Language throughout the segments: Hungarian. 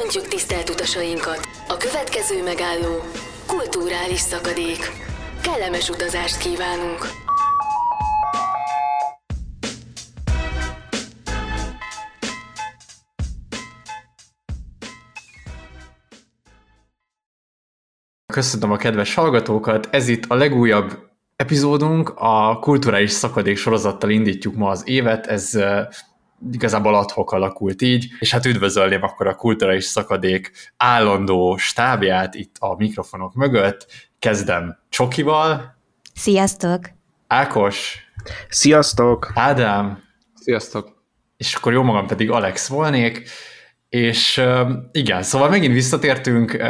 Köszöntjük tisztelt utasainkat! A következő megálló kulturális szakadék. Kellemes utazást kívánunk! Köszönöm a kedves hallgatókat, ez itt a legújabb epizódunk, a kulturális szakadék sorozattal indítjuk ma az évet, ez igazából adhok alakult így, és hát üdvözölném akkor a kulturális szakadék állandó stábját itt a mikrofonok mögött. Kezdem Csokival. Sziasztok! Ákos. Sziasztok! Ádám. Sziasztok! És akkor jó magam pedig Alex volnék. És igen, szóval megint visszatértünk,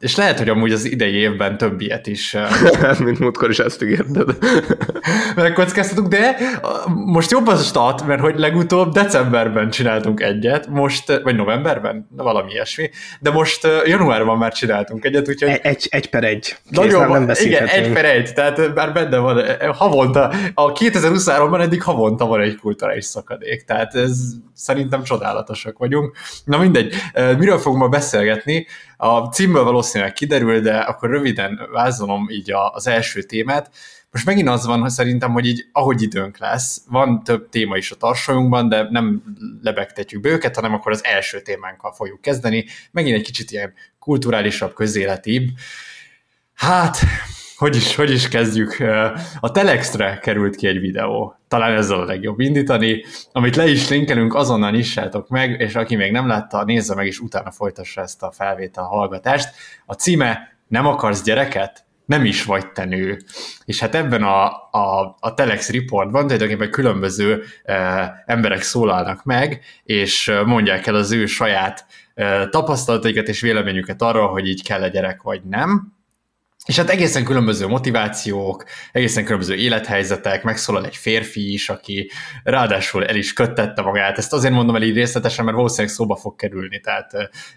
és lehet, hogy amúgy az idei évben több ilyet is. Mint múltkor is ezt ígérted. Megkockáztatunk, de most jobb az a stat, mert hogy legutóbb decemberben csináltunk egyet, most, vagy novemberben, valami ilyesmi, de most januárban már csináltunk egyet, úgyhogy... Egy, egy per egy. Nagyon, nem igen, egy per egy, tehát már benne van, havonta, a 2023-ban eddig havonta van egy kulturális szakadék, tehát ez szerintem csodálatosak vagyunk. Na mindegy, miről fogunk ma beszélgetni? A címből valószínűleg kiderül, de akkor röviden vázolom így az első témát. Most megint az van, hogy szerintem, hogy így ahogy időnk lesz, van több téma is a tarsolyunkban, de nem lebegtetjük be őket, hanem akkor az első témánkkal fogjuk kezdeni. Megint egy kicsit ilyen kulturálisabb, közéletibb. Hát, hogy is, hogy is kezdjük? A Telextre került ki egy videó, talán ezzel a legjobb indítani, amit le is linkelünk, azonnal nyissátok meg, és aki még nem látta, nézze meg, és utána folytassa ezt a felvétel hallgatást. A címe Nem akarsz gyereket? nem is vagy te nő. És hát ebben a, a, a Telex reportban tulajdonképpen különböző e, emberek szólalnak meg, és mondják el az ő saját e, tapasztalataikat és véleményüket arról, hogy így kell a gyerek vagy nem. És hát egészen különböző motivációk, egészen különböző élethelyzetek, megszólal egy férfi is, aki ráadásul el is köttette magát. Ezt azért mondom el így részletesen, mert valószínűleg szóba fog kerülni, tehát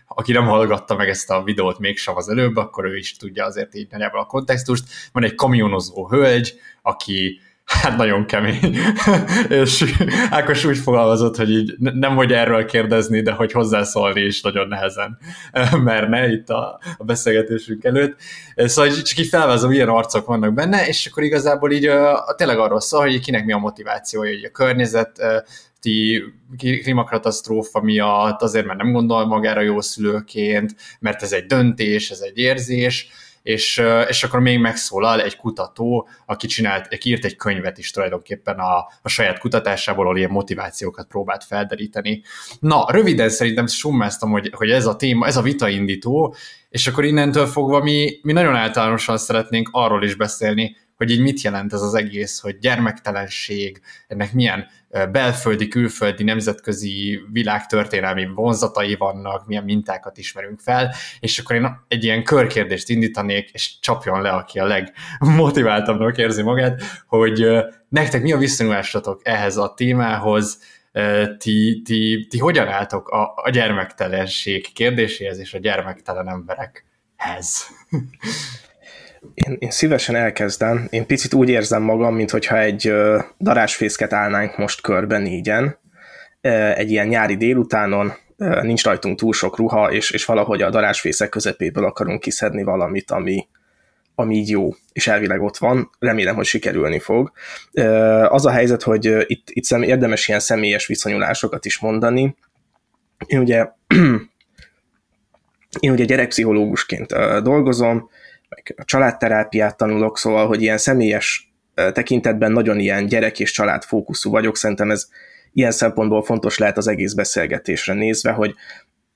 aki nem hallgatta meg ezt a videót mégsem az előbb, akkor ő is tudja azért így nagyjából a kontextust. Van egy kamionozó hölgy, aki hát nagyon kemény. és Ákos úgy fogalmazott, hogy így nem hogy erről kérdezni, de hogy hozzászólni is nagyon nehezen merne itt a, a beszélgetésünk előtt. Szóval csak így felvázom, milyen arcok vannak benne, és akkor igazából így a, tényleg arról szól, hogy kinek mi a motivációja, hogy a környezet ti klímakatasztrófa miatt, azért mert nem gondol magára jó szülőként, mert ez egy döntés, ez egy érzés, és, és akkor még megszólal egy kutató, aki, csinált, aki írt egy könyvet is tulajdonképpen a, a saját kutatásából, ahol ilyen motivációkat próbált felderíteni. Na, röviden szerintem summáztam, hogy, hogy ez a téma, ez a vitaindító, és akkor innentől fogva mi, mi nagyon általánosan szeretnénk arról is beszélni, hogy így mit jelent ez az egész, hogy gyermektelenség, ennek milyen belföldi, külföldi, nemzetközi világtörténelmi vonzatai vannak, milyen mintákat ismerünk fel, és akkor én egy ilyen körkérdést indítanék, és csapjon le, aki a legmotiváltabbnak érzi magát, hogy nektek mi a viszonyulásatok ehhez a témához, ti, ti, ti hogyan álltok a, a gyermektelenség kérdéséhez és a gyermektelen emberekhez? Én, én szívesen elkezdem. Én picit úgy érzem magam, mintha egy darásfészket állnánk most körben négyen, egy ilyen nyári délutánon, nincs rajtunk túl sok ruha, és, és valahogy a darásfészek közepéből akarunk kiszedni valamit, ami, ami így jó, és elvileg ott van, remélem, hogy sikerülni fog. Az a helyzet, hogy itt, itt szem, érdemes ilyen személyes viszonyulásokat is mondani. Én ugye, én ugye gyerekpszichológusként dolgozom, meg családterápiát tanulok, szóval, hogy ilyen személyes tekintetben nagyon ilyen gyerek és család fókuszú vagyok, szerintem ez ilyen szempontból fontos lehet az egész beszélgetésre nézve, hogy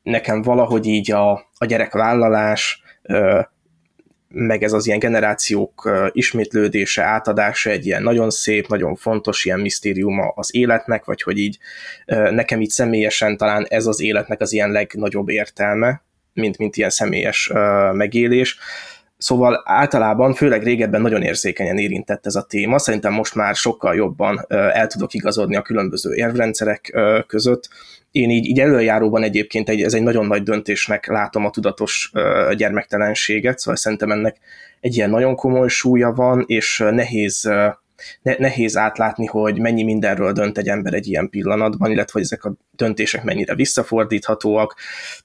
nekem valahogy így a, a gyerekvállalás, meg ez az ilyen generációk ismétlődése, átadása egy ilyen nagyon szép, nagyon fontos ilyen misztériuma az életnek, vagy hogy így nekem így személyesen talán ez az életnek az ilyen legnagyobb értelme, mint, mint ilyen személyes megélés. Szóval általában, főleg régebben nagyon érzékenyen érintett ez a téma, szerintem most már sokkal jobban el tudok igazodni a különböző érvrendszerek között. Én így, így előjáróban egyébként egy, ez egy nagyon nagy döntésnek látom a tudatos gyermektelenséget, szóval szerintem ennek egy ilyen nagyon komoly súlya van, és nehéz nehéz átlátni, hogy mennyi mindenről dönt egy ember egy ilyen pillanatban, illetve hogy ezek a döntések mennyire visszafordíthatóak,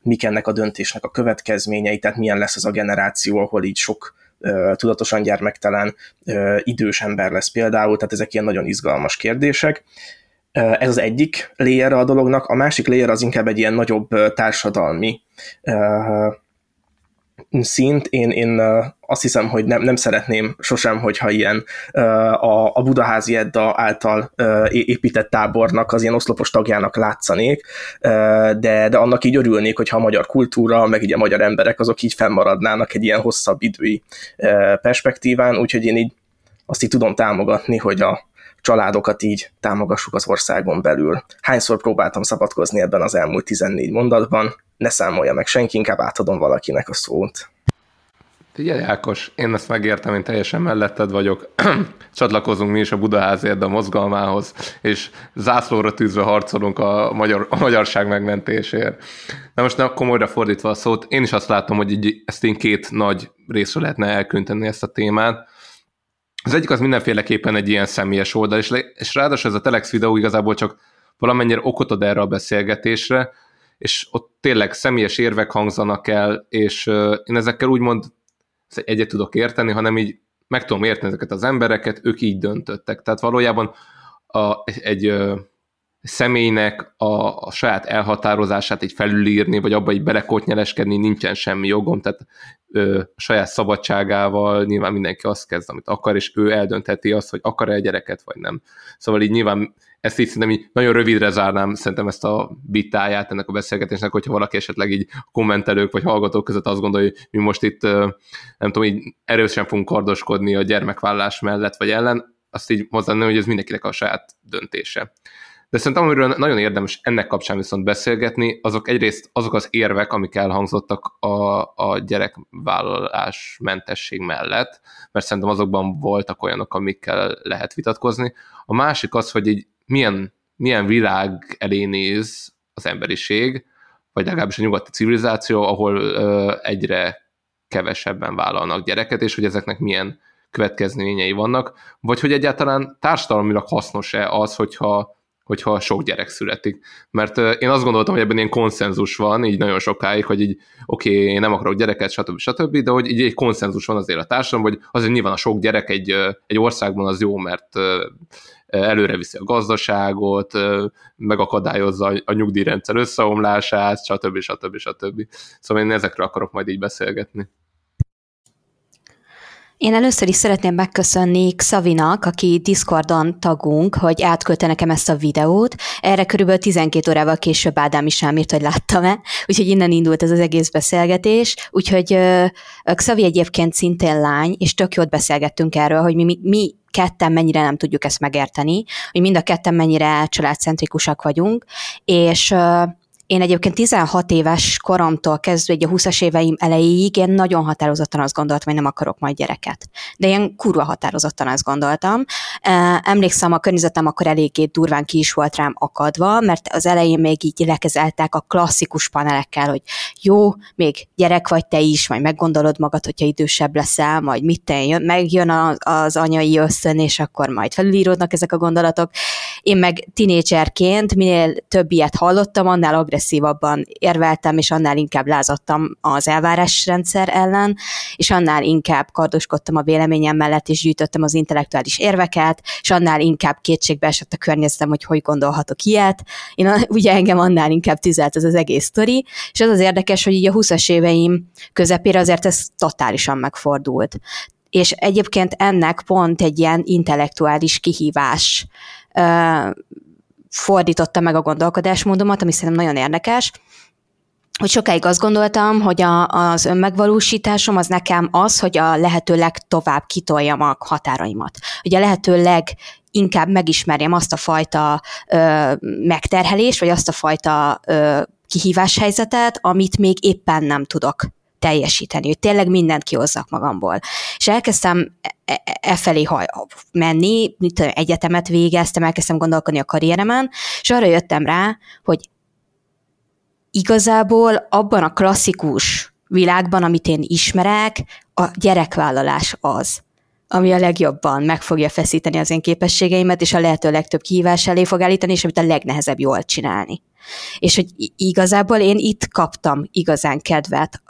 mik ennek a döntésnek a következményei, tehát milyen lesz az a generáció, ahol így sok tudatosan gyermektelen idős ember lesz például, tehát ezek ilyen nagyon izgalmas kérdések. Ez az egyik layer a dolognak, a másik layer az inkább egy ilyen nagyobb társadalmi szint. Én, én azt hiszem, hogy nem, nem szeretném sosem, hogyha ilyen a, a Budaházi Edda által épített tábornak az ilyen oszlopos tagjának látszanék, de, de annak így örülnék, hogyha a magyar kultúra, meg így a magyar emberek azok így fennmaradnának egy ilyen hosszabb idői perspektíván, úgyhogy én így azt így tudom támogatni, hogy a, családokat így támogassuk az országon belül. Hányszor próbáltam szabadkozni ebben az elmúlt 14 mondatban, ne számolja meg senki, inkább átadom valakinek a szót. Figyelj Ákos, én ezt megértem, én teljesen melletted vagyok. Csatlakozunk mi is a Budaházért a mozgalmához, és zászlóra tűzve harcolunk a, magyar, a magyarság megmentésért. Na most ne komolyra fordítva a szót, én is azt látom, hogy így, ezt én két nagy részre lehetne elkünteni ezt a témát. Az egyik az mindenféleképpen egy ilyen személyes oldal, és, és ráadásul ez a Telex videó igazából csak valamennyire okot ad erre a beszélgetésre, és ott tényleg személyes érvek hangzanak el, és uh, én ezekkel úgymond egyet tudok érteni, hanem így meg tudom érteni ezeket az embereket, ők így döntöttek. Tehát valójában a, egy uh, személynek a, a saját elhatározását így felülírni, vagy abba így belekotnyeleskedni nincsen semmi jogom, tehát ö, saját szabadságával nyilván mindenki azt kezd, amit akar, és ő eldöntheti azt, hogy akar-e egy gyereket, vagy nem. Szóval így nyilván ezt így szerintem így nagyon rövidre zárnám szerintem ezt a bitáját ennek a beszélgetésnek, hogyha valaki esetleg így kommentelők vagy hallgatók között azt gondolja, hogy mi most itt nem tudom, így erősen fogunk kardoskodni a gyermekvállás mellett vagy ellen, azt így hozzánő, hogy ez mindenkinek a saját döntése. De szerintem, amiről nagyon érdemes ennek kapcsán viszont beszélgetni, azok egyrészt azok az érvek, amik elhangzottak a, a gyerekvállalás mentesség mellett, mert szerintem azokban voltak olyanok, amikkel lehet vitatkozni. A másik az, hogy így milyen, milyen világ elé néz az emberiség, vagy legalábbis a nyugati civilizáció, ahol ö, egyre kevesebben vállalnak gyereket, és hogy ezeknek milyen következményei vannak, vagy hogy egyáltalán társadalmilag hasznos-e az, hogyha hogyha sok gyerek születik. Mert én azt gondoltam, hogy ebben ilyen konszenzus van, így nagyon sokáig, hogy így oké, okay, én nem akarok gyereket, stb. stb., de hogy így egy konszenzus van azért a társadalom, hogy azért nyilván a sok gyerek egy, egy országban az jó, mert előre viszi a gazdaságot, megakadályozza a nyugdíjrendszer összeomlását, stb. stb. stb. Szóval én ezekről akarok majd így beszélgetni. Én először is szeretném megköszönni Xavinak, aki Discordon tagunk, hogy átküldte nekem ezt a videót. Erre körülbelül 12 órával később Ádám is írt, hogy láttam-e, úgyhogy innen indult ez az egész beszélgetés. Úgyhogy uh, Xavi egyébként szintén lány, és tök jót beszélgettünk erről, hogy mi, mi, mi ketten mennyire nem tudjuk ezt megérteni, hogy mind a ketten mennyire családcentrikusak vagyunk, és uh, én egyébként 16 éves koromtól kezdve, egy a 20-as éveim elejéig én nagyon határozottan azt gondoltam, hogy nem akarok majd gyereket. De én kurva határozottan azt gondoltam. Emlékszem, a környezetem akkor eléggé durván ki is volt rám akadva, mert az elején még így lekezeltek a klasszikus panelekkel, hogy jó, még gyerek vagy te is, majd meggondolod magad, hogyha idősebb leszel, majd mit te jön, megjön az, az anyai összön, és akkor majd felülíródnak ezek a gondolatok. Én meg tinédzserként minél több ilyet hallottam, annál agresszívabban érveltem, és annál inkább lázadtam az elvárásrendszer ellen, és annál inkább kardoskodtam a véleményem mellett, és gyűjtöttem az intellektuális érveket, és annál inkább kétségbe esett a környezetem, hogy hogy gondolhatok ilyet. Én ugye engem annál inkább tüzelt ez az egész sztori, és az az érdekes, hogy így a 20-as éveim közepére azért ez totálisan megfordult. És egyébként ennek pont egy ilyen intellektuális kihívás fordította meg a gondolkodásmódomat, ami szerintem nagyon érdekes, hogy sokáig azt gondoltam, hogy a, az önmegvalósításom az nekem az, hogy a lehető legtovább kitoljam a határaimat. Hogy a lehető leginkább megismerjem azt a fajta ö, megterhelést, vagy azt a fajta ö, kihíváshelyzetet, amit még éppen nem tudok teljesíteni, hogy tényleg mindent kihozzak magamból. És elkezdtem e, e, e felé menni, mit tudom, egyetemet végeztem, elkezdtem gondolkodni a karrieremen, és arra jöttem rá, hogy igazából abban a klasszikus világban, amit én ismerek, a gyerekvállalás az ami a legjobban meg fogja feszíteni az én képességeimet, és a lehető legtöbb kihívás elé fog állítani, és amit a legnehezebb jól csinálni. És hogy igazából én itt kaptam igazán kedvet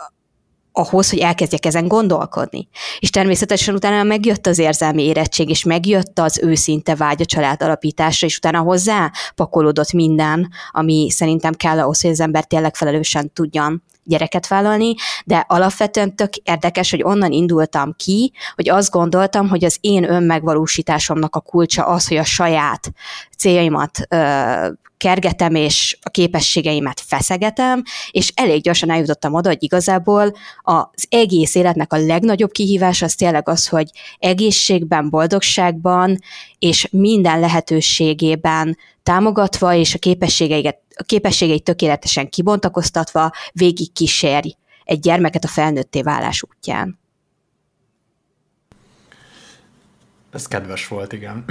ahhoz, hogy elkezdjek ezen gondolkodni. És természetesen utána megjött az érzelmi érettség, és megjött az őszinte vágy a család alapításra, és utána hozzá pakolódott minden, ami szerintem kell ahhoz, hogy az ember tényleg felelősen tudjon gyereket vállalni, de alapvetően tök érdekes, hogy onnan indultam ki, hogy azt gondoltam, hogy az én önmegvalósításomnak a kulcsa az, hogy a saját céljaimat ö, kergetem, és a képességeimet feszegetem, és elég gyorsan eljutottam oda, hogy igazából az egész életnek a legnagyobb kihívás az tényleg az, hogy egészségben, boldogságban, és minden lehetőségében támogatva, és a képességeiket a képességeit tökéletesen kibontakoztatva végig kísérj egy gyermeket a felnőtté válás útján. Ez kedves volt, igen.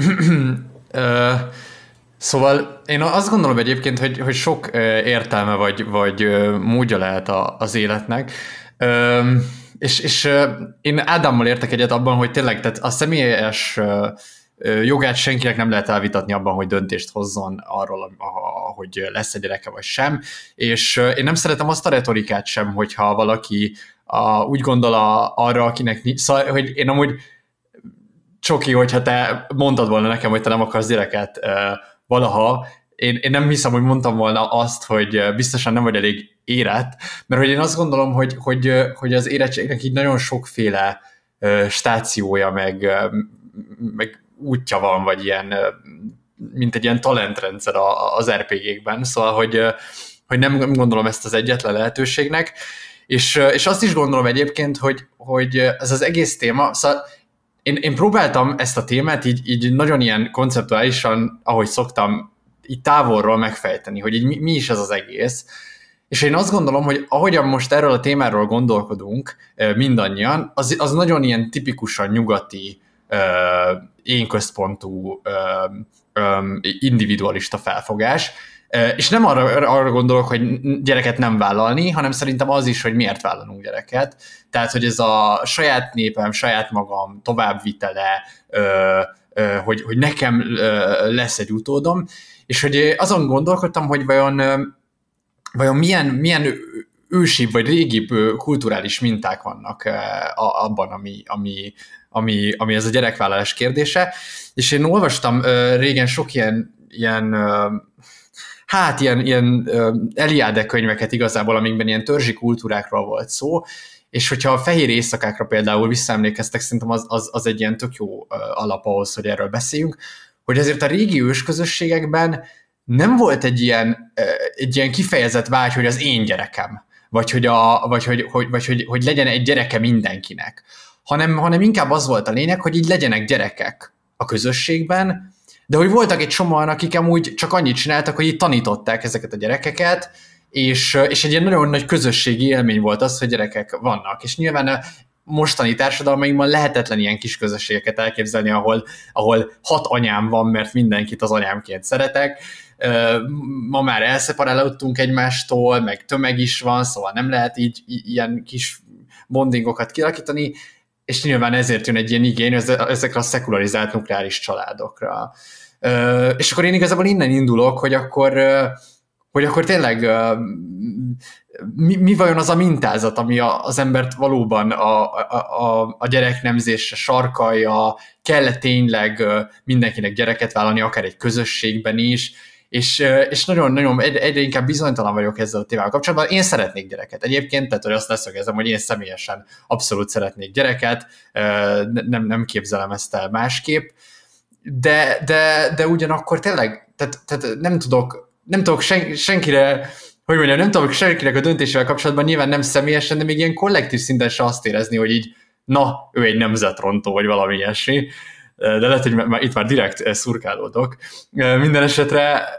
Szóval én azt gondolom egyébként, hogy, hogy sok értelme vagy, vagy módja lehet az életnek. És, és én Ádámmal értek egyet abban, hogy tényleg tehát a személyes jogát senkinek nem lehet elvitatni abban, hogy döntést hozzon arról, hogy lesz egy gyereke vagy sem, és én nem szeretem azt a retorikát sem, hogyha valaki a, úgy gondol a, arra, akinek szóval, hogy én amúgy csoki, hogyha te mondtad volna nekem, hogy te nem akarsz gyereket valaha, én, én nem hiszem, hogy mondtam volna azt, hogy biztosan nem vagy elég érett, mert hogy én azt gondolom, hogy, hogy, hogy az érettségnek így nagyon sokféle stációja, meg, meg útja van, vagy ilyen, mint egy ilyen talentrendszer az RPG-kben, szóval, hogy, hogy nem gondolom ezt az egyetlen lehetőségnek, és, és azt is gondolom egyébként, hogy, hogy ez az egész téma, szóval én, én próbáltam ezt a témát így, így nagyon ilyen konceptuálisan, ahogy szoktam, így távolról megfejteni, hogy így mi, mi is ez az egész, és én azt gondolom, hogy ahogyan most erről a témáról gondolkodunk mindannyian, az, az nagyon ilyen tipikusan nyugati én központú individualista felfogás, és nem arra, arra gondolok, hogy gyereket nem vállalni, hanem szerintem az is, hogy miért vállalunk gyereket. Tehát, hogy ez a saját népem, saját magam továbbvitele, hogy, hogy nekem lesz egy utódom, és hogy azon gondolkodtam, hogy vajon, vajon milyen, milyen ősibb vagy régibb kulturális minták vannak abban, ami, ami, ami, ami ez a gyerekvállalás kérdése, és én olvastam régen sok ilyen, ilyen hát ilyen, ilyen Eliade könyveket igazából, amikben ilyen törzsi kultúrákról volt szó, és hogyha a fehér éjszakákra például visszaemlékeztek, szerintem az, az, az egy ilyen tök jó alap ahhoz, hogy erről beszéljünk, hogy azért a régi ősközösségekben nem volt egy ilyen, egy ilyen kifejezett vágy, hogy az én gyerekem, vagy hogy, a, vagy hogy, hogy, vagy hogy, hogy legyen egy gyereke mindenkinek, hanem, hanem inkább az volt a lényeg, hogy így legyenek gyerekek a közösségben, de hogy voltak egy csomóan, akik amúgy csak annyit csináltak, hogy itt tanították ezeket a gyerekeket, és, és egy ilyen nagyon nagy közösségi élmény volt az, hogy gyerekek vannak. És nyilván a mostani társadalmainkban lehetetlen ilyen kis közösségeket elképzelni, ahol, ahol hat anyám van, mert mindenkit az anyámként szeretek. Ma már elszeparálódtunk egymástól, meg tömeg is van, szóval nem lehet így ilyen kis bondingokat kialakítani, és nyilván ezért jön egy ilyen igény ezekre a szekularizált nukleáris családokra. És akkor én igazából innen indulok, hogy akkor, hogy akkor tényleg mi, mi vajon az a mintázat, ami az embert valóban a, a, a gyereknemzésre sarkalja, kell tényleg mindenkinek gyereket vállalni, akár egy közösségben is, és, és nagyon-nagyon egyre inkább bizonytalan vagyok ezzel a témával kapcsolatban. Én szeretnék gyereket. Egyébként, tehát hogy azt leszögezem, hogy én személyesen abszolút szeretnék gyereket, nem, nem képzelem ezt el másképp, de, de, de ugyanakkor tényleg, tehát, tehát nem tudok, nem tudok sen, senkire hogy mondjam, nem tudok senkinek a döntésével kapcsolatban nyilván nem személyesen, de még ilyen kollektív szinten se azt érezni, hogy így na, ő egy nemzetrontó, vagy valami ilyesmi de lehet, hogy már, itt már direkt szurkálódok. Minden esetre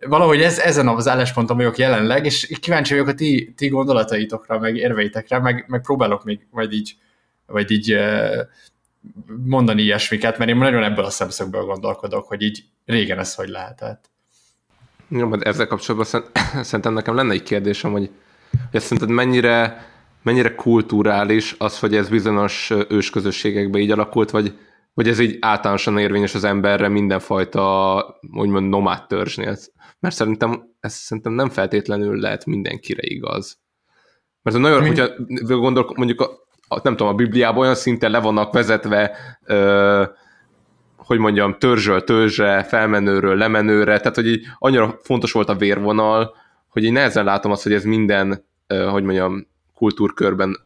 valahogy ez, ezen az állásponton vagyok jelenleg, és kíváncsi vagyok a ti, ti gondolataitokra, meg érveitekre, meg, meg próbálok még majd így, vagy így mondani ilyesmiket, mert én nagyon ebből a szemszögből gondolkodok, hogy így régen ez hogy lehetett. Jó, mert ezzel kapcsolatban szerintem nekem lenne egy kérdésem, hogy, hogy szerinted mennyire mennyire kulturális az, hogy ez bizonyos ősközösségekben így alakult, vagy, vagy ez így általánosan érvényes az emberre mindenfajta, úgymond nomád törzsnél? Mert szerintem ez szerintem nem feltétlenül lehet mindenkire igaz. Mert nagyon, Mi? hogyha gondol, mondjuk a, a, nem tudom, a Bibliában olyan szinten le vannak vezetve ö, hogy mondjam, törzsről törzsre, felmenőről lemenőre, tehát hogy így annyira fontos volt a vérvonal, hogy én nehezen látom azt, hogy ez minden, hogy mondjam, kultúrkörben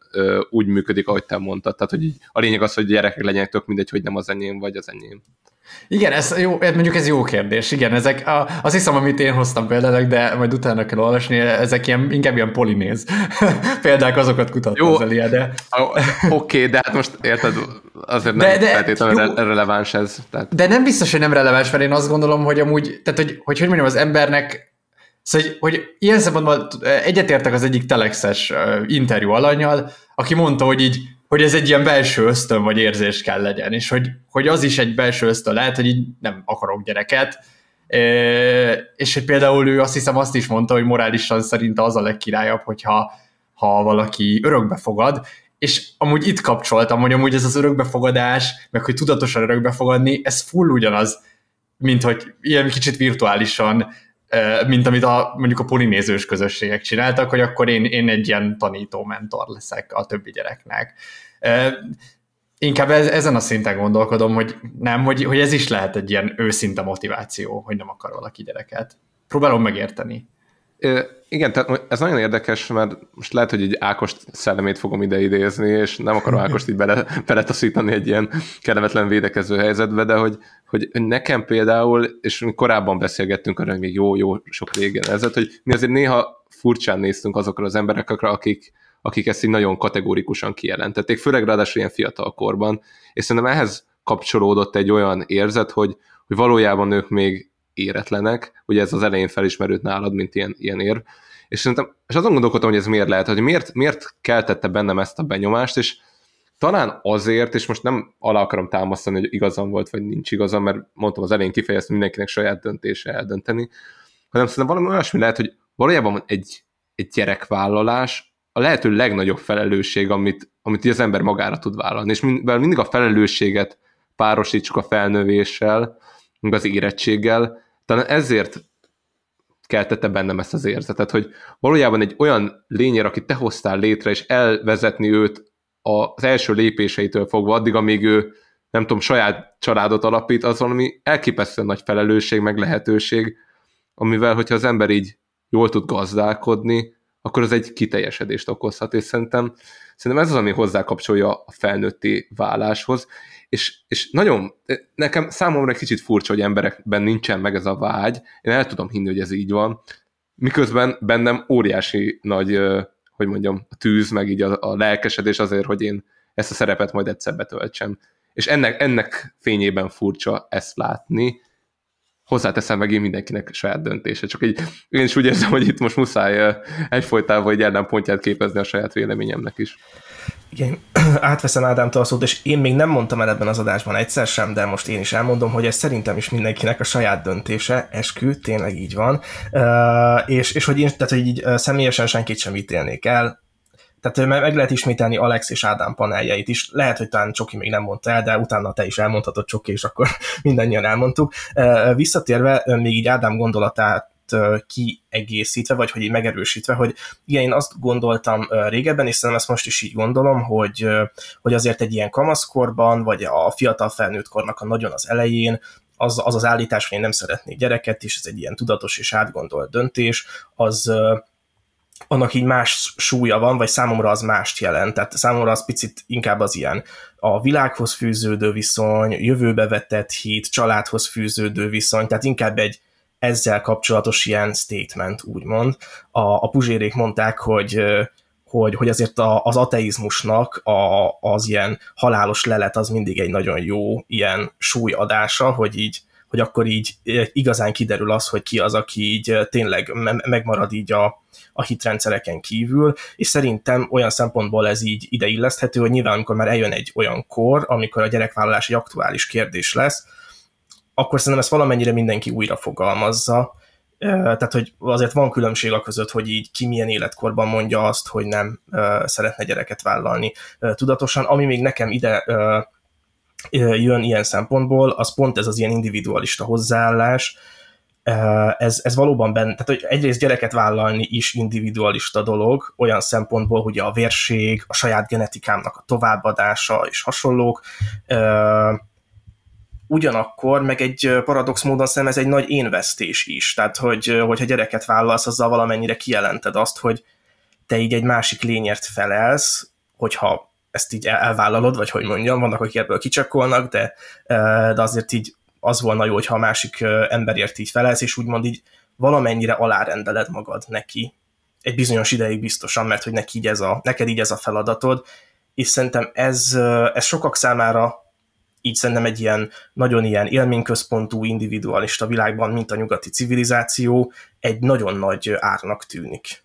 úgy működik, ahogy te mondtad. Tehát, hogy így a lényeg az, hogy gyerekek legyenek tök mindegy, hogy nem az enyém, vagy az enyém. Igen, ez jó, mondjuk ez jó kérdés. Igen, ezek, a, azt hiszem, amit én hoztam például, de majd utána kell olvasni, ezek ilyen, inkább ilyen polinéz példák, azokat kutattam jó, az de... Oké, okay, de hát most érted, azért nem de, de, feltétlenül jó, releváns ez. Tehát. De nem biztos, hogy nem releváns, mert én azt gondolom, hogy amúgy, tehát hogy, hogy, hogy mondjam, az embernek Szóval, hogy, hogy ilyen szempontból egyetértek az egyik telexes interjú alanyjal, aki mondta, hogy így hogy ez egy ilyen belső ösztön vagy érzés kell legyen, és hogy, hogy az is egy belső ösztön lehet, hogy így nem akarok gyereket, és hogy például ő azt hiszem azt is mondta, hogy morálisan szerinte az a legkirályabb, hogyha ha valaki örökbe fogad, és amúgy itt kapcsoltam, hogy amúgy ez az örökbefogadás, meg hogy tudatosan örökbefogadni, ez full ugyanaz, mint hogy ilyen kicsit virtuálisan, mint amit a, mondjuk a polinézős közösségek csináltak, hogy akkor én, én egy ilyen tanító mentor leszek a többi gyereknek. Inkább ez, ezen a szinten gondolkodom, hogy nem, hogy, hogy ez is lehet egy ilyen őszinte motiváció, hogy nem akar valaki gyereket. Próbálom megérteni. Igen, tehát ez nagyon érdekes, mert most lehet, hogy egy Ákost szellemét fogom ide idézni, és nem akarom Ákost így bele, beletaszítani egy ilyen kellemetlen védekező helyzetbe, de hogy, hogy nekem például, és korábban beszélgettünk arra, hogy még jó-jó sok régen ez, hogy mi azért néha furcsán néztünk azokra az emberekre, akik, akik ezt így nagyon kategórikusan kijelentették, főleg ráadásul ilyen fiatal korban, és szerintem ehhez kapcsolódott egy olyan érzet, hogy, hogy valójában ők még éretlenek, ugye ez az elején felismerült nálad, mint ilyen, ilyen ér, és szerintem, és azon gondolkodtam, hogy ez miért lehet, hogy miért, miért keltette bennem ezt a benyomást, és talán azért, és most nem alá akarom támasztani, hogy igazam volt, vagy nincs igazam, mert mondtam az elején kifejeztem mindenkinek saját döntése eldönteni, hanem szerintem valami olyasmi lehet, hogy valójában egy, egy gyerekvállalás a lehető legnagyobb felelősség, amit, amit az ember magára tud vállalni. És mivel mindig a felelősséget párosítsuk a felnövéssel, meg az érettséggel, talán ezért keltette bennem ezt az érzetet, hogy valójában egy olyan lényer, akit te hoztál létre, és elvezetni őt az első lépéseitől fogva, addig, amíg ő nem tudom, saját családot alapít, az valami elképesztően nagy felelősség, meg lehetőség, amivel, hogyha az ember így jól tud gazdálkodni, akkor az egy kiteljesedést okozhat, és szerintem, szerintem ez az, ami hozzákapcsolja a felnőtti váláshoz, és, és nagyon, nekem számomra egy kicsit furcsa, hogy emberekben nincsen meg ez a vágy, én el tudom hinni, hogy ez így van, miközben bennem óriási nagy, hogy mondjam, a tűz, meg így a, a lelkesedés azért, hogy én ezt a szerepet majd egyszer betöltsem. És ennek, ennek fényében furcsa ezt látni, hozzáteszem meg én mindenkinek saját döntése. Csak így, én is úgy érzem, hogy itt most muszáj egyfolytában egy ellenpontját képezni a saját véleményemnek is. Igen, átveszem Ádámtól a szót, és én még nem mondtam el ebben az adásban egyszer sem, de most én is elmondom, hogy ez szerintem is mindenkinek a saját döntése, eskü, tényleg így van, uh, és, és hogy én, tehát, hogy így személyesen senkit sem ítélnék el, tehát meg lehet ismételni Alex és Ádám paneljeit is. Lehet, hogy talán Csoki még nem mondta el, de utána te is elmondhatod Csoki, és akkor mindannyian elmondtuk. Visszatérve még így Ádám gondolatát kiegészítve, vagy hogy így megerősítve, hogy igen, én azt gondoltam régebben, és szerintem ezt most is így gondolom, hogy, hogy azért egy ilyen kamaszkorban, vagy a fiatal felnőtt kornak a nagyon az elején, az, az az állítás, hogy én nem szeretnék gyereket, és ez egy ilyen tudatos és átgondolt döntés, az, annak így más súlya van, vagy számomra az mást jelent. Tehát számomra az picit inkább az ilyen a világhoz fűződő viszony, jövőbe vetett hit, családhoz fűződő viszony, tehát inkább egy ezzel kapcsolatos ilyen statement, úgymond. A, a puzsérék mondták, hogy hogy, hogy azért a, az ateizmusnak a, az ilyen halálos lelet az mindig egy nagyon jó ilyen súlyadása, hogy így hogy akkor így igazán kiderül az, hogy ki az, aki így tényleg megmarad így a, a hitrendszereken kívül, és szerintem olyan szempontból ez így ide illeszthető, hogy nyilván amikor már eljön egy olyan kor, amikor a gyerekvállalás egy aktuális kérdés lesz, akkor szerintem ezt valamennyire mindenki újra fogalmazza, Tehát, hogy azért van különbség a között, hogy így ki milyen életkorban mondja azt, hogy nem szeretne gyereket vállalni. Tudatosan. Ami még nekem ide jön ilyen szempontból, az pont ez az ilyen individualista hozzáállás, ez, ez valóban benne, tehát hogy egyrészt gyereket vállalni is individualista dolog, olyan szempontból, hogy a vérség, a saját genetikámnak a továbbadása és hasonlók, ugyanakkor meg egy paradox módon szem ez egy nagy énvesztés is, tehát hogy, hogyha gyereket vállalsz, azzal valamennyire kijelented azt, hogy te így egy másik lényért felelsz, hogyha ezt így elvállalod, vagy hogy mondjam, vannak, akik ebből kicsakolnak, de, de azért így az volna jó, hogyha a másik emberért így felelsz, és úgymond így valamennyire alárendeled magad neki. Egy bizonyos ideig biztosan, mert hogy neki így ez a, neked így ez a feladatod, és szerintem ez, ez sokak számára így szerintem egy ilyen nagyon ilyen élményközpontú, individualista világban, mint a nyugati civilizáció, egy nagyon nagy árnak tűnik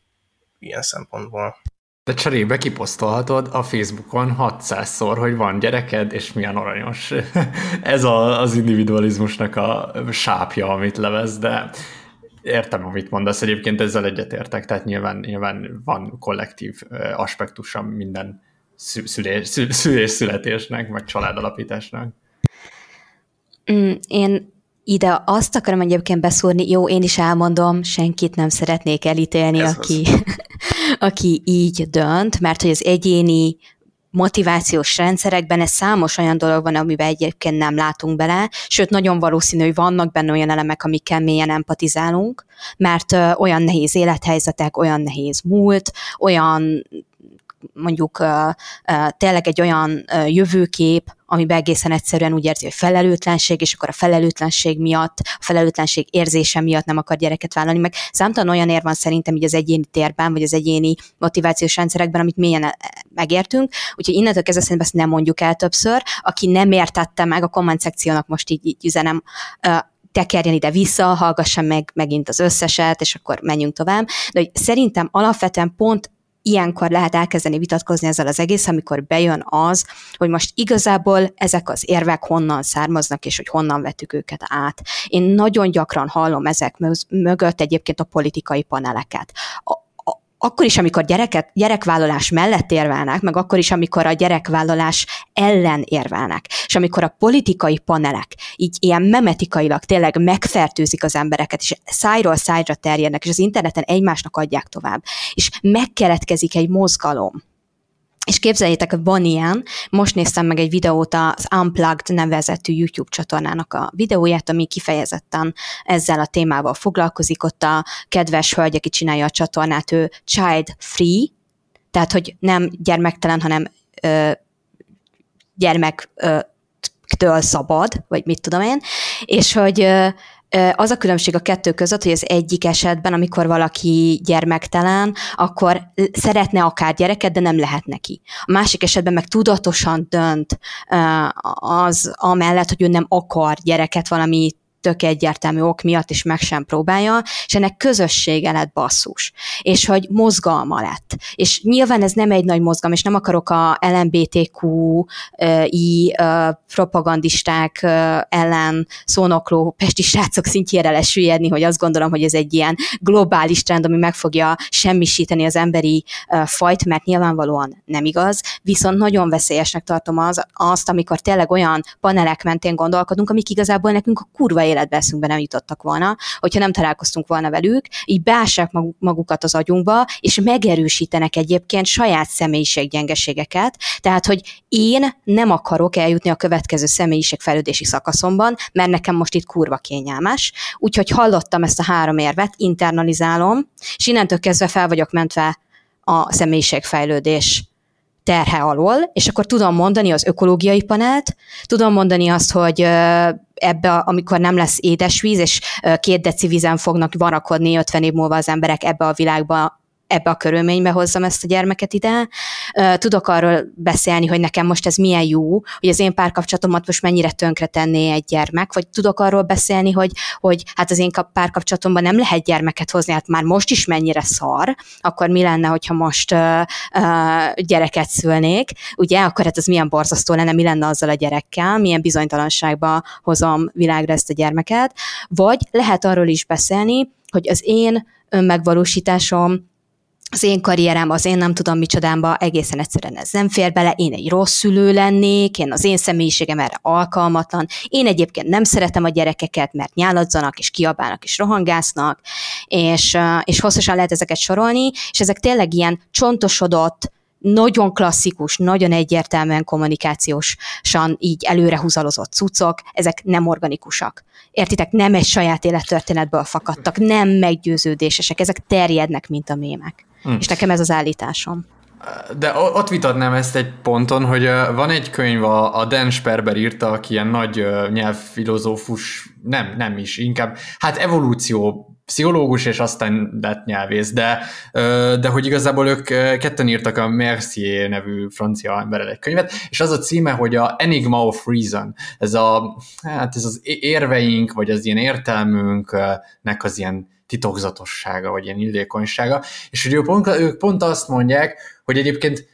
ilyen szempontból. De cserébe kiposztolhatod a Facebookon 600-szor, hogy van gyereked, és milyen aranyos. Ez a, az individualizmusnak a sápja, amit levesz, de értem, amit mondasz, egyébként ezzel egyetértek, tehát nyilván, nyilván van kollektív aspektusa minden szülés, szülés születésnek, meg családalapításnak. Mm, én ide azt akarom egyébként beszúrni, jó, én is elmondom, senkit nem szeretnék elítélni, Ez aki, aki így dönt, mert hogy az egyéni motivációs rendszerekben ez számos olyan dolog van, amiben egyébként nem látunk bele, sőt nagyon valószínű, hogy vannak benne olyan elemek, amikkel mélyen empatizálunk, mert ö, olyan nehéz élethelyzetek, olyan nehéz múlt, olyan mondjuk tényleg egy olyan jövőkép, amiben egészen egyszerűen úgy érzi, hogy felelőtlenség, és akkor a felelőtlenség miatt, a felelőtlenség érzése miatt nem akar gyereket vállalni, meg számtalan olyan ér van szerintem így az egyéni térben, vagy az egyéni motivációs rendszerekben, amit mélyen megértünk, úgyhogy innentől kezdve szerintem ezt nem mondjuk el többször. Aki nem értette meg, a komment szekciónak most így, így üzenem, tekerjen ide-vissza, hallgassa meg megint az összeset, és akkor menjünk tovább. De hogy szerintem alapvetően pont ilyenkor lehet elkezdeni vitatkozni ezzel az egész, amikor bejön az, hogy most igazából ezek az érvek honnan származnak, és hogy honnan vettük őket át. Én nagyon gyakran hallom ezek mögött egyébként a politikai paneleket. Akkor is, amikor gyereket, gyerekvállalás mellett érvelnek, meg akkor is, amikor a gyerekvállalás ellen érvelnek, és amikor a politikai panelek így ilyen memetikailag tényleg megfertőzik az embereket, és szájról szájra terjednek, és az interneten egymásnak adják tovább, és megkeletkezik egy mozgalom, és képzeljétek, van ilyen, most néztem meg egy videót az Unplugged nevezetű YouTube csatornának a videóját, ami kifejezetten ezzel a témával foglalkozik. Ott a kedves hölgy, aki csinálja a csatornát, ő child free, tehát hogy nem gyermektelen, hanem ö, gyermek ö, től szabad, vagy mit tudom én, és hogy az a különbség a kettő között, hogy az egyik esetben, amikor valaki gyermektelen, akkor szeretne akár gyereket, de nem lehet neki. A másik esetben meg tudatosan dönt az amellett, hogy ő nem akar gyereket valami tök egyértelmű ok miatt is meg sem próbálja, és ennek közössége lett basszus, és hogy mozgalma lett. És nyilván ez nem egy nagy mozgalom, és nem akarok a LMBTQ-i propagandisták ellen szónokló pesti srácok szintjére lesüllyedni, hogy azt gondolom, hogy ez egy ilyen globális trend, ami meg fogja semmisíteni az emberi fajt, mert nyilvánvalóan nem igaz, viszont nagyon veszélyesnek tartom az, azt, amikor tényleg olyan panelek mentén gondolkodunk, amik igazából nekünk a kurva életbe eszünkbe nem jutottak volna, hogyha nem találkoztunk volna velük, így beássák magukat az agyunkba, és megerősítenek egyébként saját személyiséggyengeségeket, tehát, hogy én nem akarok eljutni a következő személyiségfejlődési szakaszomban, mert nekem most itt kurva kényelmes, úgyhogy hallottam ezt a három érvet, internalizálom, és innentől kezdve fel vagyok mentve a személyiségfejlődés terhe alól, és akkor tudom mondani az ökológiai panelt, tudom mondani azt, hogy ebbe, amikor nem lesz édesvíz, és két deci vízen fognak varakodni 50 év múlva az emberek ebbe a világba ebbe a körülménybe hozzam ezt a gyermeket ide. Tudok arról beszélni, hogy nekem most ez milyen jó, hogy az én párkapcsolatomat most mennyire tönkre tenné egy gyermek, vagy tudok arról beszélni, hogy, hogy hát az én párkapcsolatomban nem lehet gyermeket hozni, hát már most is mennyire szar, akkor mi lenne, hogyha most uh, uh, gyereket szülnék, ugye, akkor hát az milyen borzasztó lenne, mi lenne azzal a gyerekkel, milyen bizonytalanságba hozom világra ezt a gyermeket, vagy lehet arról is beszélni, hogy az én önmegvalósításom az én karrierem, az én nem tudom micsodámba, egészen egyszerűen ez nem fér bele, én egy rossz szülő lennék, én az én személyiségem erre alkalmatlan, én egyébként nem szeretem a gyerekeket, mert nyáladzanak, és kiabálnak, és rohangásznak, és, és hosszasan lehet ezeket sorolni, és ezek tényleg ilyen csontosodott, nagyon klasszikus, nagyon egyértelműen kommunikációsan így előrehúzalozott cuccok, ezek nem organikusak. Értitek, nem egy saját élettörténetből fakadtak, nem meggyőződésesek, ezek terjednek, mint a mémek. Hmm. És nekem ez az állításom. De ott vitatnám ezt egy ponton, hogy van egy könyv, a Dan Sperber írta, aki ilyen nagy nyelvfilozófus, nem, nem is, inkább, hát evolúció pszichológus, és aztán lett nyelvész, de, de hogy igazából ők ketten írtak a Mercier nevű francia emberrel egy könyvet, és az a címe, hogy a Enigma of Reason, ez, a, hát ez az érveink, vagy az ilyen értelmünknek az ilyen titokzatossága, vagy ilyen illékonysága, és hogy ők pont, ők pont azt mondják, hogy egyébként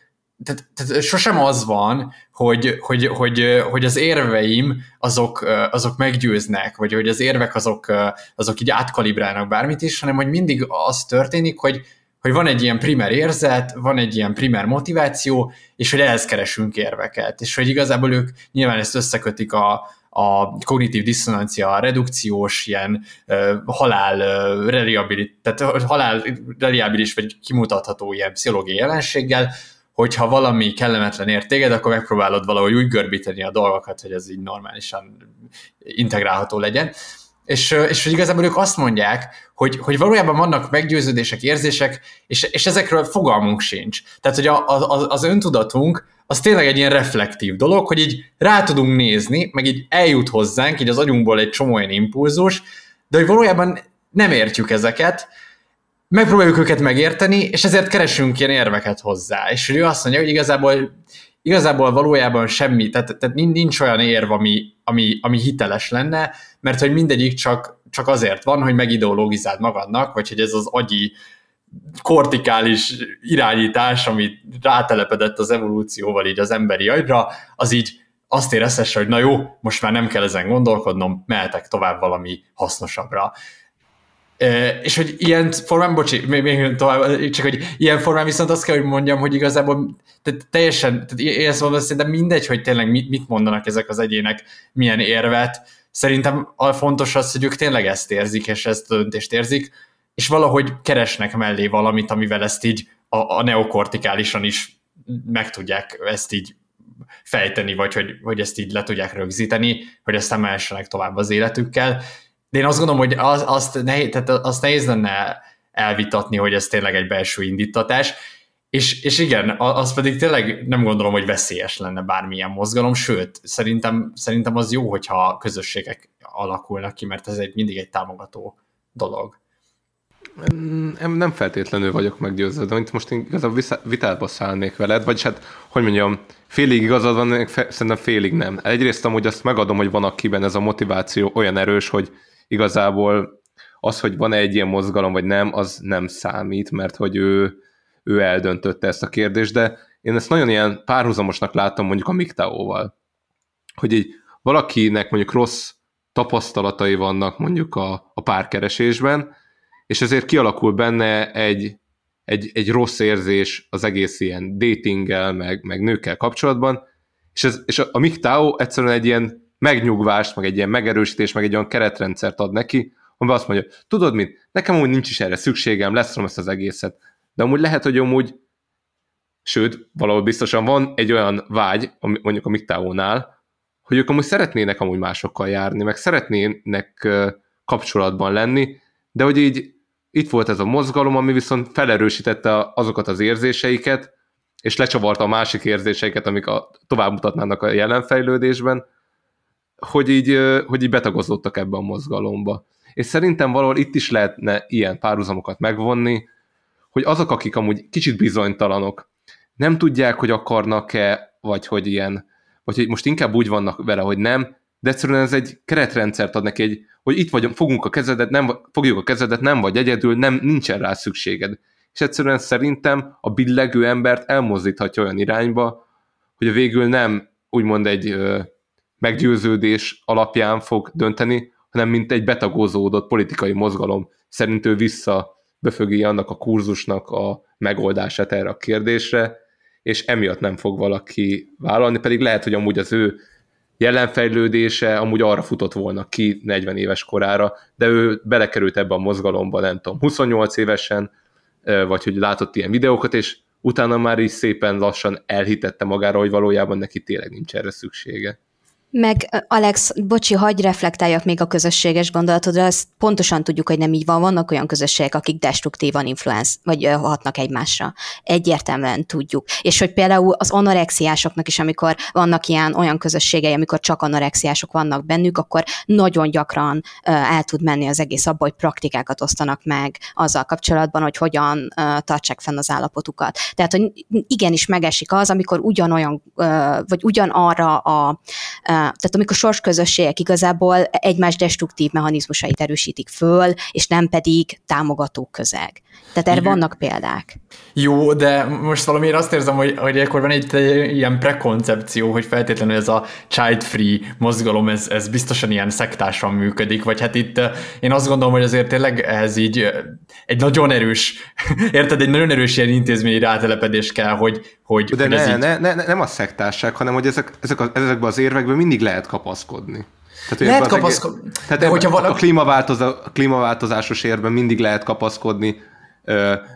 tehát, tehát sosem az van, hogy, hogy, hogy, hogy az érveim azok, azok meggyőznek, vagy hogy az érvek azok, azok így átkalibrálnak bármit is, hanem hogy mindig az történik, hogy, hogy van egy ilyen primer érzet, van egy ilyen primer motiváció, és hogy ehhez keresünk érveket, és hogy igazából ők nyilván ezt összekötik a, a kognitív diszonancia, a redukciós ilyen uh, halál uh, reliabilis, tehát halál reliabilis vagy kimutatható ilyen pszichológiai jelenséggel, hogyha valami kellemetlen ér téged, akkor megpróbálod valahogy úgy görbíteni a dolgokat, hogy ez így normálisan integrálható legyen. És, és hogy igazából ők azt mondják, hogy, hogy valójában vannak meggyőződések, érzések, és, és ezekről fogalmunk sincs. Tehát, hogy a, a, az öntudatunk az tényleg egy ilyen reflektív dolog, hogy így rá tudunk nézni, meg így eljut hozzánk, így az agyunkból egy csomó olyan impulzus, de hogy valójában nem értjük ezeket, megpróbáljuk őket megérteni, és ezért keresünk ilyen érveket hozzá. És ő azt mondja, hogy igazából, igazából valójában semmi, tehát, tehát nincs olyan érv, ami, ami, ami hiteles lenne, mert hogy mindegyik csak, csak azért van, hogy megideologizáld magadnak, vagy hogy ez az agyi kortikális irányítás, ami rátelepedett az evolúcióval így az emberi agyra, az így azt érezhesse, hogy na jó, most már nem kell ezen gondolkodnom, mehetek tovább valami hasznosabbra. És hogy ilyen formán, bocsi, még, tovább, csak hogy ilyen formán viszont azt kell, hogy mondjam, hogy igazából tehát teljesen, tehát én mondom, szerintem mindegy, hogy tényleg mit, mit mondanak ezek az egyének, milyen érvet. Szerintem a fontos az, hogy ők tényleg ezt érzik, és ezt a döntést érzik, és valahogy keresnek mellé valamit, amivel ezt így a, a neokortikálisan is meg tudják ezt így fejteni, vagy hogy, hogy ezt így le tudják rögzíteni, hogy aztán mehessenek tovább az életükkel de én azt gondolom, hogy az, azt, nehéz, tehát azt nehéz lenne elvitatni, hogy ez tényleg egy belső indítatás, és, és igen, az pedig tényleg nem gondolom, hogy veszélyes lenne bármilyen mozgalom, sőt, szerintem, szerintem az jó, hogyha közösségek alakulnak ki, mert ez egy, mindig egy támogató dolog. Nem, feltétlenül vagyok meggyőződve, de most én igazából vitába szállnék veled, vagy hát, hogy mondjam, félig igazad van, szerintem félig nem. Egyrészt amúgy azt megadom, hogy van akiben ez a motiváció olyan erős, hogy igazából az, hogy van-e egy ilyen mozgalom, vagy nem, az nem számít, mert hogy ő, ő eldöntötte ezt a kérdést, de én ezt nagyon ilyen párhuzamosnak látom mondjuk a MGTOW-val, hogy egy valakinek mondjuk rossz tapasztalatai vannak mondjuk a, a párkeresésben, és ezért kialakul benne egy, egy, egy rossz érzés az egész ilyen datinggel, meg, meg nőkkel kapcsolatban, és, ez, és a, a MGTOW egyszerűen egy ilyen megnyugvást, meg egy ilyen megerősítés, meg egy olyan keretrendszert ad neki, amiben azt mondja, tudod mit, nekem úgy nincs is erre szükségem, leszrom ezt az egészet. De amúgy lehet, hogy amúgy, sőt, valahol biztosan van egy olyan vágy, mondjuk a Miktávónál, hogy ők amúgy szeretnének amúgy másokkal járni, meg szeretnének kapcsolatban lenni, de hogy így itt volt ez a mozgalom, ami viszont felerősítette azokat az érzéseiket, és lecsavarta a másik érzéseiket, amik a, tovább mutatnának a jelenfejlődésben, hogy így, hogy így betagozódtak ebbe a mozgalomba. És szerintem valahol itt is lehetne ilyen párhuzamokat megvonni, hogy azok, akik amúgy kicsit bizonytalanok, nem tudják, hogy akarnak-e, vagy hogy ilyen, vagy hogy most inkább úgy vannak vele, hogy nem, de egyszerűen ez egy keretrendszert ad neki, egy, hogy itt vagyunk, fogunk a kezedet, nem, fogjuk a kezedet, nem vagy egyedül, nem, nincsen rá szükséged. És egyszerűen szerintem a billegő embert elmozdíthatja olyan irányba, hogy a végül nem úgymond egy ö, meggyőződés alapján fog dönteni, hanem mint egy betagozódott politikai mozgalom. Szerint ő vissza befögi annak a kurzusnak a megoldását erre a kérdésre, és emiatt nem fog valaki vállalni, pedig lehet, hogy amúgy az ő jelenfejlődése amúgy arra futott volna ki 40 éves korára, de ő belekerült ebbe a mozgalomba, nem tudom, 28 évesen, vagy hogy látott ilyen videókat, és utána már is szépen lassan elhitette magára, hogy valójában neki tényleg nincs erre szüksége. Meg Alex, bocsi, hagyj reflektáljak még a közösséges gondolatodra, azt pontosan tudjuk, hogy nem így van. Vannak olyan közösségek, akik destruktívan influenz, vagy hatnak egymásra. Egyértelműen tudjuk. És hogy például az anorexiásoknak is, amikor vannak ilyen olyan közösségei, amikor csak anorexiások vannak bennük, akkor nagyon gyakran el tud menni az egész abba, hogy praktikákat osztanak meg azzal kapcsolatban, hogy hogyan tartsák fenn az állapotukat. Tehát, hogy igenis megesik az, amikor ugyanolyan, vagy ugyanarra a tehát amikor sorsközösségek igazából egymás destruktív mechanizmusait erősítik föl, és nem pedig támogató közeg. Tehát erre vannak példák. Jó, de most valamiért azt érzem, hogy, hogy akkor van egy, egy ilyen prekoncepció, hogy feltétlenül ez a child-free mozgalom, ez, ez biztosan ilyen szektásan működik, vagy hát itt én azt gondolom, hogy azért tényleg ez így egy nagyon erős, érted, egy nagyon erős ilyen intézményi rátelepedés kell, hogy, hogy, De hogy ne, ez így... ne, ne, nem a szektárság, hanem hogy ezek, ezek a, ezekben az érvekben mindig lehet kapaszkodni. Tehát, lehet kapaszkodni. Tehát de hogyha valaki... a, klímaváltozás, a klímaváltozásos érben mindig lehet kapaszkodni,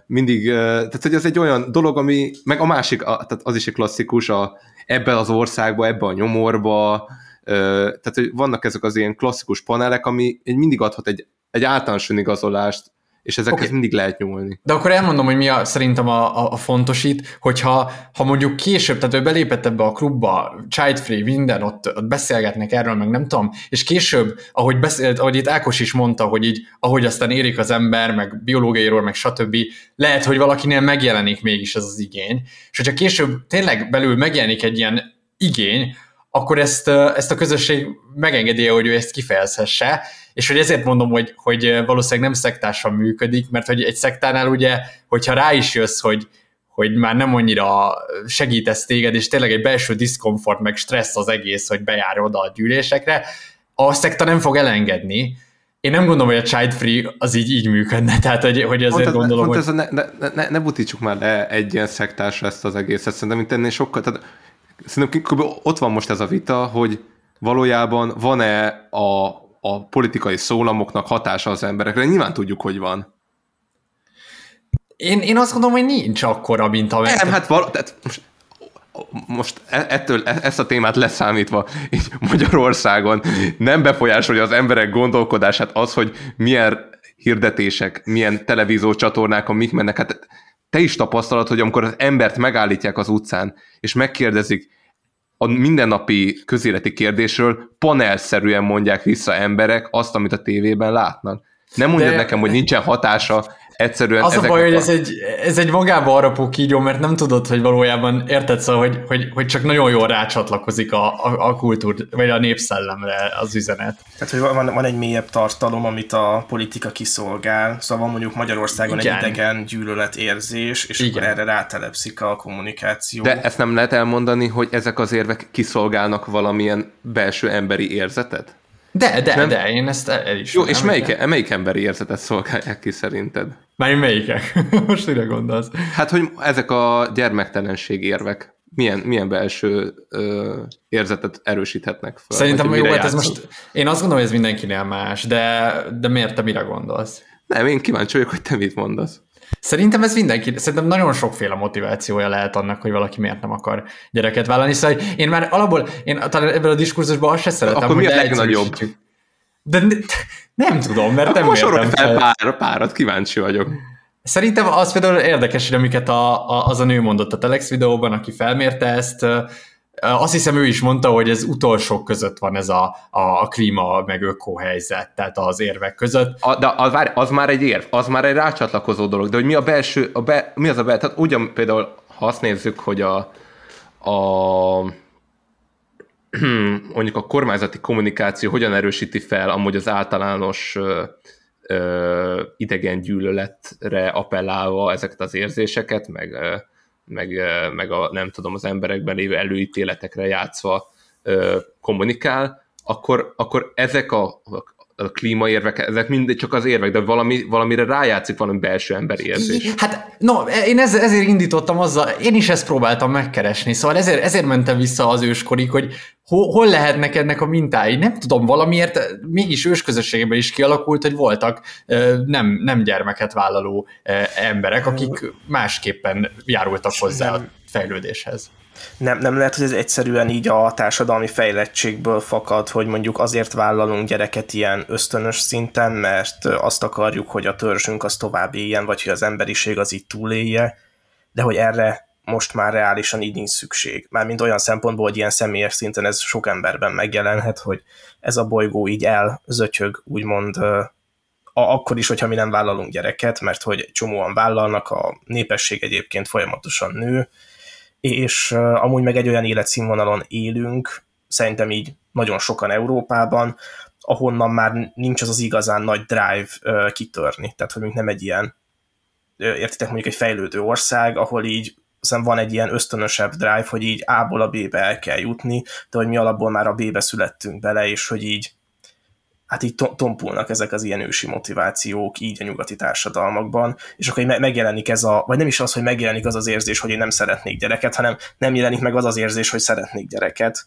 mindig, tehát hogy ez egy olyan dolog, ami, meg a másik, tehát az is egy klasszikus, a, ebben az országban, ebben a nyomorba, tehát hogy vannak ezek az ilyen klasszikus panelek, ami mindig adhat egy, egy általános önigazolást és ezekhez okay. mindig lehet nyúlni. De akkor elmondom, hogy mi a, szerintem a, a, a fontos itt, hogyha ha mondjuk később, tehát ő belépett ebbe a klubba, child free, minden, ott, ott beszélgetnek erről, meg nem tudom, és később, ahogy, beszélt, ahogy itt Ákos is mondta, hogy így, ahogy aztán érik az ember, meg biológiairól, meg stb., lehet, hogy valakinél megjelenik mégis ez az igény, és hogyha később tényleg belül megjelenik egy ilyen igény, akkor ezt, ezt a közösség megengedi, hogy ő ezt kifejezhesse, és hogy ezért mondom, hogy, hogy valószínűleg nem szektásan működik, mert hogy egy szektánál ugye, hogyha rá is jössz, hogy, hogy már nem annyira segítesz téged, és tényleg egy belső diszkomfort, meg stressz az egész, hogy bejár oda a gyűlésekre, a szekta nem fog elengedni, én nem gondolom, hogy a child free az így, így működne, tehát hogy, hogy azért pont gondolom, pont hogy... Ez a ne, ne, ne, ne butítsuk már le egy ilyen szektásra ezt az egészet, szerintem itt ennél sokkal, tehát szerintem ott van most ez a vita, hogy valójában van-e a, a politikai szólamoknak hatása az emberekre. Nyilván tudjuk, hogy van. Én, én azt gondolom, hogy nincs akkora, mint a... Nem, hát val- tehát most, most e- ettől, e- ezt a témát leszámítva, így Magyarországon nem befolyásolja az emberek gondolkodását az, hogy milyen hirdetések, milyen csatornák, amik mennek. Hát te is tapasztalod, hogy amikor az embert megállítják az utcán, és megkérdezik, a mindennapi közéleti kérdésről panelszerűen mondják vissza emberek azt, amit a tévében látnak. Nem mondjad De... nekem, hogy nincsen hatása egyszerűen Az a baj, hogy ez egy, ez egy magába arapó kígyó, mert nem tudod, hogy valójában érted szóval, hogy, hogy, hogy csak nagyon jól rácsatlakozik a, a, a kultúr, vagy a népszellemre az üzenet. Tehát, hogy van, van egy mélyebb tartalom, amit a politika kiszolgál, szóval mondjuk Magyarországon Igen. egy idegen gyűlöletérzés, és Igen. akkor erre rátelepszik a kommunikáció. De ezt nem lehet elmondani, hogy ezek az érvek kiszolgálnak valamilyen belső emberi érzetet? De, de, nem? de, én ezt el is Jó, és melyik, melyik emberi érzetet szolgálják ki szerinted? Már melyikek? Most mire gondolsz? Hát, hogy ezek a gyermektelenség érvek milyen, milyen belső ö, érzetet erősíthetnek fel? Szerintem jó, hát ez most, én azt gondolom, hogy ez mindenkinél más, de, de miért te mire gondolsz? Nem, én kíváncsi vagyok, hogy te mit mondasz. Szerintem ez mindenki, szerintem nagyon sokféle motivációja lehet annak, hogy valaki miért nem akar gyereket vállalni. Szóval én már alapból, én talán ebben a diskurzusban azt se szeretem, Akkor mi a legnagyobb? De ne, nem tudom, mert nem értem fel. Pár, párat, kíváncsi vagyok. Szerintem az például érdekes, hogy amiket a, a, az a nő mondott a Telex videóban, aki felmérte ezt, azt hiszem ő is mondta, hogy ez utolsók között van ez a, a klíma meg öko helyzet, tehát az érvek között. A, de az, várj, az már egy érv, az már egy rácsatlakozó dolog, de hogy mi a belső, a be, mi az a belső, tehát ugyan például, ha azt nézzük, hogy a, a mondjuk a kormányzati kommunikáció hogyan erősíti fel amúgy az általános ö, ö, idegen gyűlöletre appellálva ezeket az érzéseket, meg ö, meg, meg a, nem tudom, az emberekben lévő előítéletekre játszva kommunikál, akkor, akkor ezek a, a klímaérvek, ezek mindig csak az érvek, de valami, valamire rájátszik valami belső emberi érzés. Hát, no, én ezért, ezért indítottam azzal, én is ezt próbáltam megkeresni, szóval ezért, ezért mentem vissza az őskorig, hogy hol, hol lehetnek ennek a mintái. Nem tudom, valamiért mégis ősközösségben is kialakult, hogy voltak nem, nem gyermeket vállaló emberek, akik másképpen járultak hozzá fejlődéshez nem, nem lehet, hogy ez egyszerűen így a társadalmi fejlettségből fakad, hogy mondjuk azért vállalunk gyereket ilyen ösztönös szinten, mert azt akarjuk, hogy a törzsünk az tovább éljen, vagy hogy az emberiség az így túlélje, de hogy erre most már reálisan így nincs szükség. Mármint olyan szempontból, hogy ilyen személyes szinten ez sok emberben megjelenhet, hogy ez a bolygó így elzötyög, úgymond akkor is, hogyha mi nem vállalunk gyereket, mert hogy csomóan vállalnak, a népesség egyébként folyamatosan nő, és amúgy meg egy olyan életszínvonalon élünk, szerintem így nagyon sokan Európában, ahonnan már nincs az az igazán nagy drive kitörni. Tehát, hogy nem egy ilyen, értitek, mondjuk egy fejlődő ország, ahol így van egy ilyen ösztönösebb drive, hogy így A-ból a B-be el kell jutni, de hogy mi alapból már a B-be születtünk bele, és hogy így hát így tompulnak ezek az ilyen ősi motivációk így a nyugati társadalmakban, és akkor megjelenik ez a, vagy nem is az, hogy megjelenik az az érzés, hogy én nem szeretnék gyereket, hanem nem jelenik meg az az érzés, hogy szeretnék gyereket,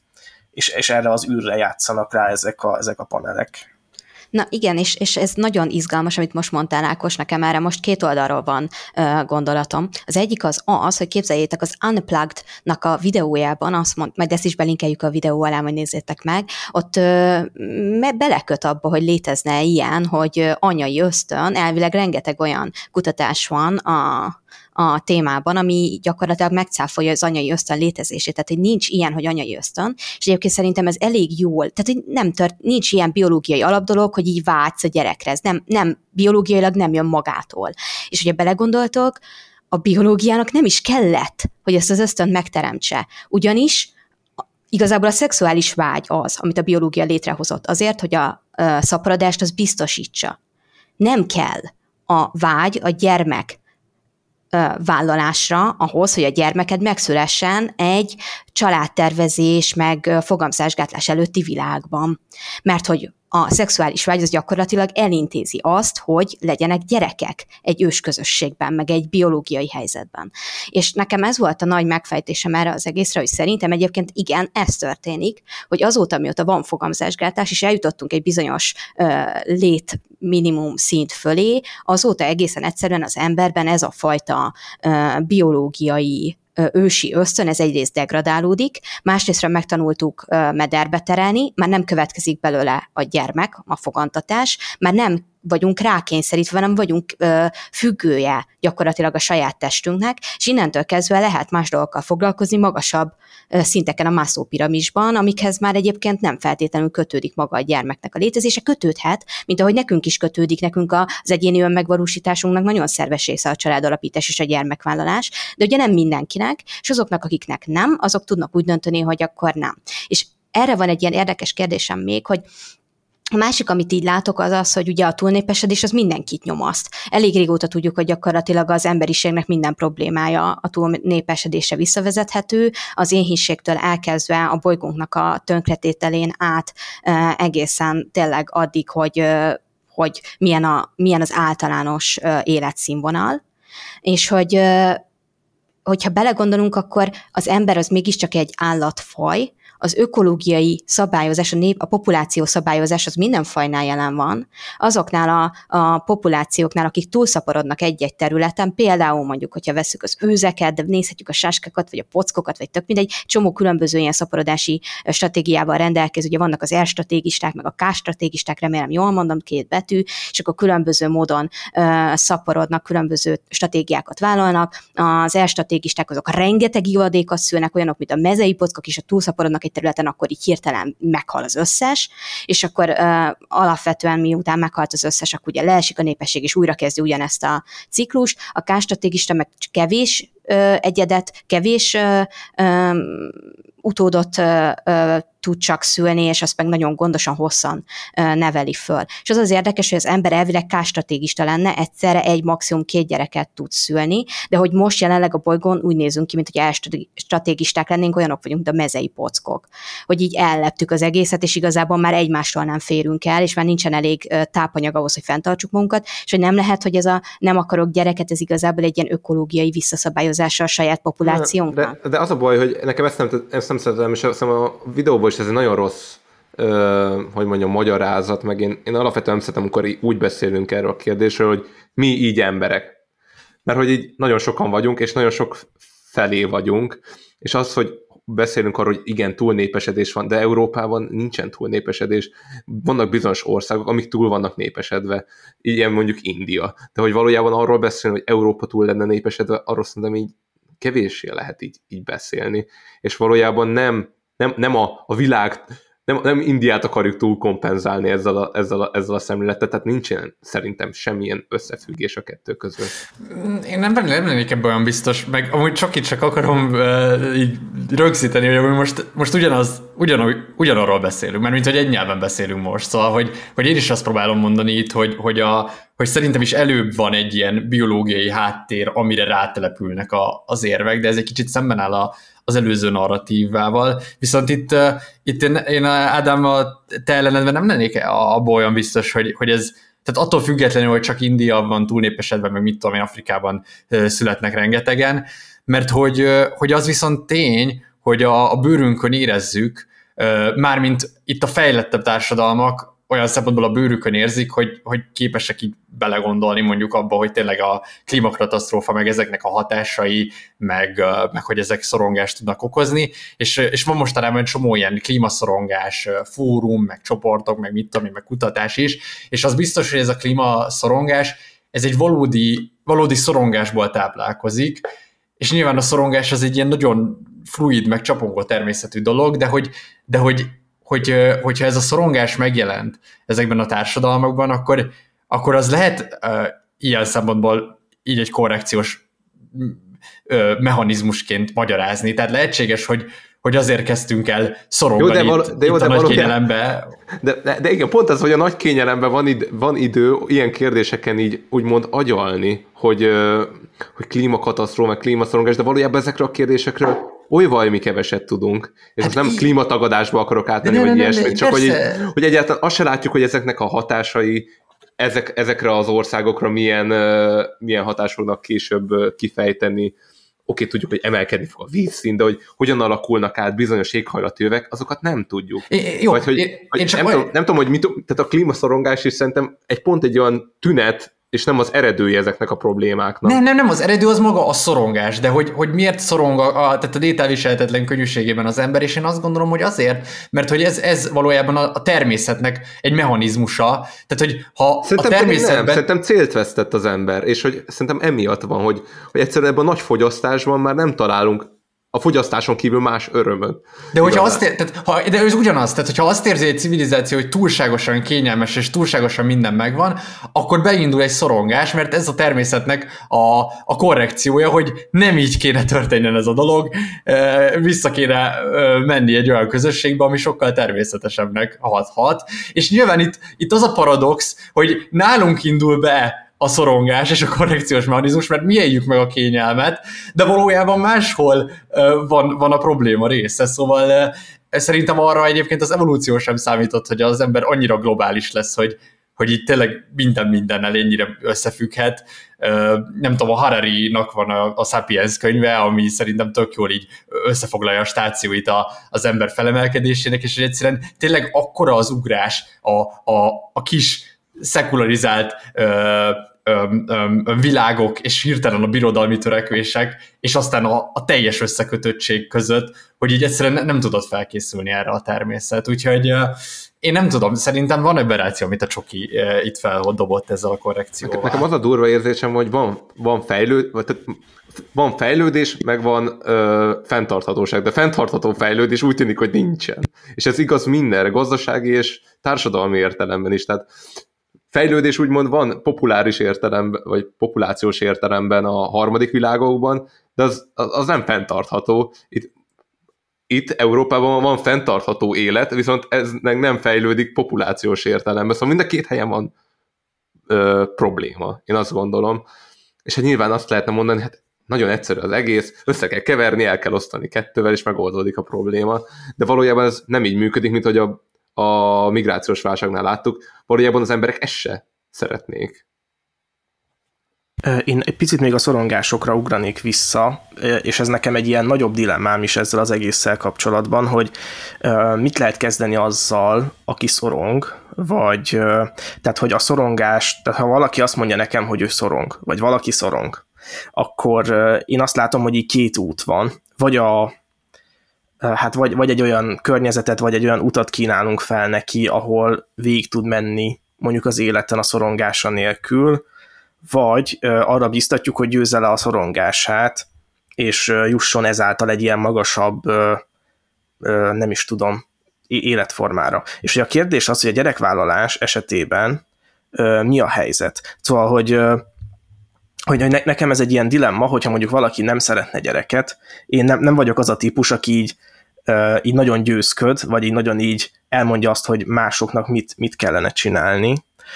és, és erre az űrre játszanak rá ezek a, ezek a panelek. Na igen, és, és ez nagyon izgalmas, amit most mondtál, Ákos, nekem erre most két oldalról van uh, gondolatom. Az egyik az az, hogy képzeljétek, az Unplugged-nak a videójában, azt mond, majd ezt is belinkeljük a videó alá, majd nézzétek meg, ott uh, beleköt abba, hogy létezne ilyen, hogy anyai ösztön, elvileg rengeteg olyan kutatás van a, a témában, ami gyakorlatilag megcáfolja az anyai ösztön létezését. Tehát, hogy nincs ilyen, hogy anyai ösztön, és egyébként szerintem ez elég jól, tehát, hogy nem tört, nincs ilyen biológiai alapdolog, hogy így vágysz a gyerekre. Ez nem, nem biológiailag nem jön magától. És ugye belegondoltok, a biológiának nem is kellett, hogy ezt az ösztönt megteremtse. Ugyanis igazából a szexuális vágy az, amit a biológia létrehozott, azért, hogy a, a szaporodást az biztosítsa. Nem kell a vágy a gyermek vállalásra ahhoz, hogy a gyermeked megszülessen egy családtervezés, meg fogamzásgátlás előtti világban. Mert hogy a szexuális vágy az gyakorlatilag elintézi azt, hogy legyenek gyerekek egy ősközösségben, meg egy biológiai helyzetben. És nekem ez volt a nagy megfejtésem erre az egészre, hogy szerintem egyébként igen, ez történik, hogy azóta, mióta van fogamzásgátás, és eljutottunk egy bizonyos uh, lét minimum szint fölé, azóta egészen egyszerűen az emberben ez a fajta uh, biológiai ősi ösztön, ez egyrészt degradálódik, másrésztről megtanultuk mederbe terelni, már nem következik belőle a gyermek, a fogantatás, már nem vagyunk rákényszerítve, nem vagyunk ö, függője gyakorlatilag a saját testünknek, és innentől kezdve lehet más dolgokkal foglalkozni magasabb szinteken a piramisban, amikhez már egyébként nem feltétlenül kötődik maga a gyermeknek a létezése, kötődhet, mint ahogy nekünk is kötődik, nekünk az egyéni önmegvalósításunknak nagyon szerves része a családalapítás és a gyermekvállalás, de ugye nem mindenkinek, és azoknak, akiknek nem, azok tudnak úgy dönteni, hogy akkor nem. És erre van egy ilyen érdekes kérdésem még, hogy a másik, amit így látok, az az, hogy ugye a túlnépesedés az mindenkit nyomaszt. Elég régóta tudjuk, hogy gyakorlatilag az emberiségnek minden problémája a túlnépesedése visszavezethető, az éhínségtől elkezdve a bolygónknak a tönkretételén át egészen tényleg addig, hogy, hogy milyen, a, milyen az általános életszínvonal, és hogy hogyha belegondolunk, akkor az ember az mégiscsak egy állatfaj, az ökológiai szabályozás, a, nép, a populáció szabályozás az minden fajnál jelen van. Azoknál a, a populációknál, akik túlszaporodnak egy-egy területen, például mondjuk, hogyha veszük az őzeket, de nézhetjük a sáskákat, vagy a pockokat, vagy tök mindegy, csomó különböző ilyen szaporodási stratégiával rendelkező, ugye vannak az R-stratégisták, meg a K-stratégisták, remélem jól mondom, két betű, és akkor különböző módon uh, szaporodnak, különböző stratégiákat vállalnak. Az R-stratégisták azok rengeteg ivadékat szülnek, olyanok, mint a mezei pockok, és a túlszaporodnak egy területen, akkor így hirtelen meghal az összes, és akkor uh, alapvetően miután meghalt az összes, akkor ugye leesik a népesség, és újra kezdi ugyanezt a ciklus. A K-strategista meg kevés uh, egyedet, kevés uh, um, utódot tud csak szülni, és azt meg nagyon gondosan, hosszan neveli föl. És az az érdekes, hogy az ember elvileg kástratégista lenne, egyszerre egy maximum két gyereket tud szülni, de hogy most jelenleg a bolygón úgy nézünk ki, mint hogy elstratégisták lennénk, olyanok vagyunk, mint a mezei pockok. Hogy így elleptük az egészet, és igazából már egymástól nem férünk el, és már nincsen elég tápanyag ahhoz, hogy fenntartsuk magunkat, és hogy nem lehet, hogy ez a nem akarok gyereket, ez igazából egy ilyen ökológiai visszaszabályozása a saját populációnknak. De, de az a baj, hogy nekem ezt nem, ezt nem szeretem, és azt a videóban is ez egy nagyon rossz ö, hogy mondjam, magyarázat, meg én, én alapvetően nem szeretem, amikor úgy beszélünk erről a kérdésről, hogy mi így emberek. Mert hogy így nagyon sokan vagyunk, és nagyon sok felé vagyunk, és az, hogy beszélünk arról, hogy igen, túlnépesedés van, de Európában nincsen túlnépesedés. Vannak bizonyos országok, amik túl vannak népesedve, ilyen mondjuk India. De hogy valójában arról beszélni, hogy Európa túl lenne népesedve, arról szerintem így kevéssé lehet így, így beszélni. És valójában nem nem, nem a, a világ, nem, nem Indiát akarjuk túl kompenzálni ezzel a, ezzel a, ezzel a szemlélettel, tehát nincsen szerintem semmilyen összefüggés a kettő között. Én nem, lennék ebben olyan biztos, meg amúgy csak itt csak akarom uh, így rögzíteni, hogy most, most ugyanaz, ugyan, ugyanarról beszélünk, mert mint hogy egy nyelven beszélünk most, szóval, hogy, hogy én is azt próbálom mondani itt, hogy, hogy, a, hogy szerintem is előbb van egy ilyen biológiai háttér, amire rátelepülnek a, az érvek, de ez egy kicsit szemben áll a, az előző narratívával. Viszont itt, itt én, én Ádám, a te ellenedben nem lennék abból olyan biztos, hogy, hogy ez, tehát attól függetlenül, hogy csak India van túlnépesedve, meg mit tudom én, Afrikában születnek rengetegen, mert hogy, hogy az viszont tény, hogy a, a bőrünkön érezzük, mármint itt a fejlettebb társadalmak olyan szempontból a bőrükön érzik, hogy, hogy képesek így belegondolni mondjuk abba, hogy tényleg a klímakatasztrófa, meg ezeknek a hatásai, meg, meg hogy ezek szorongást tudnak okozni, és, és van mostanában csomó ilyen klímaszorongás fórum, meg csoportok, meg mit tudom meg kutatás is, és az biztos, hogy ez a klímaszorongás, ez egy valódi, valódi szorongásból táplálkozik, és nyilván a szorongás az egy ilyen nagyon fluid, meg csapongó természetű dolog, de hogy, de hogy hogy, hogyha ez a szorongás megjelent ezekben a társadalmakban, akkor, akkor az lehet uh, ilyen szempontból így egy korrekciós uh, mechanizmusként magyarázni. Tehát lehetséges, hogy, hogy azért kezdtünk el szorongani jó, de val- de jó, itt de a nagy kényelembe. De, de, de igen, pont ez, hogy a nagy kényelemben van, id- van idő ilyen kérdéseken így úgymond agyalni, hogy, hogy klímakatasztrófa, klímaszorongás, de valójában ezekről a kérdésekről oly valami keveset tudunk, és hát most nem klímatagadásba akarok átmenni, vagy ilyesmi, csak hogy, így, hogy egyáltalán azt se látjuk, hogy ezeknek a hatásai ezek, ezekre az országokra milyen, uh, milyen hatás fognak később uh, kifejteni. Oké, tudjuk, hogy emelkedni fog a vízszín, de hogy hogyan alakulnak át bizonyos éghajlatjövek, azokat nem tudjuk. É, jó, Vagy, hogy, én, hogy én nem, tudom, nem tudom, hogy mit, tehát a klímaszorongás is szerintem egy pont egy olyan tünet, és nem az eredője ezeknek a problémáknak. Nem, nem, nem, az eredő az maga a szorongás, de hogy, hogy miért szorong a, a, tehát a lételviselhetetlen könnyűségében az ember, és én azt gondolom, hogy azért, mert hogy ez, ez valójában a, a természetnek egy mechanizmusa, tehát hogy ha szerintem a természetben... Nem, szerintem célt vesztett az ember, és hogy szerintem emiatt van, hogy, hogy egyszerűen ebben a nagy fogyasztásban már nem találunk a fogyasztáson kívül más örömön. De hogyha azt ér, tehát, ha, de ez ugyanaz, tehát hogyha azt érzi egy civilizáció, hogy túlságosan kényelmes és túlságosan minden megvan, akkor beindul egy szorongás, mert ez a természetnek a, a korrekciója, hogy nem így kéne történjen ez a dolog, vissza kéne menni egy olyan közösségbe, ami sokkal természetesebbnek hathat. És nyilván itt, itt az a paradox, hogy nálunk indul be a szorongás és a korrekciós mechanizmus, mert mi éljük meg a kényelmet, de valójában máshol van, van a probléma része, szóval szerintem arra egyébként az evolúció sem számított, hogy az ember annyira globális lesz, hogy, hogy itt tényleg minden mindennel ennyire összefügghet. Nem tudom, a Harari-nak van a, a Sapiens könyve, ami szerintem tök jól így összefoglalja a stációit a, az ember felemelkedésének, és hogy egyszerűen tényleg akkora az ugrás a, a, a kis szekularizált ö, világok, és hirtelen a birodalmi törekvések, és aztán a, a teljes összekötöttség között, hogy így egyszerűen nem tudod felkészülni erre a természet. Úgyhogy én nem tudom, szerintem van eberáció, amit a Csoki itt feldobott ezzel a korrekcióval. Nekem az a durva érzésem, hogy van, van fejlőd, vagy tehát van fejlődés, meg van ö, fenntarthatóság, de fenntartható fejlődés úgy tűnik, hogy nincsen. És ez igaz mindenre, gazdasági és társadalmi értelemben is. Tehát fejlődés úgymond van populáris értelemben, vagy populációs értelemben a harmadik világokban, de az, az, nem fenntartható. Itt, itt Európában van fenntartható élet, viszont ez nem fejlődik populációs értelemben. Szóval mind a két helyen van ö, probléma, én azt gondolom. És hát nyilván azt lehetne mondani, hát nagyon egyszerű az egész, össze kell keverni, el kell osztani kettővel, és megoldódik a probléma. De valójában ez nem így működik, mint hogy a a migrációs válságnál láttuk, valójában az emberek ezt se szeretnék. Én egy picit még a szorongásokra ugranék vissza, és ez nekem egy ilyen nagyobb dilemmám is ezzel az egésszel kapcsolatban, hogy mit lehet kezdeni azzal, aki szorong, vagy tehát, hogy a szorongás, tehát ha valaki azt mondja nekem, hogy ő szorong, vagy valaki szorong, akkor én azt látom, hogy így két út van, vagy a hát vagy, vagy egy olyan környezetet, vagy egy olyan utat kínálunk fel neki, ahol végig tud menni mondjuk az életen a szorongása nélkül, vagy arra biztatjuk, hogy győzze le a szorongását, és jusson ezáltal egy ilyen magasabb, nem is tudom, életformára. És ugye a kérdés az, hogy a gyerekvállalás esetében mi a helyzet. Szóval, hogy hogy nekem ez egy ilyen dilemma, hogyha mondjuk valaki nem szeretne gyereket, én nem, nem vagyok az a típus, aki így, így nagyon győzköd, vagy így nagyon így elmondja azt, hogy másoknak mit, mit kellene csinálni.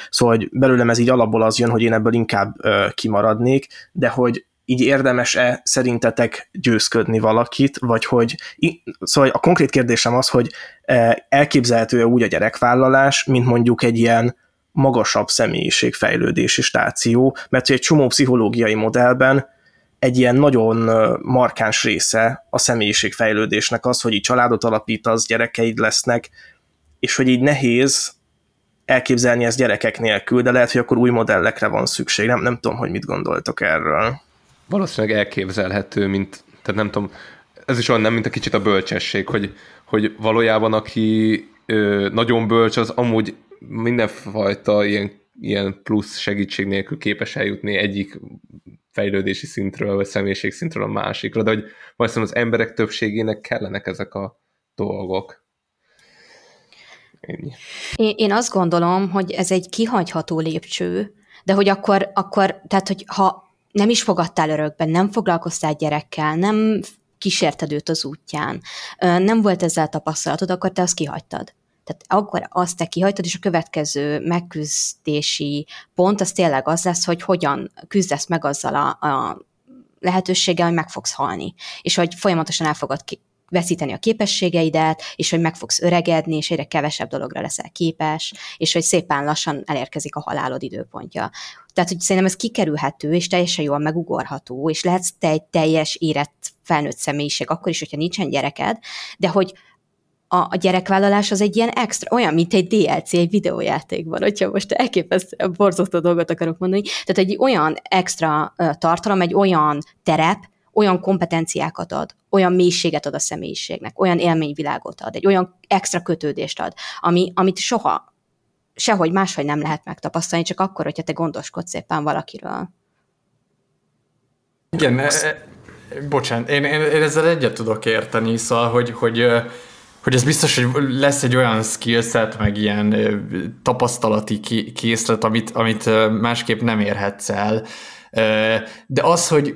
Szóval, hogy belőlem ez így alapból az jön, hogy én ebből inkább kimaradnék, de hogy így érdemes-e szerintetek győzködni valakit, vagy hogy, szóval a konkrét kérdésem az, hogy elképzelhető-e úgy a gyerekvállalás, mint mondjuk egy ilyen magasabb személyiségfejlődési stáció, mert egy csomó pszichológiai modellben egy ilyen nagyon markáns része a személyiségfejlődésnek az, hogy így családot alapítasz, gyerekeid lesznek, és hogy így nehéz elképzelni ezt gyerekek nélkül, de lehet, hogy akkor új modellekre van szükség. Nem, nem tudom, hogy mit gondoltok erről. Valószínűleg elképzelhető, mint, tehát nem tudom, ez is olyan nem, mint a kicsit a bölcsesség, hogy, hogy valójában aki ö, nagyon bölcs, az amúgy mindenfajta ilyen, ilyen plusz segítség nélkül képes eljutni egyik fejlődési szintről, vagy személyiségszintről a másikra, de hogy valószínűleg az emberek többségének kellenek ezek a dolgok. Ennyi. Én, én azt gondolom, hogy ez egy kihagyható lépcső, de hogy akkor, akkor tehát, hogy ha nem is fogadtál örökben, nem foglalkoztál gyerekkel, nem kísérted őt az útján, nem volt ezzel tapasztalatod, akkor te azt kihagytad. Tehát akkor azt te kihagytad, és a következő megküzdési pont az tényleg az lesz, hogy hogyan küzdesz meg azzal a, a lehetőséggel, hogy meg fogsz halni, és hogy folyamatosan el fogod ki, veszíteni a képességeidet, és hogy meg fogsz öregedni, és egyre kevesebb dologra leszel képes, és hogy szépen lassan elérkezik a halálod időpontja. Tehát, hogy szerintem ez kikerülhető, és teljesen jól megugorható, és lehetsz te egy teljes érett felnőtt személyiség, akkor is, hogyha nincsen gyereked, de hogy a, a gyerekvállalás az egy ilyen extra, olyan, mint egy DLC egy videójátékban, hogyha most elképesztő borzasztó dolgot akarok mondani. Tehát egy olyan extra tartalom, egy olyan terep, olyan kompetenciákat ad, olyan mélységet ad a személyiségnek, olyan élményvilágot ad, egy olyan extra kötődést ad, ami, amit soha, sehogy máshogy nem lehet megtapasztalni, csak akkor, hogyha te gondoskodsz szépen valakiről. Igen, e, e, bocsánat, én, én, én ezzel egyet tudok érteni, szóval, hogy, hogy hogy ez biztos, hogy lesz egy olyan skillset, meg ilyen tapasztalati készlet, amit, amit másképp nem érhetsz el. De az, hogy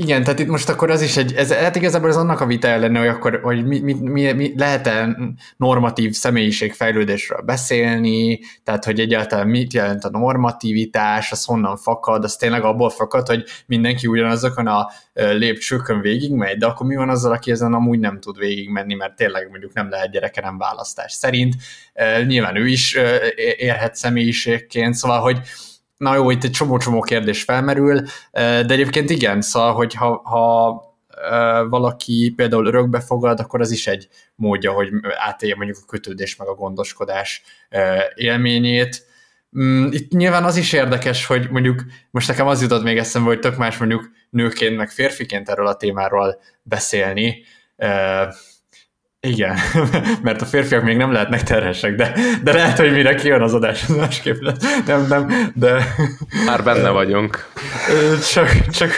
igen, tehát itt most akkor az is egy, ez, hát igazából ez annak a vita lenne, hogy akkor hogy mi, mi, mi, mi lehet-e normatív személyiségfejlődésről beszélni, tehát hogy egyáltalán mit jelent a normativitás, az honnan fakad, az tényleg abból fakad, hogy mindenki ugyanazokon a lépcsőkön végigmegy, de akkor mi van azzal, aki ezen amúgy nem tud végigmenni, mert tényleg mondjuk nem lehet gyereke nem választás szerint. Nyilván ő is érhet személyiségként, szóval, hogy na jó, itt egy csomó-csomó kérdés felmerül, de egyébként igen, szóval, hogy ha, ha valaki például örökbe fogad, akkor az is egy módja, hogy átélje mondjuk a kötődés meg a gondoskodás élményét. Mm, itt nyilván az is érdekes, hogy mondjuk most nekem az jutott még eszembe, hogy tök más mondjuk nőként meg férfiként erről a témáról beszélni, igen, mert a férfiak még nem lehetnek terhesek, de, de lehet, hogy mire kijön az adás, az másképp lesz. Nem, nem, de... Már benne vagyunk. Csak, csak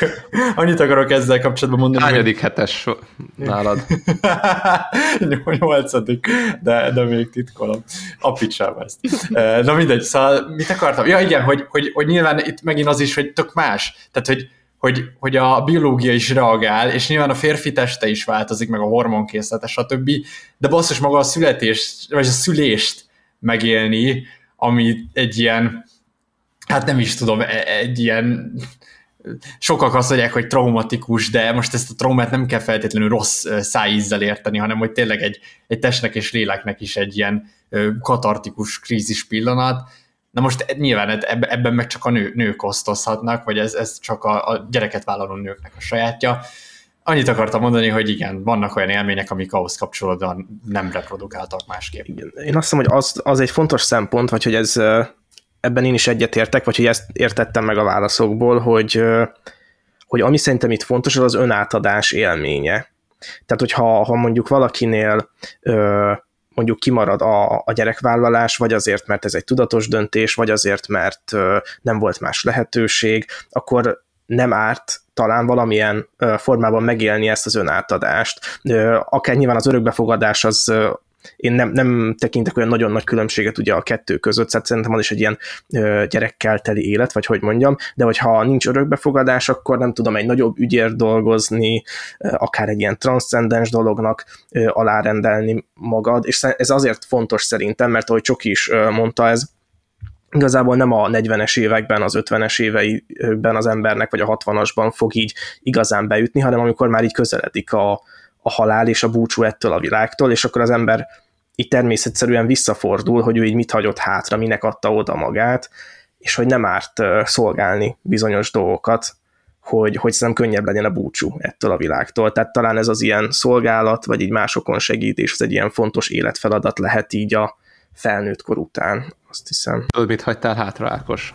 annyit akarok ezzel kapcsolatban mondani. Hányadik hogy... hetes nálad? Nyolcadik, de, de még titkolom. Apicsám ezt. Na mindegy, szóval mit akartam? Ja igen, hogy, hogy, hogy nyilván itt megint az is, hogy tök más. Tehát, hogy hogy, hogy a biológia is reagál, és nyilván a férfi teste is változik, meg a hormonkészlete, stb. De basszus maga a születést, vagy a szülést megélni, ami egy ilyen, hát nem is tudom, e, egy ilyen sokak azt mondják, hogy traumatikus, de most ezt a traumát nem kell feltétlenül rossz szájízzel érteni, hanem hogy tényleg egy, egy testnek és léleknek is egy ilyen katartikus krízis pillanat, Na most nyilván ebben meg csak a nő, nők osztozhatnak, vagy ez, ez csak a, a gyereket vállaló nőknek a sajátja. Annyit akartam mondani, hogy igen, vannak olyan élmények, amik ahhoz kapcsolódóan nem reprodukáltak másképp. Igen. Én azt hiszem, hogy az, az egy fontos szempont, vagy hogy ez ebben én is egyetértek, vagy hogy ezt értettem meg a válaszokból, hogy, hogy ami szerintem itt fontos, az az önátadás élménye. Tehát, hogyha ha mondjuk valakinél mondjuk kimarad a, a gyerekvállalás, vagy azért, mert ez egy tudatos döntés, vagy azért, mert nem volt más lehetőség, akkor nem árt talán valamilyen formában megélni ezt az önátadást. Akár nyilván az örökbefogadás az én nem, nem tekintek olyan nagyon nagy különbséget ugye a kettő között, szóval szerintem az is egy ilyen ö, gyerekkel teli élet, vagy hogy mondjam, de hogyha nincs örökbefogadás, akkor nem tudom egy nagyobb ügyért dolgozni, akár egy ilyen transzcendens dolognak ö, alárendelni magad, és ez azért fontos szerintem, mert ahogy Csoki is mondta, ez igazából nem a 40-es években, az 50-es éveiben az embernek, vagy a 60-asban fog így igazán beütni, hanem amikor már így közeledik a, a halál és a búcsú ettől a világtól, és akkor az ember így természetszerűen visszafordul, hogy ő így mit hagyott hátra, minek adta oda magát, és hogy nem árt szolgálni bizonyos dolgokat, hogy, hogy szerintem könnyebb legyen a búcsú ettől a világtól. Tehát talán ez az ilyen szolgálat, vagy így másokon segítés, ez egy ilyen fontos életfeladat lehet így a felnőtt kor után, azt hiszem. Tudod, mit hagytál hátra, Ákos?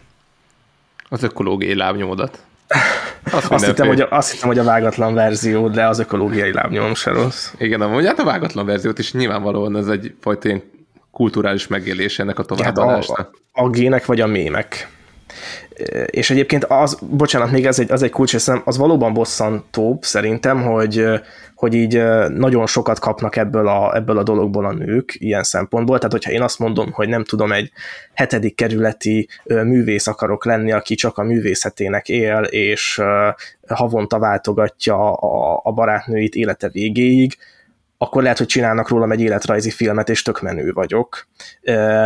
Az ökológiai lábnyódat. Azt, azt, hittem, hogy a, azt hittem, hogy a vágatlan verzió, de az ökológiai lábnyom se rossz. Igen, amúgy hát a vágatlan verziót is nyilvánvalóan ez egy fajta ilyen kulturális megélés ennek a továbbadásnak. Hát a, a gének vagy a mémek. És egyébként az, bocsánat, még ez egy, az egy kulcs, az valóban bosszantóbb szerintem, hogy hogy így nagyon sokat kapnak ebből a, ebből a dologból a nők ilyen szempontból. Tehát, hogyha én azt mondom, hogy nem tudom, egy hetedik kerületi művész akarok lenni, aki csak a művészetének él, és havonta váltogatja a, a barátnőit élete végéig, akkor lehet, hogy csinálnak rólam egy életrajzi filmet, és tök menő vagyok.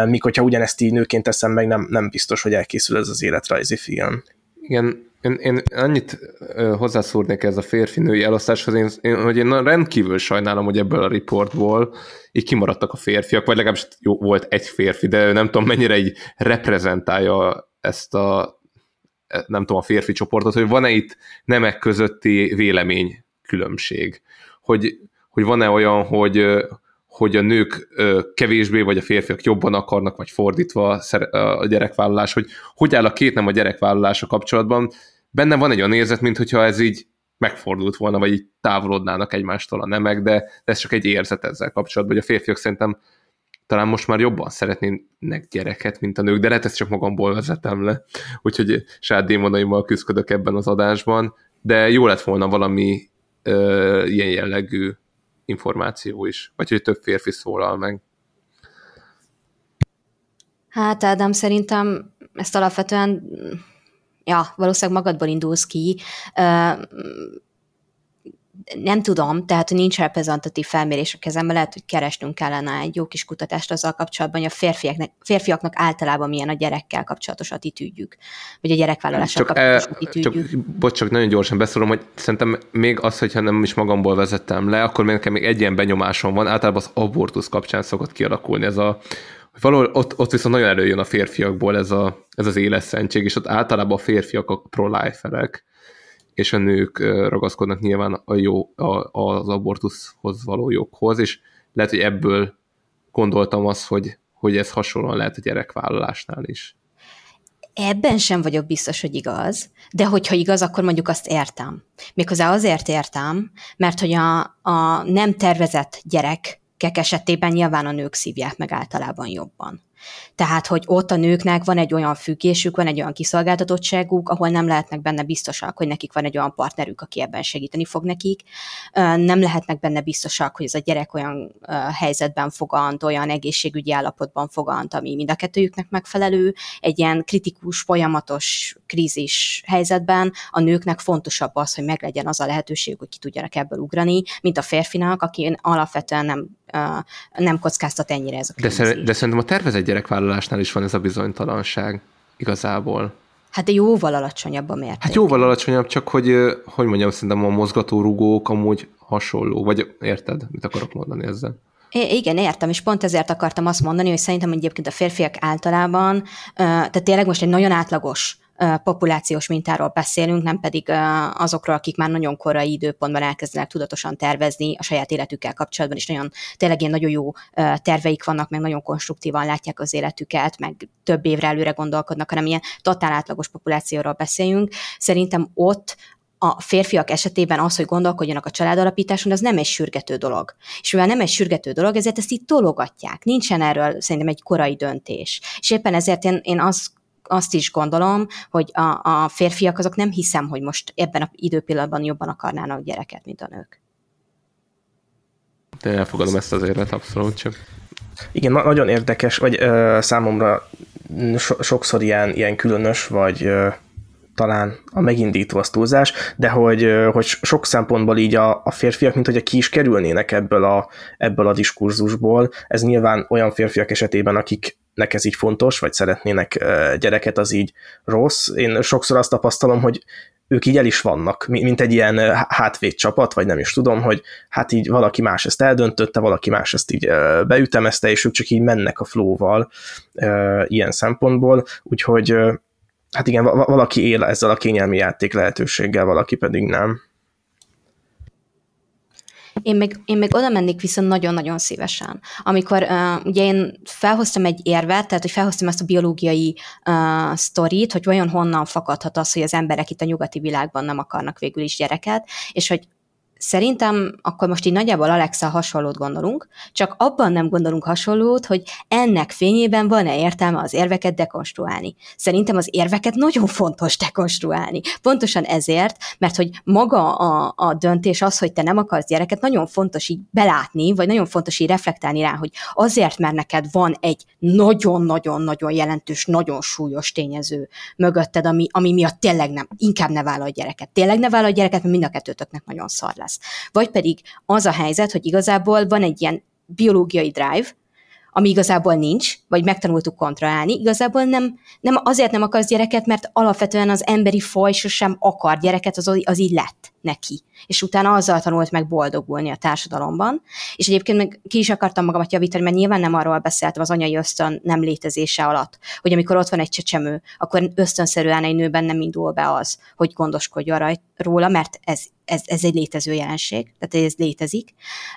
Míg hogyha ugyanezt így nőként teszem meg, nem, nem biztos, hogy elkészül ez az életrajzi film. Igen, én, én annyit hozzászúrnék ez a férfi-női elosztáshoz, én, én, hogy én rendkívül sajnálom, hogy ebből a riportból így kimaradtak a férfiak, vagy legalábbis jó, volt egy férfi, de nem tudom mennyire így reprezentálja ezt a nem tudom, a férfi csoportot, hogy van-e itt nemek közötti vélemény különbség, hogy, hogy van-e olyan, hogy, hogy a nők kevésbé, vagy a férfiak jobban akarnak, vagy fordítva a gyerekvállalás, hogy hogy áll a két nem a gyerekvállalása kapcsolatban. Benne van egy olyan érzet, mintha ez így megfordult volna, vagy így távolodnának egymástól a nemek, de, ez csak egy érzet ezzel kapcsolatban, hogy a férfiak szerintem talán most már jobban szeretnének gyereket, mint a nők, de lehet ezt csak magamból vezetem le, úgyhogy saját démonaimmal küzdök ebben az adásban, de jó lett volna valami ö, ilyen jellegű információ is, vagy hogy több férfi szólal meg. Hát Ádám, szerintem ezt alapvetően ja, valószínűleg magadból indulsz ki. Nem tudom, tehát nincs reprezentatív felmérés a kezemben, lehet, hogy keresnünk kellene egy jó kis kutatást azzal kapcsolatban, hogy a férfiaknak, férfiaknak általában milyen a gyerekkel kapcsolatos attitűdjük, vagy a gyerekvállalással csak, kapcsolatos e, attitűdjük. Csak, bocs, csak nagyon gyorsan beszélom, hogy szerintem még az, hogyha nem is magamból vezettem le, akkor még nekem még egy ilyen benyomásom van, általában az abortusz kapcsán szokott kialakulni ez a hogy valahol ott, ott viszont nagyon előjön a férfiakból ez, a, ez az éleszentség, és ott általában a férfiak a pro-liferek, és a nők ragaszkodnak nyilván a jó, a, az abortuszhoz való joghoz, és lehet, hogy ebből gondoltam azt, hogy, hogy ez hasonlóan lehet a gyerekvállalásnál is. Ebben sem vagyok biztos, hogy igaz, de hogyha igaz, akkor mondjuk azt értem. Méghozzá azért értem, mert hogy a, a nem tervezett gyerekek esetében nyilván a nők szívják meg általában jobban. Tehát, hogy ott a nőknek van egy olyan függésük, van egy olyan kiszolgáltatottságuk, ahol nem lehetnek benne biztosak, hogy nekik van egy olyan partnerük, aki ebben segíteni fog nekik. Nem lehetnek benne biztosak, hogy ez a gyerek olyan helyzetben fogant, olyan egészségügyi állapotban fogant, ami mind a kettőjüknek megfelelő. Egy ilyen kritikus, folyamatos krízis helyzetben a nőknek fontosabb az, hogy meglegyen az a lehetőség, hogy ki tudjanak ebből ugrani, mint a férfinak, aki alapvetően nem nem kockáztat ennyire ez a de, szer- de szerintem a tervezett gyerekvállalásnál is van ez a bizonytalanság igazából. Hát de jóval alacsonyabb a mérték. Hát jóval alacsonyabb, csak hogy, hogy mondjam, szerintem a mozgatórugók amúgy hasonló, vagy érted, mit akarok mondani ezzel? É, igen, értem, és pont ezért akartam azt mondani, hogy szerintem egyébként a férfiak általában, tehát tényleg most egy nagyon átlagos populációs mintáról beszélünk, nem pedig azokról, akik már nagyon korai időpontban elkezdenek tudatosan tervezni a saját életükkel kapcsolatban, és nagyon, tényleg ilyen nagyon jó terveik vannak, meg nagyon konstruktívan látják az életüket, meg több évre előre gondolkodnak, hanem ilyen totál átlagos populációról beszéljünk. Szerintem ott a férfiak esetében az, hogy gondolkodjanak a családalapításon, az nem egy sürgető dolog. És mivel nem egy sürgető dolog, ezért ezt itt tologatják. Nincsen erről szerintem egy korai döntés. És éppen ezért én, én azt azt is gondolom, hogy a, a férfiak azok nem hiszem, hogy most ebben a időpillanatban jobban akarnának gyereket, mint a nők. De elfogadom ezt az érvet, abszolút csak. Igen, nagyon érdekes, vagy ö, számomra so, sokszor ilyen, ilyen különös, vagy ö, talán a megindító az túlzás, de hogy, hogy sok szempontból így a, a férfiak, mint hogy ki is kerülnének ebből a, ebből a diskurzusból. Ez nyilván olyan férfiak esetében, akik nek ez így fontos, vagy szeretnének gyereket, az így rossz. Én sokszor azt tapasztalom, hogy ők így el is vannak, mint egy ilyen hátvéd csapat, vagy nem is tudom, hogy hát így valaki más ezt eldöntötte, valaki más ezt így beütemezte, és ők csak így mennek a flóval ilyen szempontból, úgyhogy hát igen, valaki él ezzel a kényelmi játék lehetőséggel, valaki pedig nem. Én még, én még oda mennék viszont nagyon-nagyon szívesen. Amikor uh, ugye én felhoztam egy érvet, tehát hogy felhoztam ezt a biológiai uh, sztorit, hogy vajon honnan fakadhat az, hogy az emberek itt a nyugati világban nem akarnak végül is gyereket, és hogy Szerintem akkor most így nagyjából Alexa hasonlót gondolunk, csak abban nem gondolunk hasonlót, hogy ennek fényében van-e értelme az érveket dekonstruálni. Szerintem az érveket nagyon fontos dekonstruálni. Pontosan ezért, mert hogy maga a, a döntés az, hogy te nem akarsz gyereket, nagyon fontos így belátni, vagy nagyon fontos így reflektálni rá, hogy azért, mert neked van egy nagyon-nagyon-nagyon jelentős, nagyon súlyos tényező mögötted, ami, ami miatt tényleg nem, inkább ne vállalj gyereket. Tényleg ne vállalj gyereket, mert mind a kettőtöknek nagyon szar lesz lesz. Vagy pedig az a helyzet, hogy igazából van egy ilyen biológiai drive, ami igazából nincs, vagy megtanultuk kontrollálni, igazából nem, nem azért nem akarsz gyereket, mert alapvetően az emberi faj sosem akar gyereket, az, az így lett neki. És utána azzal tanult meg boldogulni a társadalomban. És egyébként meg ki is akartam magamat javítani, mert nyilván nem arról beszéltem az anyai ösztön nem létezése alatt, hogy amikor ott van egy csecsemő, akkor ösztönszerűen egy nőben nem indul be az, hogy gondoskodjon rajt, róla, mert ez, ez, ez egy létező jelenség, tehát ez létezik.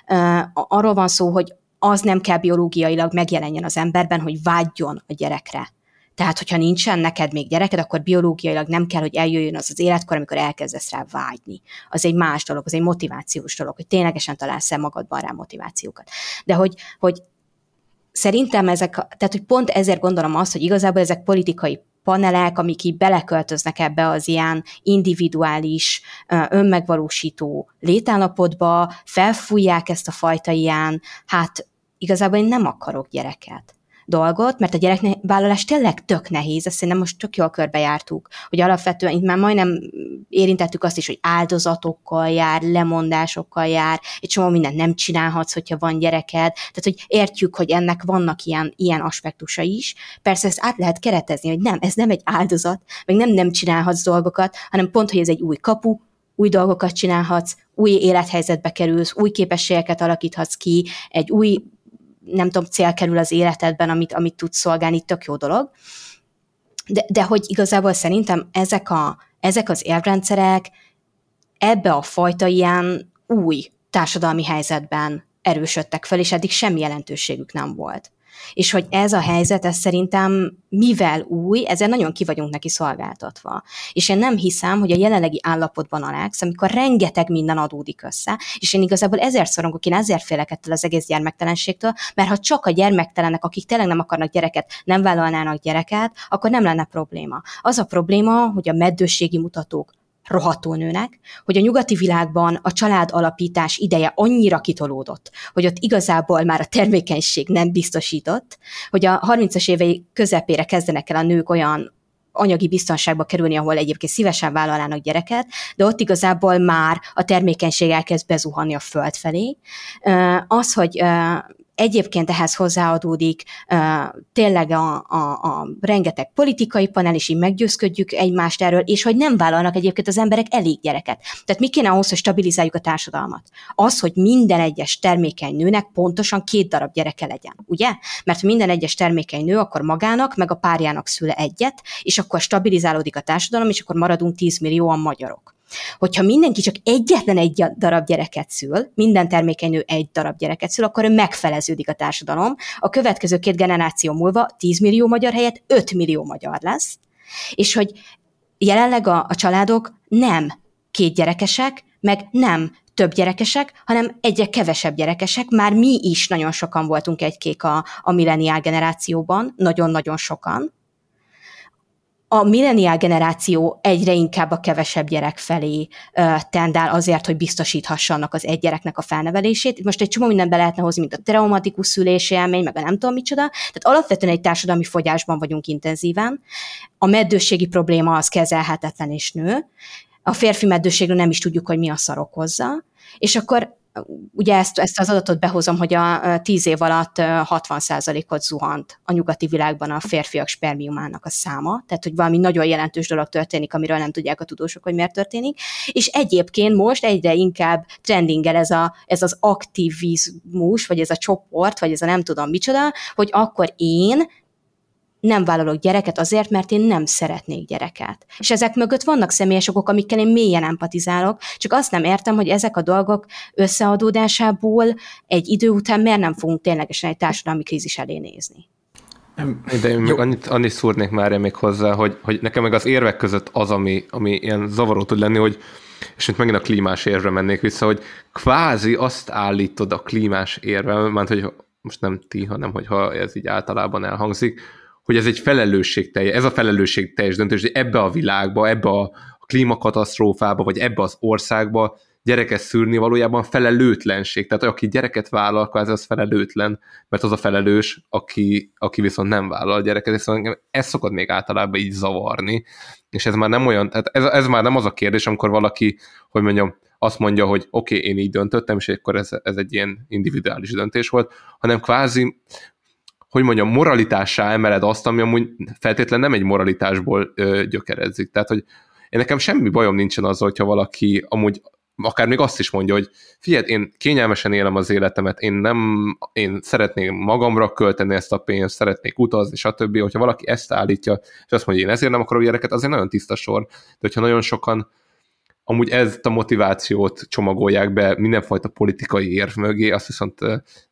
Uh, arról van szó, hogy az nem kell biológiailag megjelenjen az emberben, hogy vágyjon a gyerekre. Tehát, hogyha nincsen neked még gyereked, akkor biológiailag nem kell, hogy eljöjjön az az életkor, amikor elkezdesz rá vágyni. Az egy más dolog, az egy motivációs dolog, hogy ténylegesen találsz el magadban rá motivációkat. De hogy, hogy szerintem ezek, tehát hogy pont ezért gondolom azt, hogy igazából ezek politikai panelek, amik így beleköltöznek ebbe az ilyen individuális, önmegvalósító létállapotba, felfújják ezt a fajta ilyen, hát igazából én nem akarok gyereket. Dolgot, mert a gyerekvállalás tényleg tök nehéz, ezt szerintem most tök jól körbejártuk, hogy alapvetően itt már majdnem érintettük azt is, hogy áldozatokkal jár, lemondásokkal jár, egy csomó mindent nem csinálhatsz, hogyha van gyereked, tehát hogy értjük, hogy ennek vannak ilyen, ilyen aspektusa is. Persze ezt át lehet keretezni, hogy nem, ez nem egy áldozat, meg nem nem csinálhatsz dolgokat, hanem pont, hogy ez egy új kapu, új dolgokat csinálhatsz, új élethelyzetbe kerülsz, új képességeket alakíthatsz ki, egy új nem tudom, cél kerül az életedben, amit, amit tudsz szolgálni, tök jó dolog. De, de hogy igazából szerintem ezek, a, ezek az érvrendszerek ebbe a fajta ilyen új társadalmi helyzetben erősödtek fel, és eddig semmi jelentőségük nem volt és hogy ez a helyzet, ez szerintem mivel új, ezzel nagyon ki vagyunk neki szolgáltatva. És én nem hiszem, hogy a jelenlegi állapotban Alex, amikor rengeteg minden adódik össze, és én igazából ezért szorongok, én ezért félek ettől az egész gyermektelenségtől, mert ha csak a gyermektelenek, akik tényleg nem akarnak gyereket, nem vállalnának gyereket, akkor nem lenne probléma. Az a probléma, hogy a meddőségi mutatók rohadtul nőnek, hogy a nyugati világban a család alapítás ideje annyira kitolódott, hogy ott igazából már a termékenység nem biztosított, hogy a 30-as évei közepére kezdenek el a nők olyan anyagi biztonságba kerülni, ahol egyébként szívesen vállalnának gyereket, de ott igazából már a termékenység elkezd bezuhanni a föld felé. Az, hogy Egyébként ehhez hozzáadódik tényleg a, a, a rengeteg politikai panel, és így meggyőzködjük egymást erről, és hogy nem vállalnak egyébként az emberek elég gyereket. Tehát mi kéne ahhoz, hogy stabilizáljuk a társadalmat? Az, hogy minden egyes termékeny nőnek pontosan két darab gyereke legyen, ugye? Mert minden egyes termékeny nő akkor magának, meg a párjának szüle egyet, és akkor stabilizálódik a társadalom, és akkor maradunk 10 millióan magyarok. Hogyha mindenki csak egyetlen egy darab gyereket szül, minden termékenynő egy darab gyereket szül, akkor megfeleződik a társadalom. A következő két generáció múlva 10 millió magyar helyett 5 millió magyar lesz. És hogy jelenleg a, a családok nem két gyerekesek, meg nem több gyerekesek, hanem egyre kevesebb gyerekesek. Már mi is nagyon sokan voltunk egy-kék a, a milleniál generációban, nagyon-nagyon sokan a milleniál generáció egyre inkább a kevesebb gyerek felé tendál azért, hogy biztosíthassanak az egy gyereknek a felnevelését. Most egy csomó mindenbe lehetne hozni, mint a traumatikus szülési élmény, meg a nem tudom micsoda. Tehát alapvetően egy társadalmi fogyásban vagyunk intenzíven. A meddőségi probléma az kezelhetetlen és nő. A férfi meddőségről nem is tudjuk, hogy mi a szar okozza. És akkor ugye ezt, ezt az adatot behozom, hogy a tíz év alatt 60%-ot zuhant a nyugati világban a férfiak spermiumának a száma, tehát hogy valami nagyon jelentős dolog történik, amiről nem tudják a tudósok, hogy miért történik, és egyébként most egyre inkább trendingel ez, a, ez az aktivizmus, vagy ez a csoport, vagy ez a nem tudom micsoda, hogy akkor én nem vállalok gyereket azért, mert én nem szeretnék gyereket. És ezek mögött vannak személyes okok, amikkel én mélyen empatizálok, csak azt nem értem, hogy ezek a dolgok összeadódásából egy idő után miért nem fogunk ténylegesen egy társadalmi krízis elé nézni. De én még annyit, annyit szúrnék már még hozzá, hogy, hogy nekem meg az érvek között az, ami, ami ilyen zavaró tud lenni, hogy és itt megint a klímás érve mennék vissza, hogy kvázi azt állítod a klímás érve, mert hogy most nem ti, hanem hogyha ez így általában elhangzik, hogy ez egy felelősségteljes, ez a felelősségteljes döntés, hogy ebbe a világba, ebbe a klímakatasztrófába, vagy ebbe az országba gyereket szűrni valójában felelőtlenség. Tehát aki gyereket vállal, az az felelőtlen, mert az a felelős, aki, aki viszont nem vállal gyereket, és szóval ez szokott még általában így zavarni, és ez már nem olyan, tehát ez, ez már nem az a kérdés, amikor valaki, hogy mondjam, azt mondja, hogy oké, okay, én így döntöttem, és akkor ez, ez egy ilyen individuális döntés volt, hanem kvázi hogy mondjam, moralitássá emeled azt, ami amúgy feltétlen nem egy moralitásból ö, gyökerezik. Tehát, hogy én nekem semmi bajom nincsen azzal, hogyha valaki amúgy akár még azt is mondja, hogy figyelj, én kényelmesen élem az életemet, én nem, én szeretnék magamra költeni ezt a pénzt, szeretnék utazni, stb. Hogyha valaki ezt állítja, és azt mondja, én ezért nem akarok gyereket, azért nagyon tiszta sor. De hogyha nagyon sokan amúgy ezt a motivációt csomagolják be mindenfajta politikai érv mögé, azt viszont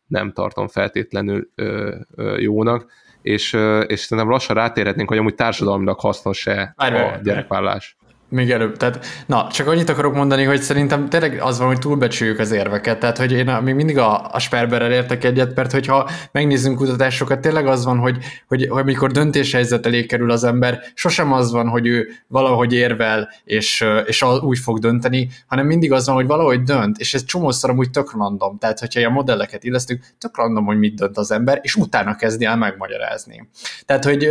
nem tartom feltétlenül ö, ö, jónak, és, és szerintem lassan rátérhetnénk, hogy amúgy társadalmilag hasznos-e a gyerekvállás. Még előbb. Tehát, na, csak annyit akarok mondani, hogy szerintem tényleg az van, hogy túlbecsüljük az érveket. Tehát, hogy én még mindig a, a Sperberrel értek egyet, mert hogyha megnézzünk kutatásokat, tényleg az van, hogy, hogy, hogy amikor döntéshelyzet elé kerül az ember, sosem az van, hogy ő valahogy érvel, és, és úgy fog dönteni, hanem mindig az van, hogy valahogy dönt, és ez csomószor amúgy tök random. Tehát, hogyha a modelleket illesztünk, tök random, hogy mit dönt az ember, és utána kezdi el megmagyarázni. Tehát, hogy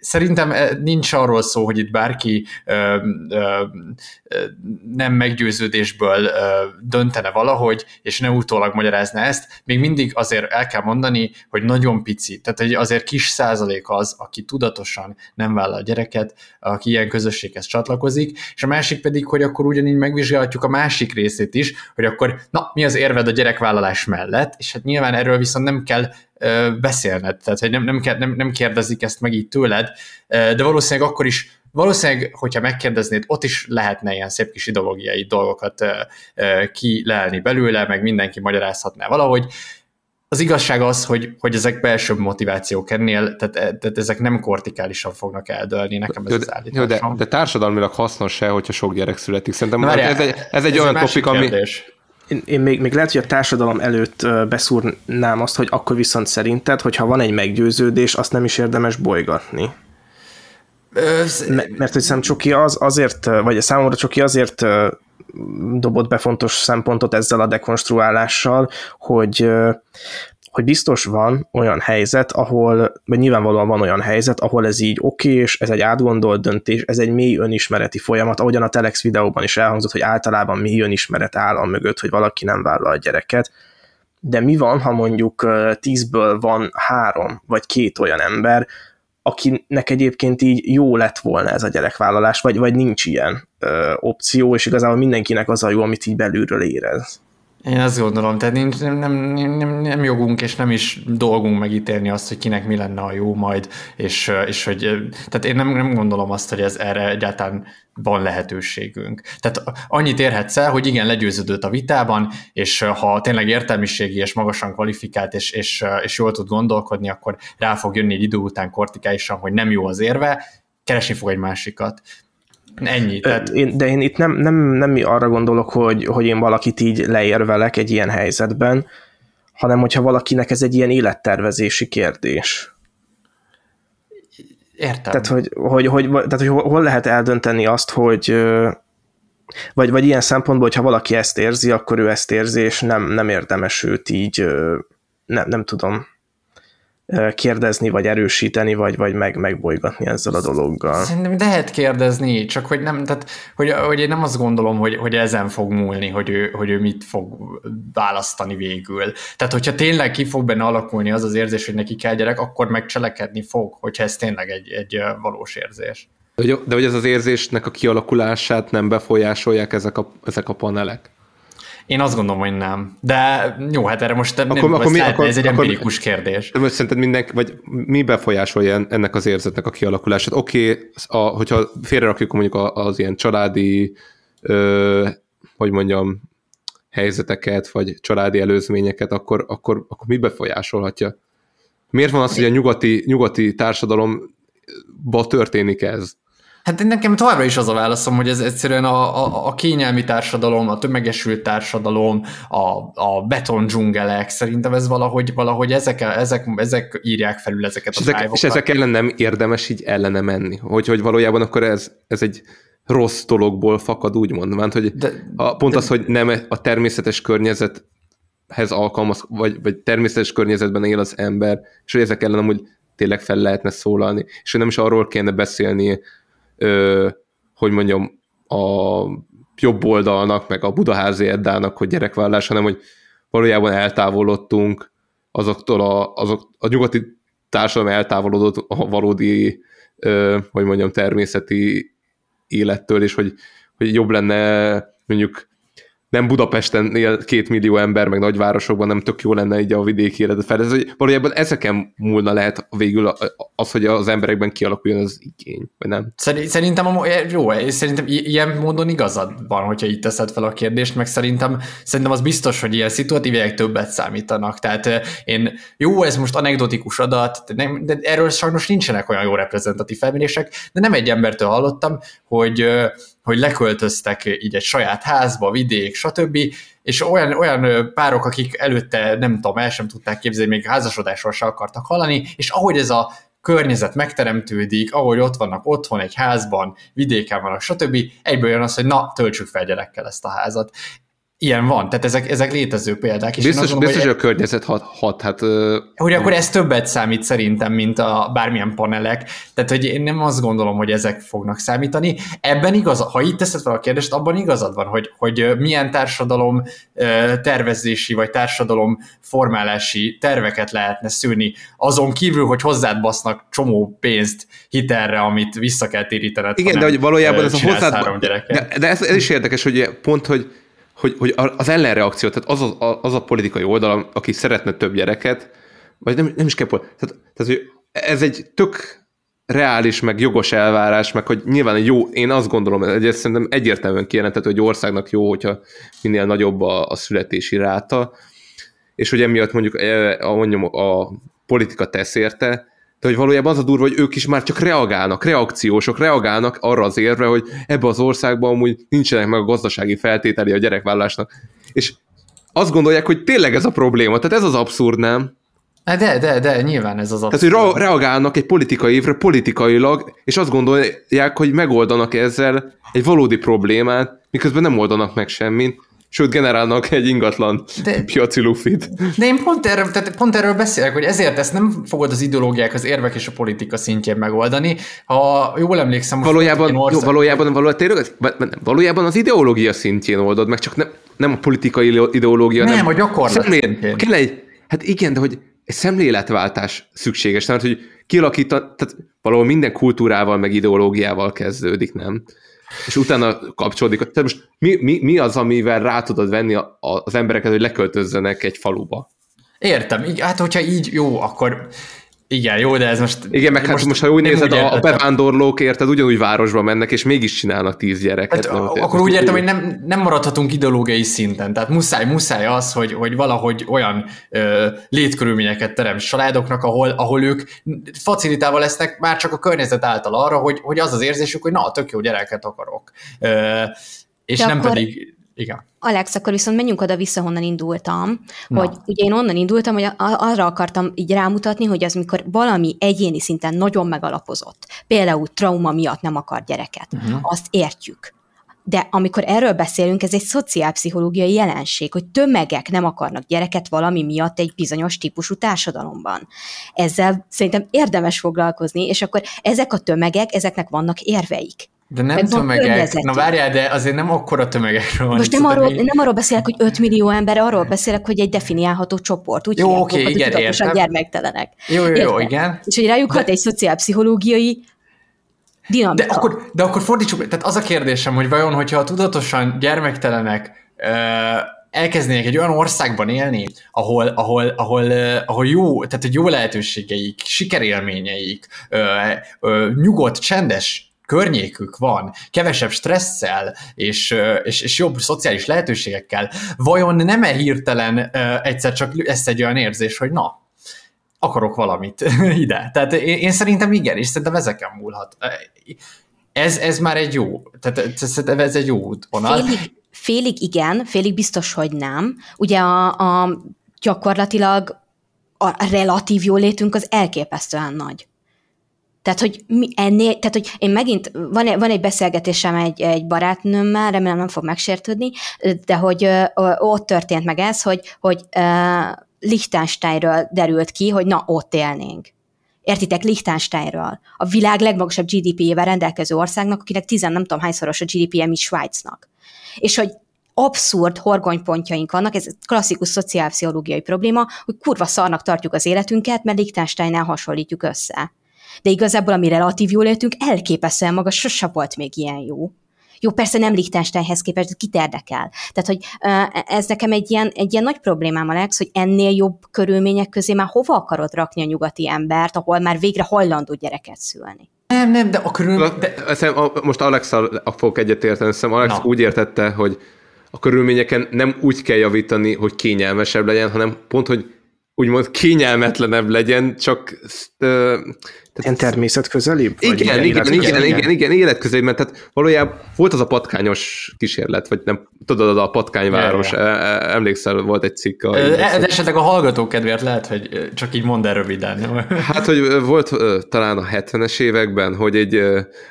szerintem eh, nincs arról szó, hogy itt bárki ö, ö, nem meggyőződésből ö, döntene valahogy, és ne utólag magyarázna ezt. Még mindig azért el kell mondani, hogy nagyon pici, tehát hogy azért kis százalék az, aki tudatosan nem vállal a gyereket, aki ilyen közösséghez csatlakozik, és a másik pedig, hogy akkor ugyanígy megvizsgálhatjuk a másik részét is, hogy akkor na, mi az érved a gyerekvállalás mellett, és hát nyilván erről viszont nem kell beszélned, tehát hogy nem, nem, nem, nem kérdezik ezt meg így tőled, de valószínűleg akkor is valószínűleg, hogyha megkérdeznéd, ott is lehetne ilyen szép kis ideológiai dolgokat kilelni belőle, meg mindenki magyarázhatná valahogy. Az igazság az, hogy, hogy ezek belső motivációk ennél, tehát, tehát ezek nem kortikálisan fognak eldőlni, nekem ez az állításom. de, de társadalmilag hasznos-e, hogyha sok gyerek születik? Szerintem Na, ez, egy, ez egy ez olyan topik, ami, én, még, még lehet, hogy a társadalom előtt beszúrnám azt, hogy akkor viszont szerinted, hogyha van egy meggyőződés, azt nem is érdemes bolygatni. Mert hogy szerintem Csoki az, azért, vagy a számomra Csoki azért dobott be fontos szempontot ezzel a dekonstruálással, hogy hogy biztos van olyan helyzet, ahol, vagy nyilvánvalóan van olyan helyzet, ahol ez így oké, okay, és ez egy átgondolt döntés, ez egy mély önismereti folyamat, ahogyan a Telex videóban is elhangzott, hogy általában mély önismeret áll a mögött, hogy valaki nem vállal a gyereket, de mi van, ha mondjuk tízből van három, vagy két olyan ember, akinek egyébként így jó lett volna ez a gyerekvállalás, vagy, vagy nincs ilyen ö, opció, és igazából mindenkinek az a jó, amit így belülről érez. Én azt gondolom, tehát nincs, nem, nem, nem, nem jogunk és nem is dolgunk megítélni azt, hogy kinek mi lenne a jó majd, és, és hogy, tehát én nem, nem gondolom azt, hogy ez erre egyáltalán van lehetőségünk. Tehát annyit érhetsz el, hogy igen, legyőződött a vitában, és ha tényleg értelmiségi és magasan kvalifikált, és, és, és jól tud gondolkodni, akkor rá fog jönni egy idő után kortikálisan, hogy nem jó az érve, keresni fog egy másikat. Ennyi. Tehát... Én, de én itt nem, nem, nem arra gondolok, hogy, hogy én valakit így leérvelek egy ilyen helyzetben, hanem hogyha valakinek ez egy ilyen élettervezési kérdés. Értem. Tehát, hogy, hogy, hogy, tehát, hogy hol lehet eldönteni azt, hogy vagy, vagy ilyen szempontból, hogyha valaki ezt érzi, akkor ő ezt érzi, és nem, nem érdemes őt így, nem, nem tudom, kérdezni, vagy erősíteni, vagy, vagy meg, megbolygatni ezzel a dologgal. Szerintem lehet kérdezni, csak hogy nem, tehát, hogy, hogy én nem azt gondolom, hogy, hogy ezen fog múlni, hogy ő, hogy ő mit fog választani végül. Tehát, hogyha tényleg ki fog benne alakulni az az érzés, hogy neki kell gyerek, akkor megcselekedni fog, hogyha ez tényleg egy, egy valós érzés. De hogy, de hogy ez az érzésnek a kialakulását nem befolyásolják ezek a, ezek a panelek? Én azt gondolom, hogy nem. De jó, hát erre most akkor, nem, akkor, mi, akkor, ez egy akkor, empirikus kérdés. De most szerinted mindenki, vagy mi befolyásolja ennek az érzetnek a kialakulását? Oké, okay, hogyha félrerakjuk mondjuk az ilyen családi, ö, hogy mondjam, helyzeteket, vagy családi előzményeket, akkor, akkor, akkor mi befolyásolhatja? Miért van az, hogy a nyugati, nyugati társadalomba történik ez? Hát nekem továbbra is az a válaszom, hogy ez egyszerűen a, a, a kényelmi társadalom, a tömegesült társadalom, a, a beton dzsungelek, szerintem ez valahogy, valahogy ezek, ezek, ezek írják felül ezeket és a ezek, És ezek ellen nem érdemes így ellene menni, hogy, hogy valójában akkor ez, ez egy rossz dologból fakad, úgymond. Mert hogy de, a, pont de, az, hogy nem a természetes környezethez alkalmaz, vagy, vagy természetes környezetben él az ember, és hogy ezek ellen amúgy tényleg fel lehetne szólalni, és hogy nem is arról kéne beszélni, ö, hogy mondjam, a jobb oldalnak, meg a Budaházi Eddának, hogy gyerekvállás, hanem hogy valójában eltávolodtunk azoktól a, azok, a nyugati társadalom eltávolodott a valódi, ö, hogy mondjam, természeti élettől, és hogy, hogy jobb lenne mondjuk nem Budapesten él két millió ember, meg nagyvárosokban nem tök jó lenne így a vidéki életet fel. hogy valójában ezeken múlna lehet végül az, hogy az emberekben kialakuljon az igény, vagy nem? Szerintem a, jó, szerintem ilyen módon igazad van, hogyha itt teszed fel a kérdést, meg szerintem, szerintem az biztos, hogy ilyen szituatívek többet számítanak. Tehát én, jó, ez most anekdotikus adat, de, nem, de erről sajnos nincsenek olyan jó reprezentatív felmérések, de nem egy embertől hallottam, hogy hogy leköltöztek így egy saját házba, vidék, stb., és olyan, olyan párok, akik előtte nem tudom, el sem tudták képzelni, még házasodásról se akartak hallani, és ahogy ez a környezet megteremtődik, ahogy ott vannak otthon, egy házban, vidéken vannak, stb. Egyből jön az, hogy na, töltsük fel gyerekkel ezt a házat. Ilyen van, tehát ezek, ezek létező példák. És biztos, gondolom, biztos hogy, hogy a környezet hat, hat hát... Hogy akkor ez többet számít szerintem, mint a bármilyen panelek, tehát hogy én nem azt gondolom, hogy ezek fognak számítani. Ebben igaz, ha itt teszed fel a kérdést, abban igazad van, hogy, hogy milyen társadalom tervezési vagy társadalom formálási terveket lehetne szűrni, azon kívül, hogy hozzád basznak csomó pénzt hitelre, amit vissza kell térítened. Igen, de hogy valójában ez a hozzád... De, de ez, ez is érdekes, hogy pont, hogy hogy, hogy az ellenreakció, tehát az a, az a politikai oldal, aki szeretne több gyereket, vagy nem, nem is kell, tehát, tehát hogy ez egy tök reális, meg jogos elvárás, meg hogy nyilván jó, én azt gondolom, hogy ez szerintem egyértelműen kijelentett, hogy országnak jó, hogyha minél nagyobb a, a születési ráta, és hogy emiatt mondjuk a, a, mondjam, a politika tesz érte, de hogy valójában az a durva, hogy ők is már csak reagálnak, reakciósok, reagálnak arra az érve, hogy ebbe az országban amúgy nincsenek meg a gazdasági feltételi a gyerekvállásnak. És azt gondolják, hogy tényleg ez a probléma. Tehát ez az abszurd, nem? De, de, de, nyilván ez az abszurd. Tehát, hogy reagálnak egy politikai évre politikailag, és azt gondolják, hogy megoldanak ezzel egy valódi problémát, miközben nem oldanak meg semmit sőt generálnak egy ingatlan de, piaci lufit. De én pont erről, tehát pont erről beszélek, hogy ezért ezt nem fogod az ideológiák, az érvek és a politika szintjén megoldani. Ha jól emlékszem... Valójában, ország... jó, valójában, valójában, valójában az ideológia szintjén oldod meg, csak nem, nem a politikai ideológia. Nem, nem a gyakorlat Szemlélet, kell egy, Hát igen, de hogy egy szemléletváltás szükséges, tehát hogy kialakítani, tehát valahol minden kultúrával meg ideológiával kezdődik, nem? És utána kapcsolódik. Tehát most mi, mi, mi az, amivel rá tudod venni a, a, az embereket, hogy leköltözzenek egy faluba? Értem, hát hogyha így jó, akkor igen, jó, de ez most... Igen, meg hát most, most ha úgy nézed, úgy a, a bevándorlók érted ugyanúgy városba mennek, és mégis csinálnak tíz gyereket. Hát, nem, akkor úgy értem, hogy nem, nem maradhatunk ideológiai szinten, tehát muszáj, muszáj az, hogy, hogy valahogy olyan ö, létkörülményeket teremt családoknak, ahol, ahol ők facilitálva lesznek már csak a környezet által arra, hogy, hogy az az érzésük, hogy na, tök jó gyereket akarok. Ö, és de nem akkor... pedig igen. Alex, akkor viszont menjünk oda vissza, honnan indultam, Na. hogy ugye én onnan indultam, hogy arra akartam így rámutatni, hogy az, mikor valami egyéni szinten nagyon megalapozott, például trauma miatt nem akar gyereket, uh-huh. azt értjük. De amikor erről beszélünk, ez egy szociálpszichológiai jelenség, hogy tömegek nem akarnak gyereket valami miatt egy bizonyos típusú társadalomban. Ezzel szerintem érdemes foglalkozni, és akkor ezek a tömegek, ezeknek vannak érveik. De nem tömegek, na várjál, de azért nem akkora tömegekről van. Most nem arról, nem arról beszélek, hogy 5 millió ember, arról beszélek, hogy egy definiálható csoport. Úgy jó, oké, okay, igen, értem. gyermektelenek. Jó, jó, jó, igen. És hogy rájuk de... egy szociálpszichológiai dinamika. De akkor, de akkor fordítsuk, tehát az a kérdésem, hogy vajon, hogyha tudatosan gyermektelenek elkezdenék egy olyan országban élni, ahol, ahol, ahol, ahol jó, tehát hogy jó lehetőségeik, sikerélményeik, nyugodt, csendes környékük van, kevesebb stresszel és, és, és jobb szociális lehetőségekkel, vajon nem-e hirtelen egyszer csak lesz egy olyan érzés, hogy na, akarok valamit ide. Tehát én, én szerintem igen, és szerintem ezeken múlhat. Ez, ez már egy jó, tehát szerintem ez egy jó útvonal. Félig, félig igen, félig biztos, hogy nem. Ugye a, a gyakorlatilag a relatív jólétünk az elképesztően nagy. Tehát, hogy mi ennél, tehát, hogy én megint, van, van egy beszélgetésem egy, egy barátnőmmel, remélem nem fog megsértődni, de hogy ö, ott történt meg ez, hogy, hogy ö, Liechtensteinről derült ki, hogy na, ott élnénk. Értitek, Liechtensteinről. A világ legmagasabb GDP-jével rendelkező országnak, akinek tizen nem tudom hányszoros a GDP-je, mint Svájcnak. És hogy abszurd horgonypontjaink vannak, ez klasszikus szociálpszichológiai probléma, hogy kurva szarnak tartjuk az életünket, mert Liechtensteinnel hasonlítjuk össze de igazából ami relatív jól éltünk, elképesztően magas, sose volt még ilyen jó. Jó, persze nem Liechtensteinhez képest, kit érdekel. Tehát, hogy ez nekem egy ilyen, egy ilyen nagy problémám, Alex, hogy ennél jobb körülmények közé már hova akarod rakni a nyugati embert, ahol már végre hajlandó gyereket szülni. Nem, nem, de a körülmény... De... Most alex fogok egyetérteni, hiszem Alex Na. úgy értette, hogy a körülményeken nem úgy kell javítani, hogy kényelmesebb legyen, hanem pont, hogy úgymond kényelmetlenebb legyen, csak tehát, Ilyen természetközelibb? Igen, igen, igen, igen, igen, igen, életközelibb, mert tehát valójában volt az a patkányos kísérlet, vagy nem tudod, a patkányváros, ja, ja. E, e, emlékszel, volt egy cikk. A, de esetleg a hallgatók kedvéért lehet, hogy csak így mondd el röviden. Hát, hogy volt talán a 70-es években, hogy egy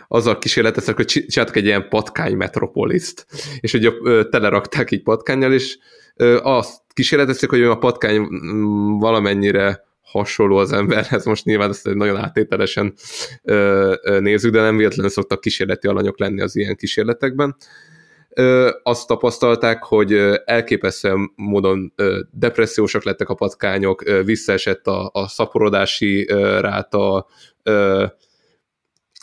azzal kísérleteztek, hogy csináltak egy ilyen patkány metropoliszt, és hogy telerakták így patkányjal, és azt kísérletezték, hogy a patkány valamennyire hasonló az emberhez, most nyilván ezt nagyon áttételesen nézzük, de nem véletlenül szoktak kísérleti alanyok lenni az ilyen kísérletekben. Ö, azt tapasztalták, hogy elképesztően módon ö, depressziósak lettek a patkányok, ö, visszaesett a, a szaporodási ráta, ö,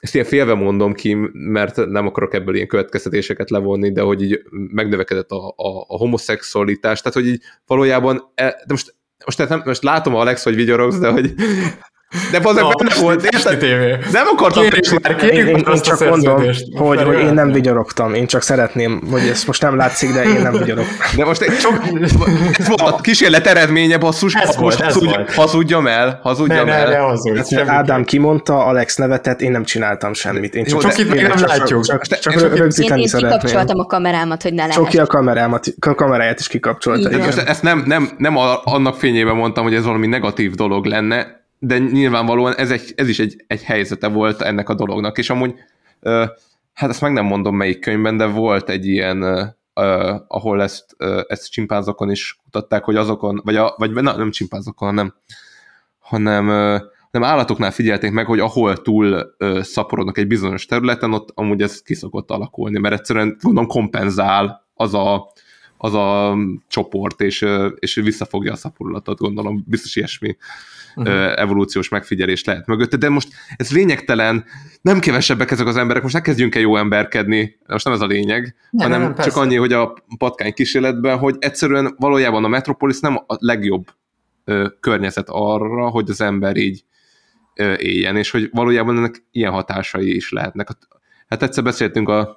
ezt ilyen félve mondom ki, mert nem akarok ebből ilyen következtetéseket levonni, de hogy így megnövekedett a, a, a homoszexualitás, tehát hogy így valójában, e, de most most, nem, most látom Alex, hogy vigyorogsz, de hogy de az no, benne volt, érted? Nem akartam kérjük már, kérjük én, én csak mondom, hogy, hogy én nem vigyorogtam, én csak szeretném, hogy ezt most nem látszik, de én nem vigyorogtam. De most egy sok, ez volt a kísérlet eredménye, basszus, ez most volt, hazudj, volt. hazudjam el, hazudjam ne, el. Ne, ne hazudj, hát, Ádám kimondta, Alex nevetett, én nem csináltam semmit. Én csak, csak itt még nem látjuk. Csak, csak, csak rögzíteni én, szeretném. Én kikapcsoltam a kamerámat, hogy ne lehet. Csoki a kamerámat, a kameráját is kikapcsolta. Most ezt nem, nem, nem annak fényében mondtam, hogy ez valami negatív dolog lenne, de nyilvánvalóan ez, egy, ez is egy, egy helyzete volt ennek a dolognak, és amúgy hát ezt meg nem mondom melyik könyvben, de volt egy ilyen, uh, ahol ezt, uh, ezt csimpánzokon is kutatták, hogy azokon, vagy, a, vagy na, nem csimpánzokon, nem, hanem, uh, hanem állatoknál figyelték meg, hogy ahol túl uh, szaporodnak egy bizonyos területen, ott amúgy ez kiszokott alakulni, mert egyszerűen gondolom kompenzál az a, az a csoport, és, és visszafogja a szaporulatot, gondolom, biztos ilyesmi uh-huh. evolúciós megfigyelés lehet mögötte, de most ez lényegtelen, nem kevesebbek ezek az emberek, most ne kezdjünk el jó emberkedni, most nem ez a lényeg, nem, hanem nem, csak annyi, hogy a patkány kísérletben, hogy egyszerűen valójában a Metropolis nem a legjobb ö, környezet arra, hogy az ember így ö, éljen, és hogy valójában ennek ilyen hatásai is lehetnek. Hát egyszer beszéltünk a,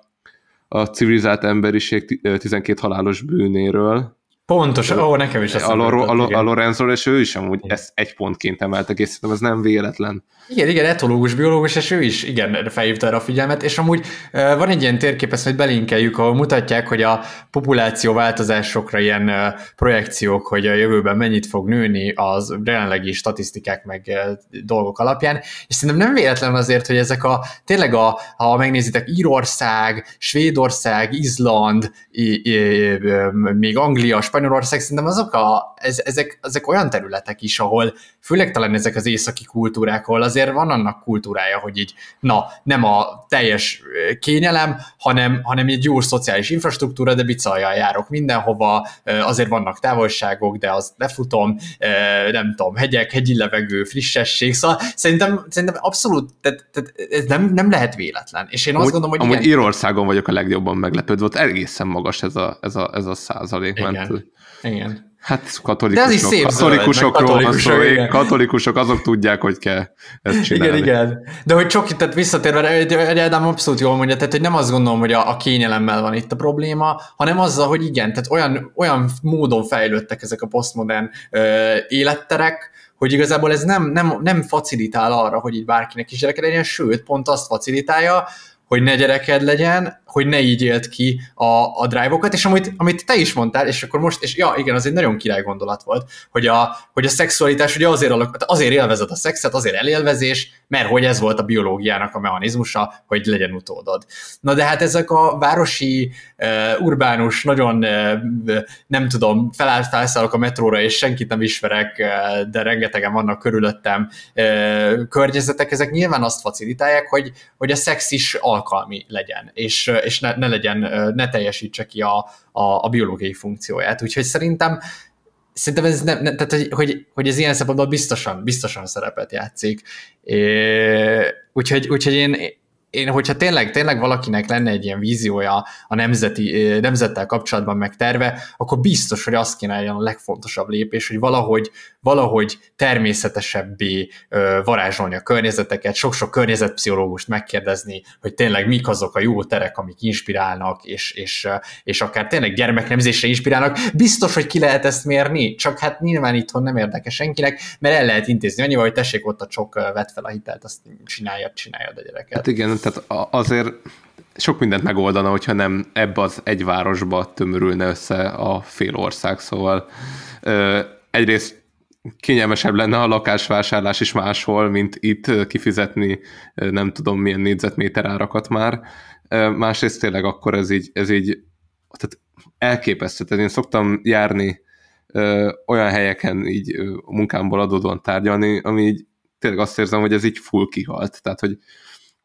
a civilizált emberiség 12 halálos bűnéről, Pontosan, ó, nekem is a, a, a Lorenzo, és ő is amúgy ezt egy pontként emelte ki, szerintem ez nem véletlen. Igen, igen, etológus, biológus, és ő is igen, felhívta erre a figyelmet, és amúgy van egy ilyen térkép, ezt majd belinkeljük, ahol mutatják, hogy a populáció változásokra ilyen projekciók, hogy a jövőben mennyit fog nőni az jelenlegi statisztikák meg dolgok alapján, és szerintem nem véletlen azért, hogy ezek a, tényleg a, ha megnézitek, Írország, Svédország, Izland, még Anglia, Spanyolország, szerintem azok a, ez, ezek, ezek olyan területek is, ahol főleg talán ezek az északi kultúrák, ahol azért van annak kultúrája, hogy így, na, nem a teljes kényelem, hanem, hanem egy jó szociális infrastruktúra, de bicajjal járok mindenhova, azért vannak távolságok, de az lefutom, nem tudom, hegyek, hegyi levegő, frissesség, szóval szerintem, szerintem abszolút, tehát, tehát ez nem, nem lehet véletlen. És én azt gondolom, hogy amúgy igen. Írországon vagyok a legjobban meglepődve, ott egészen magas ez a, ez a, ez a százalék. Igen. Ment. Igen. Hát katolikusok, De is szép katolikusokról katolikusok, van szó, katolikusok azok tudják, hogy kell ezt csinálni. Igen, igen. De hogy csak tehát visszatérve, egy Ádám abszolút jól mondja, tehát hogy nem azt gondolom, hogy a, a kényelemmel van itt a probléma, hanem azzal, hogy igen, tehát olyan, olyan módon fejlődtek ezek a posztmodern ö, életterek, hogy igazából ez nem, nem, nem facilitál arra, hogy így bárkinek is gyereke legyen, sőt, pont azt facilitálja, hogy ne gyereked legyen, hogy ne így élt ki a, a drive-okat, és amit, amit te is mondtál, és akkor most, és ja, igen, az egy nagyon király gondolat volt, hogy a, hogy a szexualitás ugye azért, alak, azért élvezed a szexet, azért elélvezés, mert hogy ez volt a biológiának a mechanizmusa, hogy legyen utódod. Na de hát ezek a városi, uh, urbánus, nagyon uh, nem tudom, felállt felszállok a metróra, és senkit nem ismerek, uh, de rengetegen vannak körülöttem uh, környezetek, ezek nyilván azt facilitálják, hogy, hogy a szex is alkalmi legyen, és és ne, ne legyen, ne teljesítse ki a, a, a biológiai funkcióját. Úgyhogy szerintem szerintem ez nem, ne, tehát, hogy, hogy, hogy ez ilyen szempontból biztosan, biztosan szerepet játszik. É, úgyhogy, úgyhogy én, én, hogyha tényleg, tényleg valakinek lenne egy ilyen víziója a nemzeti, nemzettel kapcsolatban meg terve, akkor biztos, hogy azt kéne a legfontosabb lépés, hogy valahogy, valahogy természetesebbé varázsolni a környezeteket, sok-sok környezetpszichológust megkérdezni, hogy tényleg mik azok a jó terek, amik inspirálnak, és, és, és akár tényleg gyermeknemzésre inspirálnak. Biztos, hogy ki lehet ezt mérni, csak hát nyilván itthon nem érdekes senkinek, mert el lehet intézni annyival, hogy tessék ott a csok, vett fel a hitelt, azt csinálja, csinálja a gyereket. Hát igen, tehát azért sok mindent megoldana, hogyha nem ebbe az egy városba tömörülne össze a fél ország, szóval ö, egyrészt kényelmesebb lenne a lakásvásárlás is máshol, mint itt kifizetni nem tudom milyen négyzetméter árakat már. Másrészt tényleg akkor ez így, ez így tehát elképesztő. Tehát én szoktam járni ö, olyan helyeken így ö, munkámból adódóan tárgyalni, ami így tényleg azt érzem, hogy ez így full kihalt. Tehát, hogy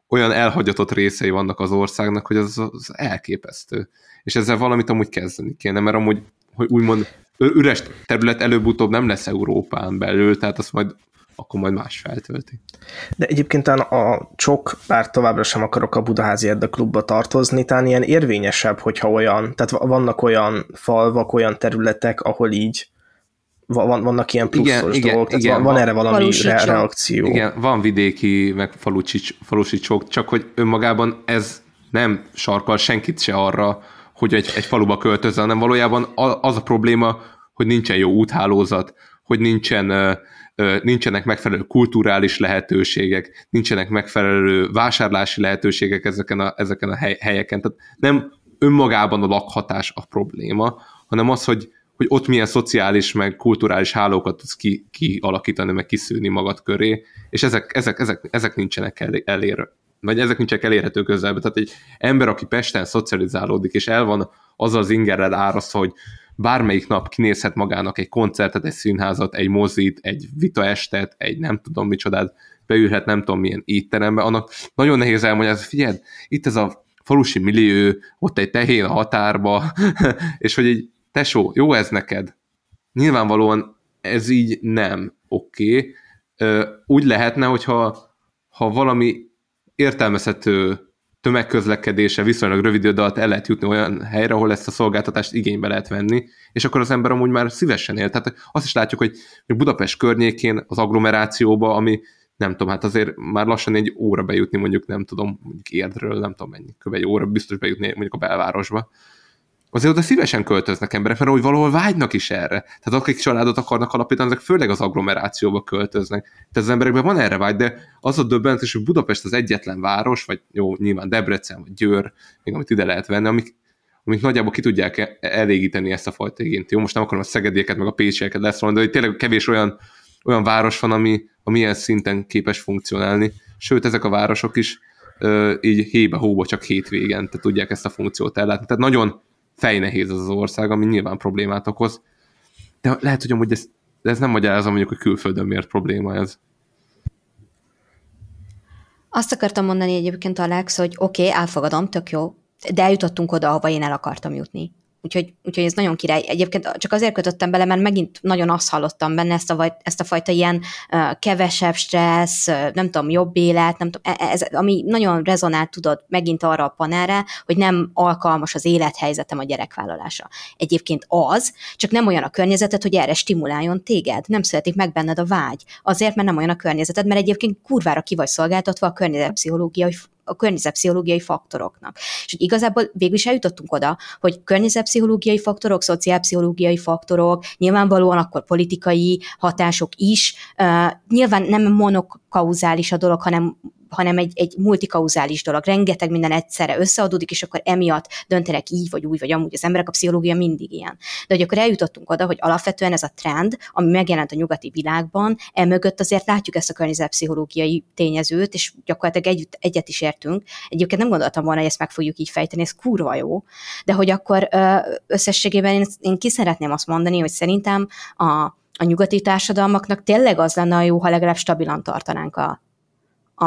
olyan elhagyatott részei vannak az országnak, hogy az, az elképesztő. És ezzel valamit amúgy kezdeni kéne, mert amúgy, hogy úgymond üres terület előbb-utóbb nem lesz Európán belül, tehát azt majd akkor majd más feltölti. De egyébként a csok, bár továbbra sem akarok a Budaházi Edda klubba tartozni, talán ilyen érvényesebb, hogyha olyan, tehát vannak olyan falvak, olyan területek, ahol így van, vannak ilyen pluszos igen, dolgok, igen, igen, van, van erre valami re- reakció. Igen, van vidéki, meg falusi, falusi csok, csak hogy önmagában ez nem sarkal senkit se arra, hogy egy, egy faluba költözze, hanem valójában az a probléma, hogy nincsen jó úthálózat, hogy nincsen, nincsenek megfelelő kulturális lehetőségek, nincsenek megfelelő vásárlási lehetőségek ezeken a, ezeken a helyeken. Tehát nem önmagában a lakhatás a probléma, hanem az, hogy hogy ott milyen szociális, meg kulturális hálókat tudsz ki, kialakítani, meg kiszűrni magad köré, és ezek, ezek, ezek, ezek nincsenek el, elér, vagy ezek nincsenek elérhető közelben. Tehát egy ember, aki Pesten szocializálódik, és el van az az ingerrel árasztva, hogy bármelyik nap kinézhet magának egy koncertet, egy színházat, egy mozit, egy vitaestet, egy nem tudom micsodát, beülhet nem tudom milyen étterembe, annak nagyon nehéz elmondani, figyeld, itt ez a falusi millió, ott egy tehén a határba, és hogy egy tesó, jó ez neked? Nyilvánvalóan ez így nem oké. Okay. Úgy lehetne, hogyha ha valami értelmezhető tömegközlekedése viszonylag rövid idő alatt el lehet jutni olyan helyre, ahol ezt a szolgáltatást igénybe lehet venni, és akkor az ember amúgy már szívesen él. Tehát azt is látjuk, hogy Budapest környékén, az agglomerációba, ami nem tudom, hát azért már lassan egy óra bejutni mondjuk, nem tudom, mondjuk Érdről, nem tudom mennyi, kb. egy óra biztos bejutni mondjuk a belvárosba azért oda szívesen költöznek emberek, mert úgy valahol vágynak is erre. Tehát akik családot akarnak alapítani, ezek főleg az agglomerációba költöznek. Tehát az emberekben van erre vágy, de az a döbbenetes, hogy Budapest az egyetlen város, vagy jó, nyilván Debrecen, vagy Győr, még amit ide lehet venni, amik, amik nagyjából ki tudják e- elégíteni ezt a fajta igényt. Jó, most nem akarom a szegedieket, meg a pécsieket lesz de tényleg kevés olyan, olyan város van, ami, ami ilyen szinten képes funkcionálni. Sőt, ezek a városok is így hébe-hóba csak hétvégen tudják ezt a funkciót ellátni. Tehát nagyon fejnehéz az az ország, ami nyilván problémát okoz. De lehet, hogy amúgy ez, de ez nem magyarázom mondjuk, hogy külföldön miért probléma ez. Azt akartam mondani egyébként Alex, hogy oké, okay, elfogadom, tök jó, de eljutottunk oda, ahova én el akartam jutni. Úgyhogy, úgyhogy ez nagyon király. Egyébként csak azért kötöttem bele, mert megint nagyon azt hallottam benne, ezt a, ezt a fajta ilyen kevesebb stressz, nem tudom, jobb élet, nem tudom, e, ez, ami nagyon rezonált, tudod, megint arra a panelre, hogy nem alkalmas az élethelyzetem a gyerekvállalása. Egyébként az, csak nem olyan a környezeted, hogy erre stimuláljon téged. Nem születik meg benned a vágy. Azért, mert nem olyan a környezeted, mert egyébként kurvára ki vagy szolgáltatva a környezetpszichológiai a környezetpszichológiai faktoroknak. És hogy igazából végül is eljutottunk oda, hogy környezetpszichológiai faktorok, szociálpszichológiai faktorok, nyilvánvalóan akkor politikai hatások is, uh, nyilván nem monokauzális a dolog, hanem hanem egy, egy multikauzális dolog. Rengeteg minden egyszerre összeadódik, és akkor emiatt döntenek így, vagy úgy, vagy amúgy az emberek, a pszichológia mindig ilyen. De hogy akkor eljutottunk oda, hogy alapvetően ez a trend, ami megjelent a nyugati világban, emögött azért látjuk ezt a környezetpszichológiai tényezőt, és gyakorlatilag együtt, egyet is értünk. Egyébként nem gondoltam volna, hogy ezt meg fogjuk így fejteni, ez kurva jó, de hogy akkor összességében én, én ki szeretném azt mondani, hogy szerintem a, a nyugati társadalmaknak tényleg az lenne a jó, ha legalább stabilan tartanánk a, a,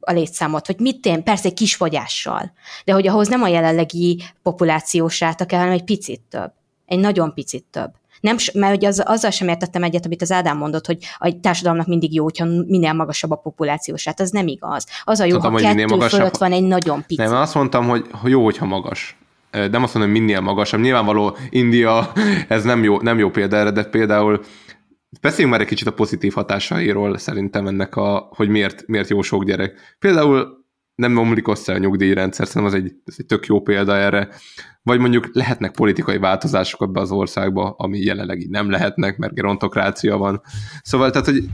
a létszámot, hogy mit én, persze egy kis fogyással, de hogy ahhoz nem a jelenlegi populációs ráta kell, hanem egy picit több. Egy nagyon picit több. Nem, mert hogy az, azzal sem értettem egyet, amit az Ádám mondott, hogy a társadalomnak mindig jó, hogyha minél magasabb a populációs. Hát ez nem igaz. Az a jó, Tudom, ha kettő magasabb... fölött van egy nagyon pici. Nem, azt mondtam, hogy jó, hogyha magas. Nem azt mondom, hogy minél magasabb. Nyilvánvaló India, ez nem jó, nem jó példa erre, de például Beszéljünk már egy kicsit a pozitív hatásairól szerintem ennek, a, hogy miért, miért jó sok gyerek. Például nem omlik össze a nyugdíjrendszer, szerintem az egy, ez egy tök jó példa erre. Vagy mondjuk lehetnek politikai változások ebbe az országba, ami jelenleg így nem lehetnek, mert gerontokrácia van. Szóval, tehát, hogy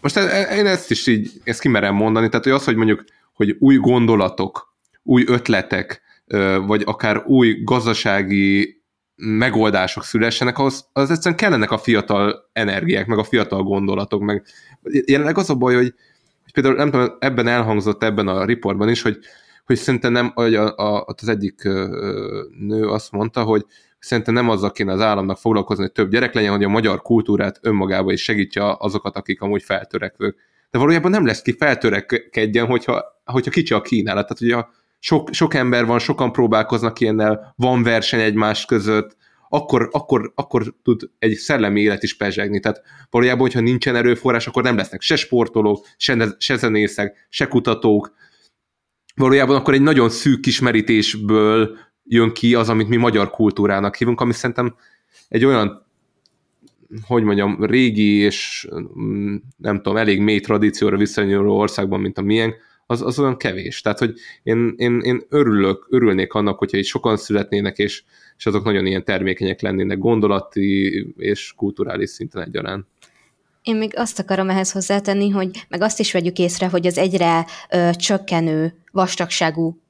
most e, e, én ezt is így, ezt kimerem mondani, tehát hogy az, hogy mondjuk, hogy új gondolatok, új ötletek, vagy akár új gazdasági megoldások szülessenek, ahhoz az egyszerűen kellenek a fiatal energiák, meg a fiatal gondolatok, meg jelenleg az a baj, hogy, hogy például nem tudom, ebben elhangzott ebben a riportban is, hogy, hogy szerintem nem, hogy a, a, az egyik nő azt mondta, hogy szerintem nem azzal kéne az államnak foglalkozni, hogy több gyerek legyen, hogy a magyar kultúrát önmagába is segítse azokat, akik amúgy feltörekvők. De valójában nem lesz ki feltörekedjen, hogyha, hogyha kicsi a kínálat. Tehát ugye a sok, sok ember van, sokan próbálkoznak ilyennel, van verseny egymás között, akkor, akkor, akkor tud egy szellemi élet is pezsegni. Tehát valójában, hogyha nincsen erőforrás, akkor nem lesznek se sportolók, se, se zenészek, se kutatók. Valójában akkor egy nagyon szűk kismerítésből jön ki az, amit mi magyar kultúrának hívunk, ami szerintem egy olyan hogy mondjam, régi és mm, nem tudom, elég mély tradícióra visszanyúló országban, mint a miénk, az, az olyan kevés. Tehát, hogy én, én, én örülök, örülnék annak, hogyha itt sokan születnének, és, és azok nagyon ilyen termékenyek lennének gondolati és kulturális szinten egyaránt. Én még azt akarom ehhez hozzátenni, hogy meg azt is vegyük észre, hogy az egyre ö, csökkenő vastagságú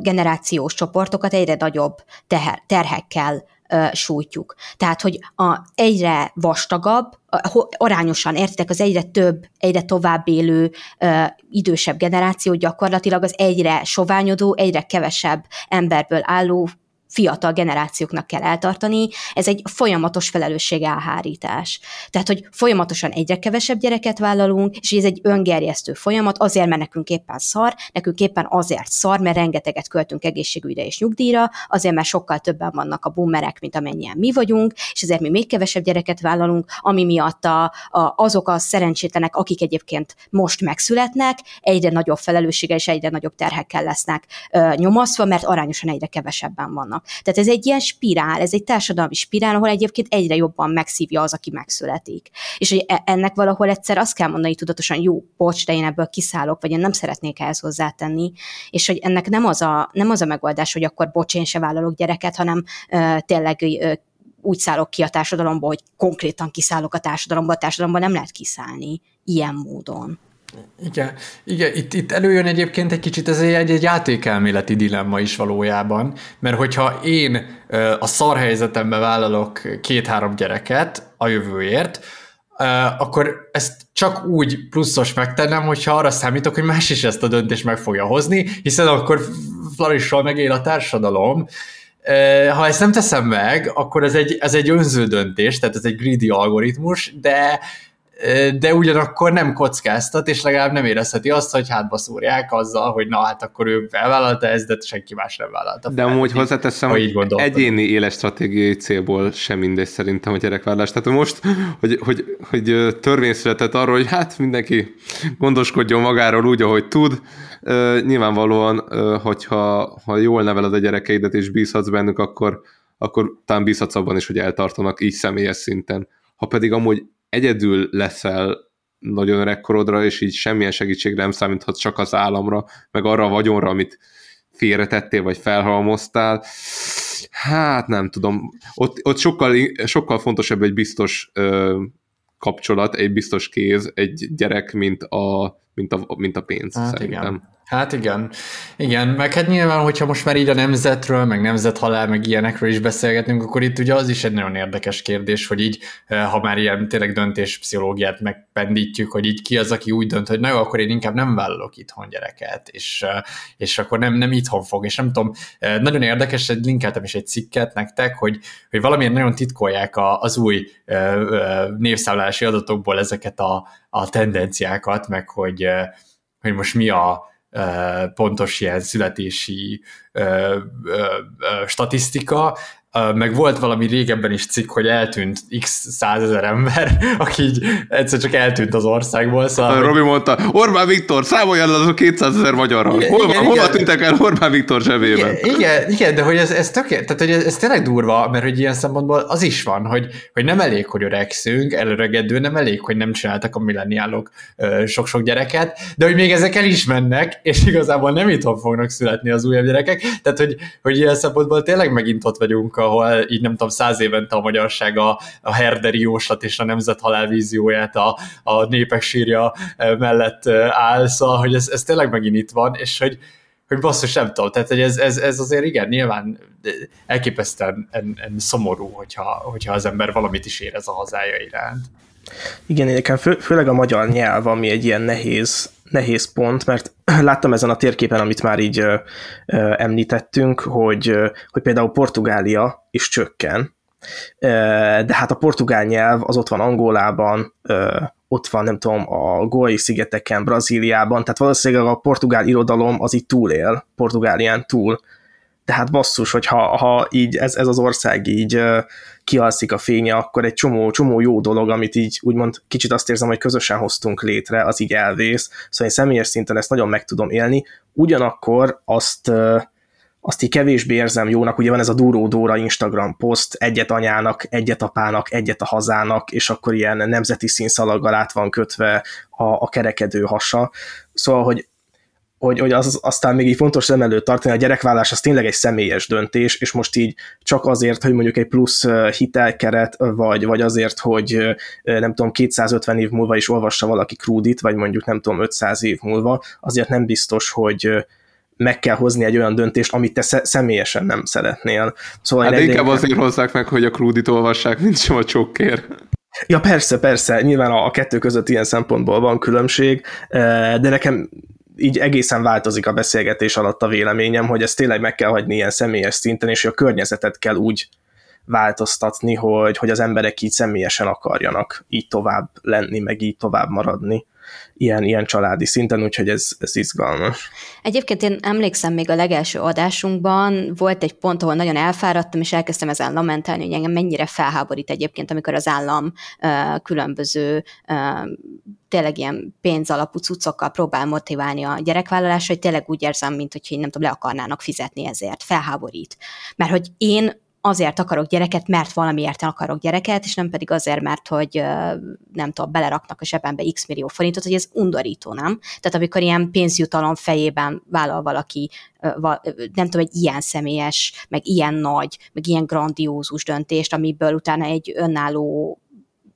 generációs csoportokat egyre nagyobb teher, terhekkel sújtjuk. Tehát, hogy a egyre vastagabb, arányosan, értitek, az egyre több, egyre tovább élő idősebb generáció gyakorlatilag az egyre soványodó, egyre kevesebb emberből álló fiatal generációknak kell eltartani, ez egy folyamatos felelősség elhárítás. Tehát, hogy folyamatosan egyre kevesebb gyereket vállalunk, és ez egy öngerjesztő folyamat, azért, mert nekünk éppen szar, nekünk éppen azért szar, mert rengeteget költünk egészségügyre és nyugdíjra, azért, mert sokkal többen vannak a boomerek, mint amennyien mi vagyunk, és ezért mi még kevesebb gyereket vállalunk, ami miatt a, a, azok a szerencsétlenek, akik egyébként most megszületnek, egyre nagyobb felelőssége és egyre nagyobb terhekkel lesznek ö, nyomasztva, mert arányosan egyre kevesebben vannak. Tehát ez egy ilyen spirál, ez egy társadalmi spirál, ahol egyébként egyre jobban megszívja az, aki megszületik. És hogy e- ennek valahol egyszer azt kell mondani tudatosan, jó, bocs, de én ebből kiszállok, vagy én nem szeretnék ehhez hozzátenni, és hogy ennek nem az a, nem az a megoldás, hogy akkor bocs, én se vállalok gyereket, hanem uh, tényleg uh, úgy szállok ki a társadalomba, hogy konkrétan kiszállok a társadalomba, a társadalomba nem lehet kiszállni ilyen módon. Igen, igen itt, itt előjön egyébként egy kicsit ez egy, egy játékelméleti dilemma is valójában, mert hogyha én a szar helyzetemben vállalok két-három gyereket a jövőért, akkor ezt csak úgy pluszos megtennem, hogyha arra számítok, hogy más is ezt a döntést meg fogja hozni, hiszen akkor flarissal megél a társadalom, ha ezt nem teszem meg, akkor ez egy, ez egy önző döntés, tehát ez egy greedy algoritmus, de de ugyanakkor nem kockáztat, és legalább nem érezheti azt, hogy hátba szúrják azzal, hogy na hát akkor ő felvállalta ezt, de senki más nem vállalta. De amúgy hozzáteszem, hogy egyéni éles stratégiai célból sem mindegy szerintem a gyerekvállás. Tehát most, hogy, hogy, hogy törvény született arról, hogy hát mindenki gondoskodjon magáról úgy, ahogy tud, nyilvánvalóan, hogyha ha jól neveled a gyerekeidet és bízhatsz bennük, akkor, akkor talán bízhatsz abban is, hogy eltartanak így személyes szinten. Ha pedig amúgy egyedül leszel nagyon öregkorodra, és így semmilyen segítségre nem számíthatsz csak az államra, meg arra a vagyonra, amit félretettél, vagy felhalmoztál, hát nem tudom, ott, ott sokkal, sokkal fontosabb egy biztos ö, kapcsolat, egy biztos kéz, egy gyerek, mint a, mint a, mint a pénz, hát szerintem. Igen. Hát igen, igen, meg hát nyilván, hogyha most már így a nemzetről, meg nemzethalál, meg ilyenekről is beszélgetünk, akkor itt ugye az is egy nagyon érdekes kérdés, hogy így, eh, ha már ilyen tényleg döntéspszichológiát megpendítjük, hogy így ki az, aki úgy dönt, hogy na jó, akkor én inkább nem vállalok itthon gyereket, és, eh, és akkor nem, nem itthon fog, és nem tudom, eh, nagyon érdekes, egy linkeltem is egy cikket nektek, hogy, hogy valamilyen nagyon titkolják az új névszámlálási adatokból ezeket a, a tendenciákat, meg hogy, hogy most mi a, pontos ilyen születési statisztika, meg volt valami régebben is cikk, hogy eltűnt x százezer ember, aki így egyszer csak eltűnt az országból. Szóval, Robi mondta, Orbán Viktor, számolj el az a 200 ezer magyarral. Igen, hol, igen, hol igen. tűntek el Orbán Viktor zsebében? Igen, igen, igen de hogy ez, ez tökéletes, tehát hogy ez, ez tényleg durva, mert hogy ilyen szempontból az is van, hogy, hogy nem elég, hogy öregszünk, előregedő, nem elég, hogy nem csináltak a milleniálok sok-sok gyereket, de hogy még ezek el is mennek, és igazából nem itthon fognak születni az újabb gyerekek, tehát hogy, hogy ilyen szempontból tényleg megint ott vagyunk, ahol így nem tudom, száz évente a magyarság a, a herderi jóslat és a nemzet halálvízióját a, a népek sírja mellett áll, szóval, hogy ez, ez tényleg megint itt van, és hogy, hogy basszus, nem tudom, tehát hogy ez, ez, ez azért igen, nyilván elképesztően en, en szomorú, hogyha, hogyha az ember valamit is érez a hazája iránt. Igen, egyébként fő, főleg a magyar nyelv, ami egy ilyen nehéz, nehéz pont, mert láttam ezen a térképen, amit már így ö, ö, említettünk, hogy, hogy például Portugália is csökken, de hát a portugál nyelv az ott van Angolában, ott van, nem tudom, a Goai szigeteken, Brazíliában, tehát valószínűleg a portugál irodalom az itt túlél, Portugálián túl. De hát basszus, hogy ha, ha így ez, ez az ország így kialszik a fénye, akkor egy csomó, csomó jó dolog, amit így úgymond kicsit azt érzem, hogy közösen hoztunk létre, az így elvész. Szóval én személyes szinten ezt nagyon meg tudom élni. Ugyanakkor azt azt így kevésbé érzem jónak, ugye van ez a Duró Dóra Instagram poszt, egyet anyának, egyet apának, egyet a hazának, és akkor ilyen nemzeti színszalaggal át van kötve a, a kerekedő hasa. Szóval, hogy hogy, hogy az, aztán még így fontos szem előtt tartani, a gyerekvállás az tényleg egy személyes döntés, és most így csak azért, hogy mondjuk egy plusz hitelkeret, vagy, vagy azért, hogy nem tudom, 250 év múlva is olvassa valaki Krúdit, vagy mondjuk nem tudom, 500 év múlva, azért nem biztos, hogy, meg kell hozni egy olyan döntést, amit te személyesen nem szeretnél. Szóval hát inkább azért hozzák meg, hogy a krúdit olvassák, mint sem a csokkér. Ja, persze, persze, nyilván a, a kettő között ilyen szempontból van különbség, de nekem így egészen változik a beszélgetés alatt a véleményem, hogy ezt tényleg meg kell hagyni ilyen személyes szinten, és a környezetet kell úgy változtatni, hogy, hogy az emberek így személyesen akarjanak így tovább lenni, meg így tovább maradni ilyen, ilyen családi szinten, úgyhogy ez, ez izgalmas. Egyébként én emlékszem még a legelső adásunkban, volt egy pont, ahol nagyon elfáradtam, és elkezdtem ezen lamentálni, hogy engem mennyire felháborít egyébként, amikor az állam uh, különböző uh, tényleg ilyen pénzalapú cuccokkal próbál motiválni a gyerekvállalásra, hogy tényleg úgy érzem, mint hogy nem tudom, le akarnának fizetni ezért. Felháborít. Mert hogy én azért akarok gyereket, mert valamiért akarok gyereket, és nem pedig azért, mert hogy nem tudom, beleraknak a zsebembe x millió forintot, hogy ez undorító, nem? Tehát amikor ilyen pénzjutalom fejében vállal valaki, nem tudom, egy ilyen személyes, meg ilyen nagy, meg ilyen grandiózus döntést, amiből utána egy önálló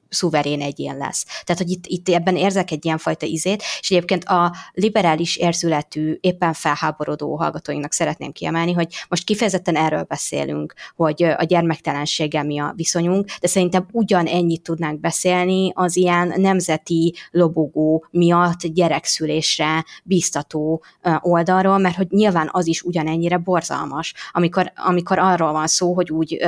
szuverén egyén lesz. Tehát, hogy itt, itt ebben érzek egy ilyenfajta izét, és egyébként a liberális érzületű, éppen felháborodó hallgatóinknak szeretném kiemelni, hogy most kifejezetten erről beszélünk, hogy a gyermektelenséggel mi a viszonyunk, de szerintem ugyan ennyit tudnánk beszélni az ilyen nemzeti lobogó miatt gyerekszülésre biztató oldalról, mert hogy nyilván az is ugyanennyire borzalmas, amikor, amikor arról van szó, hogy úgy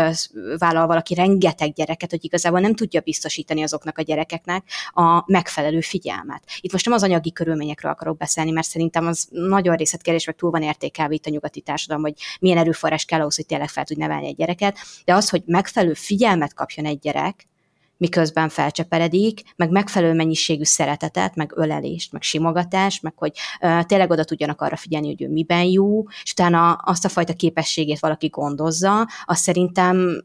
vállal valaki rengeteg gyereket, hogy igazából nem tudja biztosítani biztosítani azoknak a gyerekeknek a megfelelő figyelmet. Itt most nem az anyagi körülményekről akarok beszélni, mert szerintem az nagyon részletkérdés, meg túl van értékelve itt a nyugati társadalom, hogy milyen erőforrás kell ahhoz, hogy tényleg fel tud nevelni egy gyereket, de az, hogy megfelelő figyelmet kapjon egy gyerek, miközben felcseperedik, meg megfelelő mennyiségű szeretetet, meg ölelést, meg simogatást, meg hogy uh, tényleg oda tudjanak arra figyelni, hogy ő miben jó, és utána azt a fajta képességét valaki gondozza, azt szerintem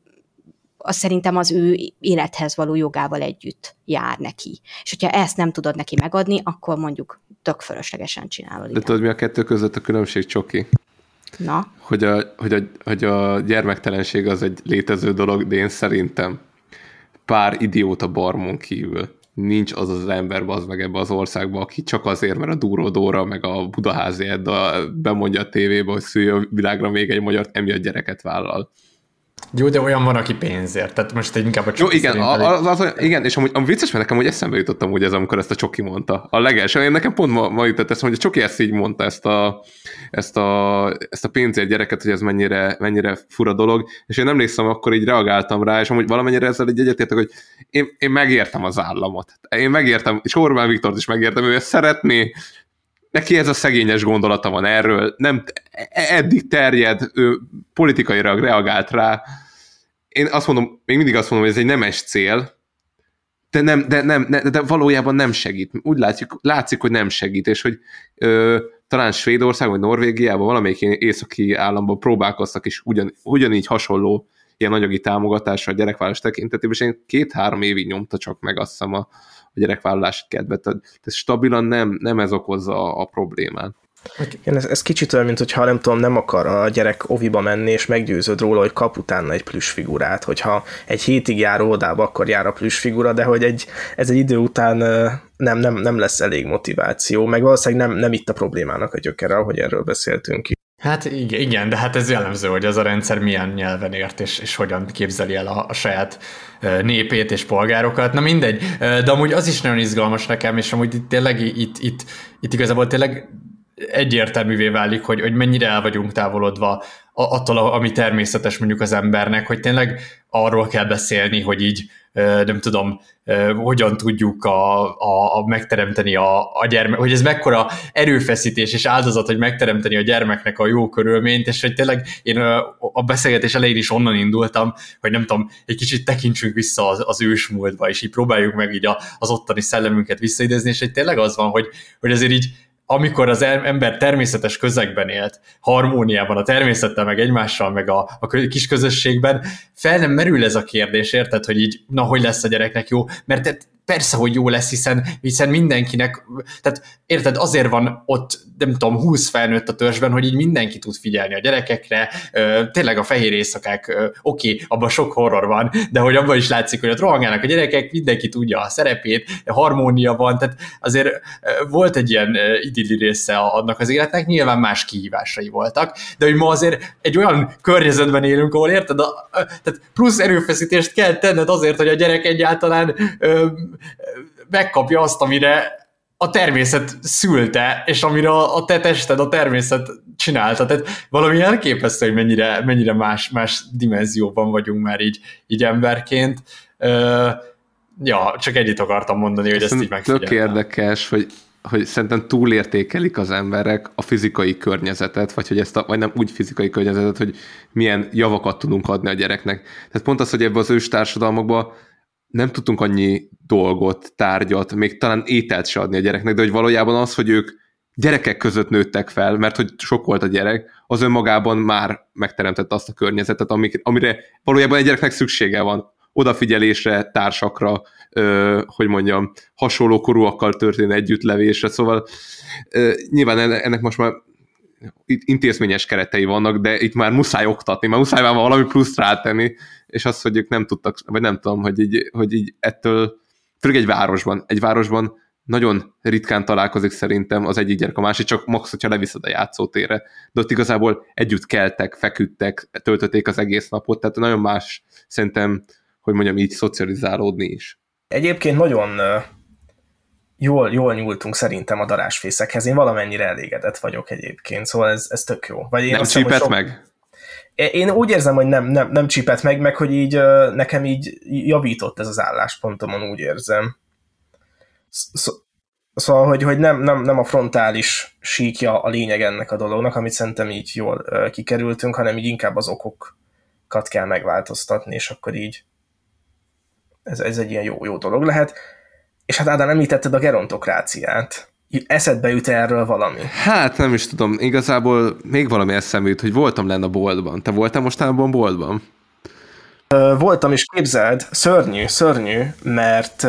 az szerintem az ő élethez való jogával együtt jár neki. És hogyha ezt nem tudod neki megadni, akkor mondjuk tök fölöslegesen csinálod. De tudod, mi a kettő között a különbség, Csoki? Na? Hogy a, hogy, a, hogy a gyermektelenség az egy létező dolog, de én szerintem pár idióta barmon kívül nincs az az ember az meg ebbe az országba, aki csak azért, mert a Dúró Dóra, meg a Budaházi Edda bemondja a tévébe, hogy szülj a világra még egy magyar emiatt gyereket vállal. Jó, de olyan van, aki pénzért, tehát most egy inkább a Jó, igen, a, az, az, igen, és amúgy a vicces, mert nekem hogy eszembe jutottam úgy ez, amikor ezt a Csoki mondta. A legelső, én nekem pont ma, ma jutott eszembe, hogy a Csoki ezt így mondta, ezt a, ezt a, ezt a pénzért gyereket, hogy ez mennyire, mennyire fura dolog, és én emlékszem, akkor így reagáltam rá, és amúgy valamennyire ezzel egy egyetértek, hogy én, én megértem az államot. Én megértem, és Orbán Viktort is megértem, ő ezt szeretné, neki ez a szegényes gondolata van erről, nem eddig terjed, ő politikailag reagált rá, én azt mondom, még mindig azt mondom, hogy ez egy nemes cél, de, nem, de, nem, de, de valójában nem segít. Úgy látjuk, látszik, hogy nem segít, és hogy ö, talán Svédország vagy Norvégiában valamelyik északi államban próbálkoztak is ugyan, ugyanígy hasonló ilyen anyagi támogatásra a gyerekvállalás tekintetében, és én két-három évig nyomta csak meg azt hiszem a, a gyerekvállalási kedvet. Tehát stabilan nem, nem ez okozza a, problémát. Igen, ez, ez kicsit olyan, mint hogyha nem tudom, nem akar a gyerek oviba menni, és meggyőződ róla, hogy kap utána egy figurát, hogyha egy hétig jár óvodába, akkor jár a figura, de hogy egy, ez egy idő után nem, nem, nem lesz elég motiváció, meg valószínűleg nem, nem itt a problémának a gyökere, ahogy erről beszéltünk Hát igen, de hát ez jellemző, hogy ez a rendszer milyen nyelven ért, és, és hogyan képzeli el a, a saját népét és polgárokat. Na mindegy, de amúgy az is nagyon izgalmas nekem, és amúgy itt tényleg itt, itt, itt igazából tényleg egyértelművé válik, hogy, hogy mennyire el vagyunk távolodva attól, ami természetes mondjuk az embernek, hogy tényleg arról kell beszélni, hogy így nem tudom, hogyan tudjuk a, a, a megteremteni a, a gyermek, hogy ez mekkora erőfeszítés és áldozat, hogy megteremteni a gyermeknek a jó körülményt, és hogy tényleg én a beszélgetés elején is onnan indultam, hogy nem tudom, egy kicsit tekintsünk vissza az, az ősmúltba, és így próbáljuk meg így a, az ottani szellemünket visszaidézni, és hogy tényleg az van, hogy, hogy azért így amikor az ember természetes közegben élt, harmóniában a természettel, meg egymással, meg a, a kis közösségben, fel nem merül ez a kérdés, érted, hogy így, na, hogy lesz a gyereknek jó, mert persze, hogy jó lesz, hiszen, hiszen mindenkinek, tehát érted, azért van ott, nem tudom, 20 felnőtt a törzsben, hogy így mindenki tud figyelni a gyerekekre, tényleg a fehér éjszakák, oké, okay, abban sok horror van, de hogy abban is látszik, hogy ott rohangálnak a gyerekek, mindenki tudja a szerepét, harmónia van, tehát azért volt egy ilyen idilli része annak az életnek, nyilván más kihívásai voltak, de hogy ma azért egy olyan környezetben élünk, ahol érted, a, tehát plusz erőfeszítést kell tenned azért, hogy a gyerek egyáltalán megkapja azt, amire a természet szülte, és amire a te tested, a természet csinálta. Tehát valami elképesztő, hogy mennyire, mennyire más, más dimenzióban vagyunk már így, így emberként. Uh, ja, csak egyet akartam mondani, hogy ezt, ezt így megfigyeltem. Tök érdekes, hogy hogy szerintem túlértékelik az emberek a fizikai környezetet, vagy hogy ezt a, vagy nem úgy fizikai környezetet, hogy milyen javakat tudunk adni a gyereknek. Tehát pont az, hogy ebben az ős társadalmakban nem tudtunk annyi dolgot, tárgyat, még talán ételt se adni a gyereknek, de hogy valójában az, hogy ők gyerekek között nőttek fel, mert hogy sok volt a gyerek, az önmagában már megteremtette azt a környezetet, amire valójában egy gyereknek szüksége van. Odafigyelésre, társakra, ö, hogy mondjam, hasonló korúakkal történő együttlevésre, szóval ö, nyilván ennek most már intézményes keretei vannak, de itt már muszáj oktatni, már muszáj már valami pluszt rátenni, és az, hogy ők nem tudtak, vagy nem tudom, hogy így, hogy így ettől, főleg egy városban, egy városban nagyon ritkán találkozik szerintem az egyik gyerek a másik, csak max, hogyha leviszed a játszótérre. De ott igazából együtt keltek, feküdtek, töltötték az egész napot, tehát nagyon más szerintem, hogy mondjam így, szocializálódni is. Egyébként nagyon jól, jól nyúltunk szerintem a darásfészekhez. Én valamennyire elégedett vagyok egyébként, szóval ez, ez tök jó. Vagy én nem csípett sok... meg? Én úgy érzem, hogy nem, nem, nem csípett meg, meg hogy így nekem így javított ez az álláspontomon, úgy érzem. Szóval, hogy, hogy nem, nem, nem a frontális síkja a lényeg ennek a dolognak, amit szerintem így jól kikerültünk, hanem így inkább az okokat kell megváltoztatni, és akkor így ez, ez egy ilyen jó, jó dolog lehet. És hát Ádám említetted a gerontokráciát. Eszedbe jut erről valami? Hát nem is tudom, igazából még valami eszembe jut, hogy voltam lenne a boltban. Te voltál mostanában boltban? Voltam is, képzeld, szörnyű, szörnyű, mert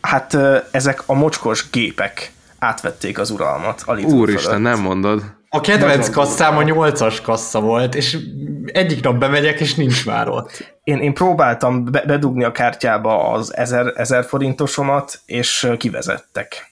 hát ezek a mocskos gépek átvették az uralmat a Úristen, nem mondod. A kedvenc kasszám a nyolcas kassa volt, és egyik nap bemegyek, és nincs már ott. Én, én próbáltam be, bedugni a kártyába az ezer, ezer forintosomat, és kivezettek.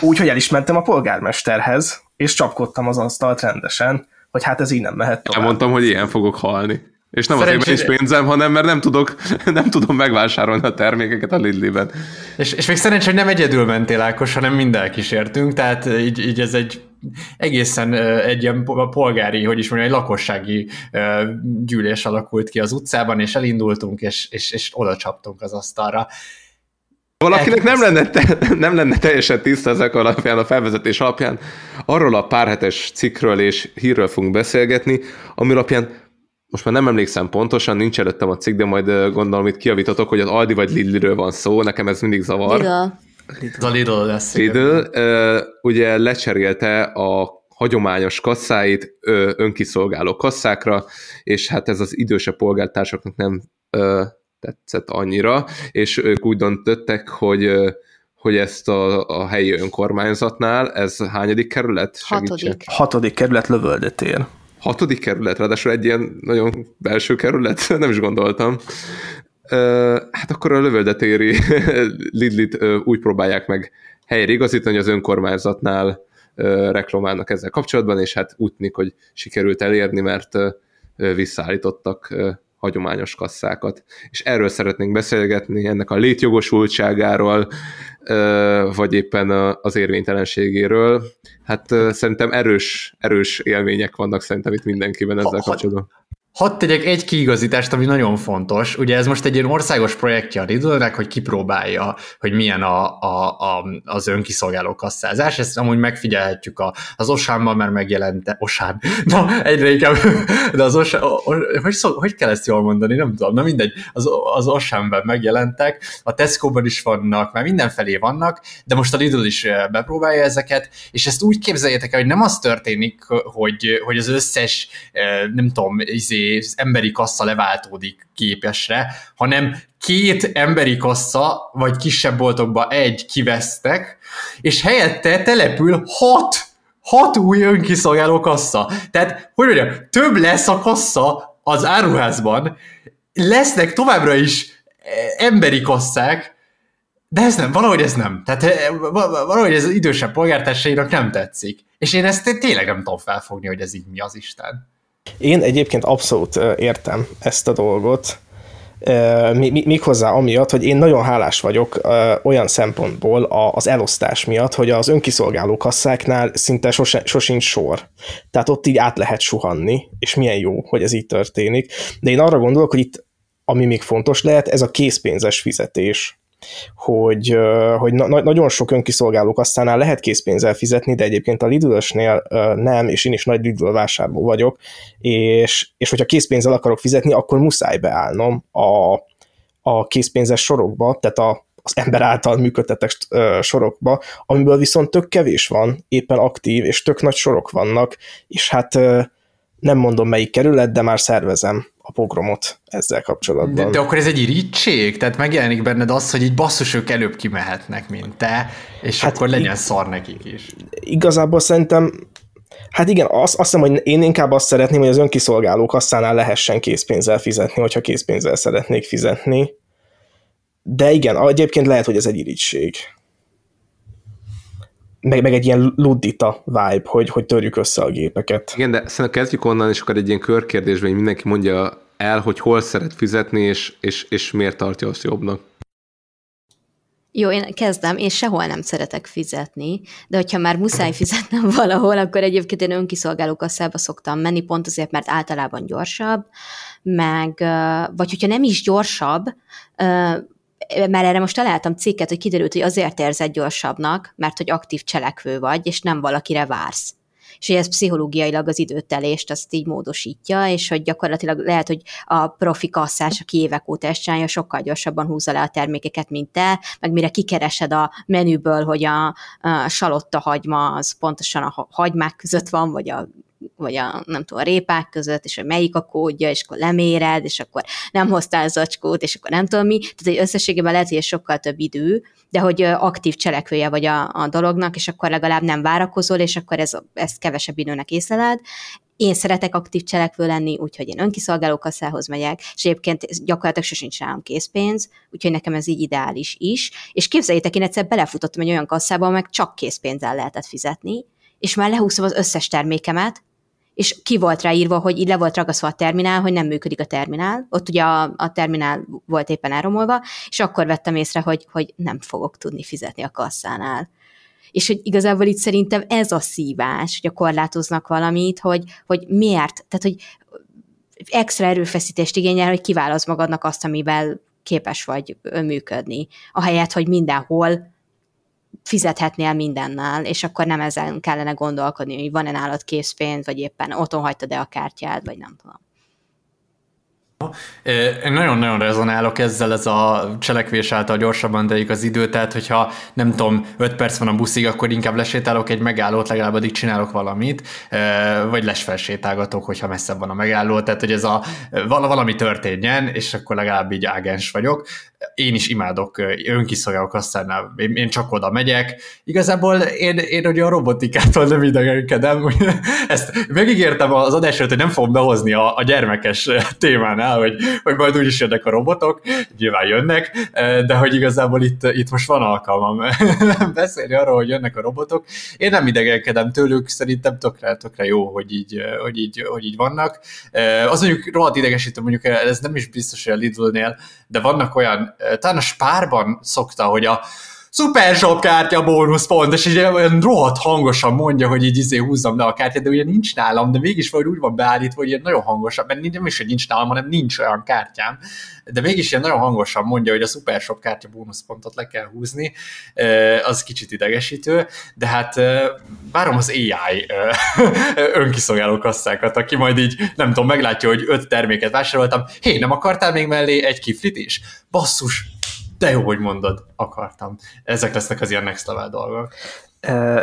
Úgy, hogy el is mentem a polgármesterhez, és csapkodtam az asztalt rendesen, hogy hát ez így nem mehet tovább. Elmondtam, hogy ilyen fogok halni. És nem azért, mert nincs pénzem, hanem mert nem tudok, nem tudom megvásárolni a termékeket a Lidl-ben. És, és még szerencsé, hogy nem egyedül mentél Ákos, hanem minden kísértünk, tehát így, így ez egy egészen egy ilyen polgári, hogy is mondjam, egy lakossági gyűlés alakult ki az utcában, és elindultunk, és, és, és oda csaptunk az asztalra. Valakinek nem lenne, te, nem lenne teljesen tiszta ezek alapján, a felvezetés alapján, arról a párhetes cikkről és hírről fogunk beszélgetni, ami alapján most már nem emlékszem pontosan, nincs előttem a cikk, de majd gondolom itt kiavítotok, hogy az Aldi vagy Lidlről van szó, nekem ez mindig zavar. Lidl. Lidl. Lidl lesz. Lidl ugye lecserélte a hagyományos kasszáit önkiszolgáló kasszákra, és hát ez az idősebb polgártársaknak nem tetszett annyira, és ők úgy döntöttek, hogy hogy ezt a, a helyi önkormányzatnál, ez hányadik kerület? Segítsen. Hatodik. Hatodik kerület lövöldetér. Hatodik kerület, ráadásul egy ilyen nagyon belső kerület, nem is gondoltam. Hát akkor a lövöldetéri Lidlit úgy próbálják meg helyre igazítani, hogy az önkormányzatnál reklamálnak ezzel kapcsolatban, és hát úgy tűnik, hogy sikerült elérni, mert visszaállítottak hagyományos kasszákat. És erről szeretnénk beszélgetni, ennek a létjogosultságáról, vagy éppen az érvénytelenségéről. Hát szerintem erős, erős élmények vannak szerintem itt mindenkiben ezzel kapcsolatban. Hadd tegyek egy kiigazítást, ami nagyon fontos. Ugye ez most egy ilyen országos projektje a Riddle-nek, hogy kipróbálja, hogy milyen a, a, a, az önkiszolgáló kasszázás. Ezt amúgy megfigyelhetjük a, az Osánban, mert megjelente, Osán, na egyre inkább, de az Osán, hogy, szó, hogy kell ezt jól mondani, nem tudom, na mindegy, az, az Osánban megjelentek, a Tesco-ban is vannak, mert mindenfelé vannak, de most a Lidl is bepróbálja ezeket, és ezt úgy képzeljétek el, hogy nem az történik, hogy, hogy az összes, nem tudom, izé, emberi kassa leváltódik képesre, hanem két emberi kassa, vagy kisebb boltokba egy kivesztek, és helyette települ hat, hat új önkiszolgáló kassa. Tehát, hogy mondjam, több lesz a kassa az áruházban, lesznek továbbra is eh, emberi kasszák, de ez nem, valahogy ez nem. Tehát eh, valahogy ez idősebb polgártársainak nem tetszik. És én ezt tényleg nem tudom felfogni, hogy ez így mi az Isten. Én egyébként abszolút értem ezt a dolgot, méghozzá amiatt, hogy én nagyon hálás vagyok olyan szempontból az elosztás miatt, hogy az önkiszolgáló kasszáknál szinte sose, sosincs sor. Tehát ott így át lehet suhanni, és milyen jó, hogy ez így történik. De én arra gondolok, hogy itt ami még fontos lehet, ez a készpénzes fizetés hogy, hogy na- nagyon sok önkiszolgáló kasztánál lehet készpénzzel fizetni, de egyébként a lidl nem, és én is nagy Lidl vásárló vagyok, és, és hogyha készpénzzel akarok fizetni, akkor muszáj beállnom a, a készpénzes sorokba, tehát a, az ember által működtetett sorokba, amiből viszont tök kevés van, éppen aktív, és tök nagy sorok vannak, és hát nem mondom melyik kerület, de már szervezem a pogromot ezzel kapcsolatban. De, de akkor ez egy irítség? Tehát megjelenik benned az, hogy így basszus, ők előbb kimehetnek, mint te, és hát akkor legyen ig- szar nekik is. Igazából szerintem Hát igen, azt, azt hiszem, hogy én inkább azt szeretném, hogy az önkiszolgáló kasszánál lehessen készpénzzel fizetni, hogyha készpénzzel szeretnék fizetni. De igen, egyébként lehet, hogy ez egy irigység meg, meg egy ilyen luddita vibe, hogy, hogy törjük össze a gépeket. Igen, de szerintem kezdjük onnan, és akkor egy ilyen körkérdésben, hogy mindenki mondja el, hogy hol szeret fizetni, és, és, és miért tartja azt jobbnak. Jó, én kezdem, én sehol nem szeretek fizetni, de hogyha már muszáj fizetnem valahol, akkor egyébként én önkiszolgáló kasszába szoktam menni, pont azért, mert általában gyorsabb, meg, vagy hogyha nem is gyorsabb, már erre most találtam cikket, hogy kiderült, hogy azért érzed gyorsabbnak, mert hogy aktív cselekvő vagy, és nem valakire vársz. És hogy ez pszichológiailag az időtelést azt így módosítja, és hogy gyakorlatilag lehet, hogy a profi kasszás, aki évek óta ezt csinálja, sokkal gyorsabban húzza le a termékeket, mint te, meg mire kikeresed a menüből, hogy a, a salotta hagyma az pontosan a hagymák között van, vagy a vagy a, nem tudom, a répák között, és hogy melyik a kódja, és akkor leméred, és akkor nem hoztál zacskót, és akkor nem tudom mi. Tehát, hogy összességében lehet, hogy sokkal több idő, de hogy aktív cselekvője vagy a, a dolognak, és akkor legalább nem várakozol, és akkor ez, ezt kevesebb időnek észleled. Én szeretek aktív cselekvő lenni, úgyhogy én önkiszolgáló kasszához megyek, és egyébként gyakorlatilag sosincs nálam készpénz, úgyhogy nekem ez így ideális is. És képzeljétek, én egyszer belefutottam egy olyan kasszába, meg csak készpénzzel lehetett fizetni, és már lehúztam az összes termékemet, és ki volt rá írva, hogy így le volt ragaszva a terminál, hogy nem működik a terminál. Ott ugye a, a terminál volt éppen elromolva, és akkor vettem észre, hogy, hogy nem fogok tudni fizetni a kasszánál. És hogy igazából itt szerintem ez a szívás, hogy a korlátoznak valamit, hogy, hogy miért, tehát hogy extra erőfeszítést igényel, hogy kiválasz magadnak azt, amivel képes vagy működni. Ahelyett, hogy mindenhol fizethetnél mindennel, és akkor nem ezen kellene gondolkodni, hogy van-e nálad készpénz, vagy éppen otthon hagytad-e a kártyád, vagy nem tudom. Én nagyon-nagyon rezonálok ezzel, ez a cselekvés által gyorsabban telik az idő, tehát hogyha nem tudom, 5 perc van a buszig, akkor inkább lesétálok egy megállót, legalább addig csinálok valamit, vagy lesfelsétálgatok, hogyha messzebb van a megálló, tehát hogy ez a valami történjen, és akkor legalább így ágens vagyok. Én is imádok önkiszolgálók aztán én, csak oda megyek. Igazából én, én ugye a robotikától nem idegenkedem, ezt megígértem az adás hogy nem fogom behozni a, a gyermekes témánál, hogy, hogy majd úgyis jönnek a robotok, nyilván jönnek, de hogy igazából itt, itt most van alkalmam beszélni arról, hogy jönnek a robotok. Én nem idegenkedem tőlük, szerintem tökre, tökre jó, hogy így, hogy, így, hogy így vannak. Az mondjuk rohadt idegesítő, mondjuk ez nem is biztos, hogy a Lidl-nél, de vannak olyan talán a Spárban szokta, hogy a szuper sok kártya bónusz pont, és így olyan rohadt hangosan mondja, hogy így izé húzzam le a kártyát, de ugye nincs nálam, de mégis vagy úgy van beállítva, hogy ilyen nagyon hangosan, mert nem is, hogy nincs nálam, hanem nincs olyan kártyám, de mégis ilyen nagyon hangosan mondja, hogy a szuper sok kártya bónuszpontot le kell húzni, az kicsit idegesítő, de hát várom az AI önkiszolgáló kasszákat, aki majd így, nem tudom, meglátja, hogy öt terméket vásároltam, hé, nem akartál még mellé egy kiflit is? Basszus, de jó, hogy mondod, akartam. Ezek lesznek az ilyen next level dolgok.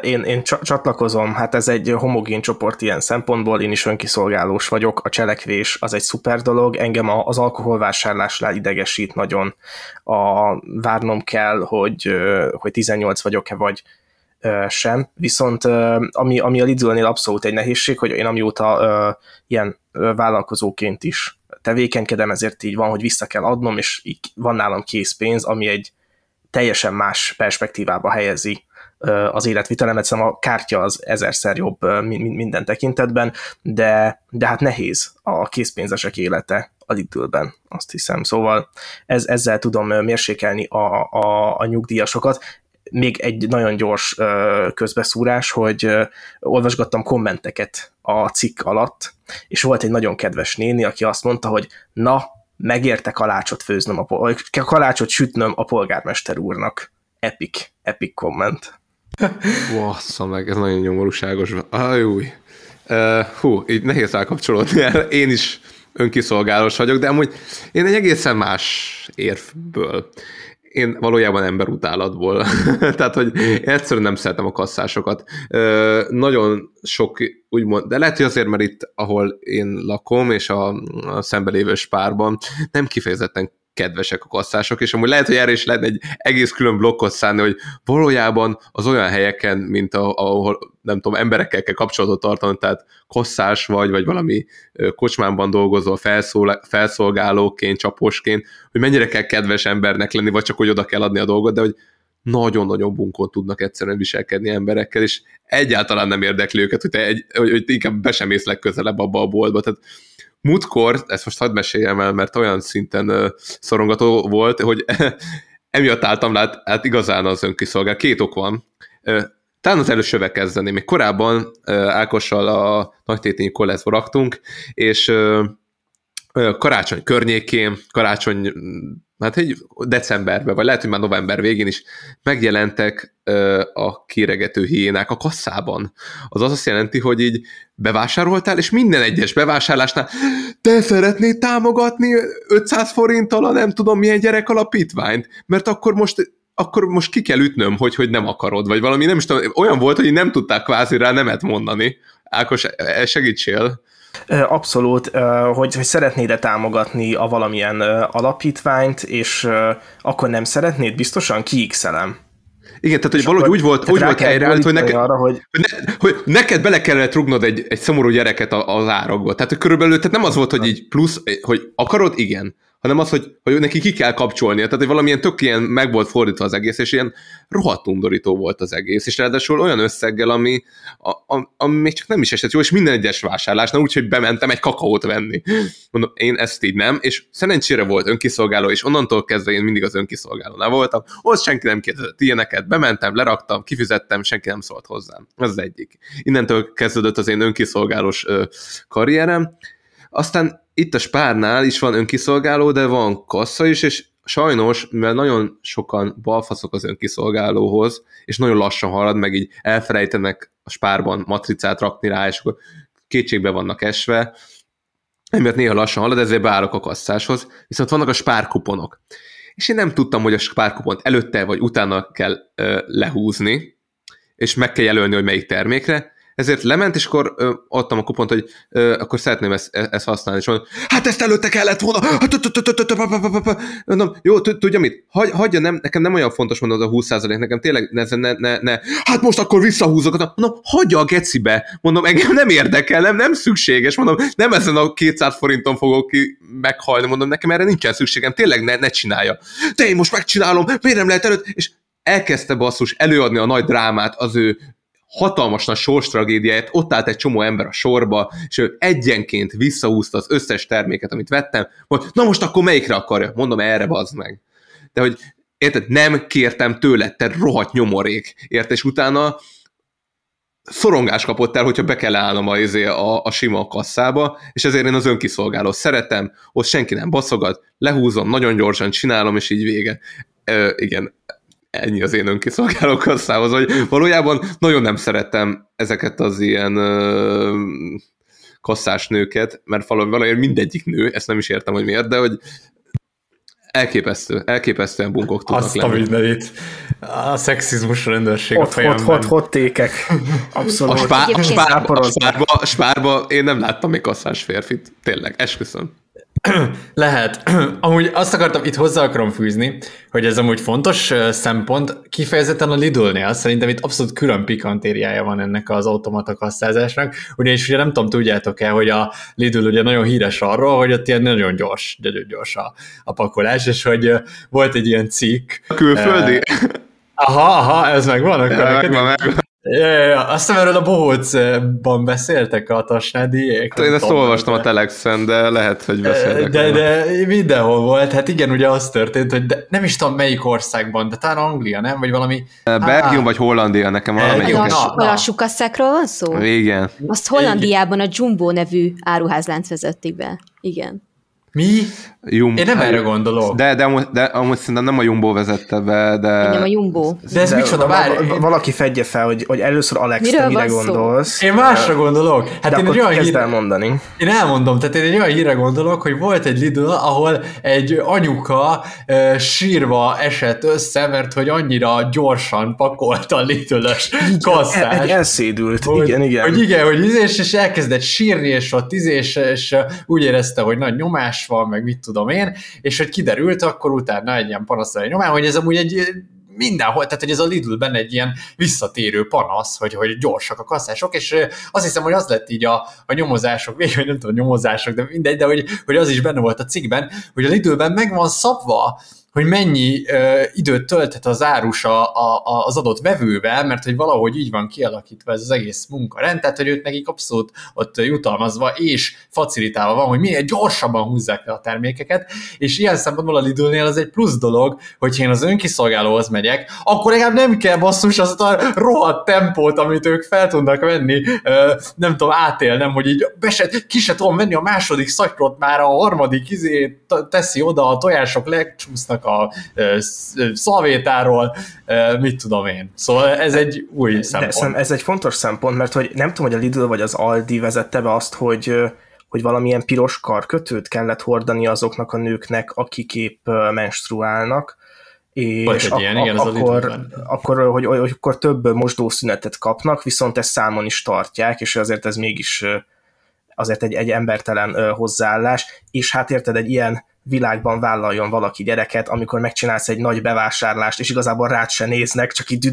Én, én csatlakozom, hát ez egy homogén csoport ilyen szempontból, én is önkiszolgálós vagyok, a cselekvés az egy szuper dolog, engem az alkoholvásárlásnál idegesít nagyon, a várnom kell, hogy, hogy 18 vagyok-e vagy sem, viszont ami, ami a Lidl-nél abszolút egy nehézség, hogy én amióta ilyen vállalkozóként is tevékenykedem, ezért így van, hogy vissza kell adnom, és így van nálam készpénz, ami egy teljesen más perspektívába helyezi az életvitelemet, szóval a kártya az ezerszer jobb minden tekintetben, de, de hát nehéz a készpénzesek élete a Lidl-ben, azt hiszem. Szóval ez, ezzel tudom mérsékelni a, a, a nyugdíjasokat még egy nagyon gyors közbeszúrás, hogy olvasgattam kommenteket a cikk alatt, és volt egy nagyon kedves néni, aki azt mondta, hogy na, megérte kalácsot főznöm, a, kalácsot sütnöm a polgármester úrnak. Epic, epic komment. Vassza meg, ez nagyon nyomorúságos. Ajúj. Uh, hú, így nehéz elkapcsolódni. Én is önkiszolgálós vagyok, de amúgy én egy egészen más érvből én valójában emberutálatból. Tehát, hogy én egyszerűen nem szeretem a kasszásokat. Ö, nagyon sok, úgymond, de lehet, hogy azért, mert itt, ahol én lakom, és a, a szembelévő spárban nem kifejezetten kedvesek a kasszások, és amúgy lehet, hogy erre is lehetne egy egész külön blokkot szánni, hogy valójában az olyan helyeken, mint a, ahol nem tudom, emberekkel kell kapcsolatot tartani, tehát kosszás vagy, vagy valami kocsmánban dolgozó felszól, felszolgálóként, csaposként, hogy mennyire kell kedves embernek lenni, vagy csak hogy oda kell adni a dolgot, de hogy nagyon-nagyon bunkon tudnak egyszerűen viselkedni emberekkel, és egyáltalán nem érdekli őket, hogy, te egy, hogy, hogy inkább be sem ész legközelebb abba a boltba. Tehát múltkor, ezt most hadd meséljem el, mert olyan szinten szorongató volt, hogy emiatt álltam hát, hát igazán az önkiszolgál. Két ok van. Talán az elősővel kezdeni. Még korábban Ákossal a nagytétényi kolleszba raktunk, és karácsony környékén, karácsony hát egy decemberben, vagy lehet, hogy már november végén is megjelentek ö, a kéregető hiénák a kasszában. Az azt jelenti, hogy így bevásároltál, és minden egyes bevásárlásnál te szeretnéd támogatni 500 forinttal a nem tudom milyen gyerek alapítványt, mert akkor most akkor most ki kell ütnöm, hogy, hogy nem akarod, vagy valami, nem is tudom, olyan volt, hogy nem tudták kvázi rá nemet mondani. Ákos, e, e, segítsél. Abszolút, hogy, hogy szeretnéd-e támogatni a valamilyen alapítványt, és akkor nem szeretnéd, biztosan kiixelem. Igen, tehát hogy valahogy úgy volt, úgy volt helyreállt, hogy, neked, arra, hogy... Ne, hogy neked bele kellett rugnod egy, egy szomorú gyereket az árokba. Tehát hogy körülbelül tehát nem az volt, hogy így plusz, hogy akarod, igen hanem az, hogy, hogy neki ki kell kapcsolnia. Tehát, hogy valamilyen tök ilyen meg volt fordítva az egész, és ilyen rohadt undorító volt az egész, és ráadásul olyan összeggel, ami, a, a, ami még csak nem is esett jó, és minden egyes vásárlásnál úgy, hogy bementem egy kakaót venni. Mondom, én ezt így nem, és szerencsére volt önkiszolgáló, és onnantól kezdve én mindig az önkiszolgálónál voltam. Ott senki nem kérdezett ilyeneket, bementem, leraktam, kifizettem, senki nem szólt hozzám. Ez az egyik. Innentől kezdődött az én önkiszolgálós karrierem. Aztán itt a Spárnál is van önkiszolgáló, de van kassa is, és sajnos, mivel nagyon sokan balfaszok az önkiszolgálóhoz, és nagyon lassan halad, meg így elfelejtenek a spárban matricát rakni rá, és akkor kétségbe vannak esve, emiatt néha lassan halad, ezért beállok a kasszáshoz, viszont vannak a spárkuponok. És én nem tudtam, hogy a spárkupont előtte vagy utána kell ö, lehúzni, és meg kell jelölni, hogy melyik termékre, ezért lement, és akkor ö, adtam a kupont, hogy ö, akkor szeretném ezt, e, ezt használni, és mondom, hát ezt előtte kellett volna, mondom, jó, tudja mit, Hagy, hagyja, nem, nekem nem olyan fontos mondom az a 20% nekem tényleg ne, ne, ne, ne, hát most akkor visszahúzok, mondom, hagyja a gecibe, mondom, engem nem érdekel, nem, nem szükséges, mondom, nem ezen a 200 forinton fogok ki meghalni, mondom, nekem erre nincsen szükségem, tényleg ne, ne csinálja. De én most megcsinálom, miért nem lehet előtt, és elkezdte basszus előadni a nagy drámát az ő hatalmas nagy tragédiáját, ott állt egy csomó ember a sorba, és ő egyenként visszahúzta az összes terméket, amit vettem, mondta, na most akkor melyikre akarja? Mondom, erre bazd meg. De hogy érted, nem kértem tőle, te rohadt nyomorék, érted, és utána szorongás kapott el, hogyha be kell állnom a, izé, a, a sima kasszába, és ezért én az önkiszolgáló szeretem, ott senki nem baszogat, lehúzom, nagyon gyorsan csinálom, és így vége. Ö, igen, ennyi az én önkiszolgáló kasszához, hogy valójában nagyon nem szerettem ezeket az ilyen ö, kasszás nőket, mert valamiért mindegyik nő, ezt nem is értem, hogy miért, de hogy elképesztő, elképesztően bunkok tudnak Azt lenni. a mindenit. A szexizmus rendőrség hot, a fejemben. Hot, hot, hot tékek. Abszolút. A, spár, a, spár, a, spárba, a spárba én nem láttam még kasszás férfit. Tényleg, esküszöm. Lehet. Amúgy azt akartam, itt hozzá akarom fűzni, hogy ez amúgy fontos szempont, kifejezetten a Lidl-nél, szerintem itt abszolút külön pikantériája van ennek az automata kasszázásnak, ugyanis ugye nem tudom, tudjátok-e, hogy a Lidl ugye nagyon híres arról, hogy ott ilyen nagyon gyors, nagyon gyors a, a pakolás, és hogy volt egy ilyen cikk. A külföldi? Aha, aha, ez megvan akkor ja, megvan, megvan. Ja, ja, ja. Aztán erről a bohócban beszéltek a tasnádiék. Én ezt olvastam a Telexen, de lehet, hogy beszéltek. De, de mindenhol volt. Hát igen, ugye az történt, hogy de nem is tudom melyik országban, de talán Anglia, nem? Vagy valami... Belgium vagy Hollandia, nekem valamelyik. A lassú kasszákról van szó? Igen. Azt Hollandiában a Jumbo nevű áruházlánc vezették be. Igen. Mi? Jum, Én nem erre gondolok. De, de, amúgy, de amúgy szerintem nem a Jumbo vezette be, de... Nem a Jumbo. De ez de micsoda? Bár... Valaki fedje fel, hogy, hogy először Alex, Miről te mire gondolsz. Szó? Én másra gondolok. Hát de én egy olyan hír... elmondani. Én elmondom, tehát én egy olyan híre gondolok, hogy volt egy Lidl, ahol egy anyuka uh, sírva esett össze, mert hogy annyira gyorsan pakolta a Lidl-ös kasszás. Egy elszédült, hogy, igen, igen. Hogy igen, hogy és, és elkezdett sírni, és ott és, és úgy érezte, hogy nagy nyomás van, meg mit tudom én, és hogy kiderült akkor utána egy ilyen panaszra nyomán, hogy ez amúgy egy mindenhol, tehát hogy ez a Lidl-ben egy ilyen visszatérő panasz, hogy, hogy gyorsak a kasszások, és azt hiszem, hogy az lett így a, a nyomozások, végül nem tudom, nyomozások, de mindegy, de hogy, hogy az is benne volt a cikkben, hogy a Lidl-ben meg van szabva hogy mennyi időt tölthet az árus a, a, az adott vevővel, mert hogy valahogy így van kialakítva ez az egész munkarend, tehát hogy őt nekik abszolút ott jutalmazva és facilitálva van, hogy minél gyorsabban húzzák le a termékeket, és ilyen szempontból a Lidl-nél az egy plusz dolog, hogy én az önkiszolgálóhoz megyek, akkor legalább nem kell basszus azt a rohadt tempót, amit ők fel tudnak venni, nem tudom, átélnem, hogy így be se, ki se tudom venni a második szatyrot, már a harmadik izé teszi oda, a tojások lecsúsznak a szalvétáról, mit tudom én. Szóval ez egy új De szempont. ez egy fontos szempont, mert hogy nem tudom, hogy a Lidl vagy az Aldi vezette be azt, hogy hogy valamilyen piros karkötőt kellett hordani azoknak a nőknek, akik épp menstruálnak, és ak- ilyen, igen, akkor, akkor, hogy, hogy akkor több mosdószünetet kapnak, viszont ezt számon is tartják, és azért ez mégis azért egy, egy embertelen hozzáállás, és hát érted, egy ilyen világban vállaljon valaki gyereket, amikor megcsinálsz egy nagy bevásárlást, és igazából rád se néznek, csak így,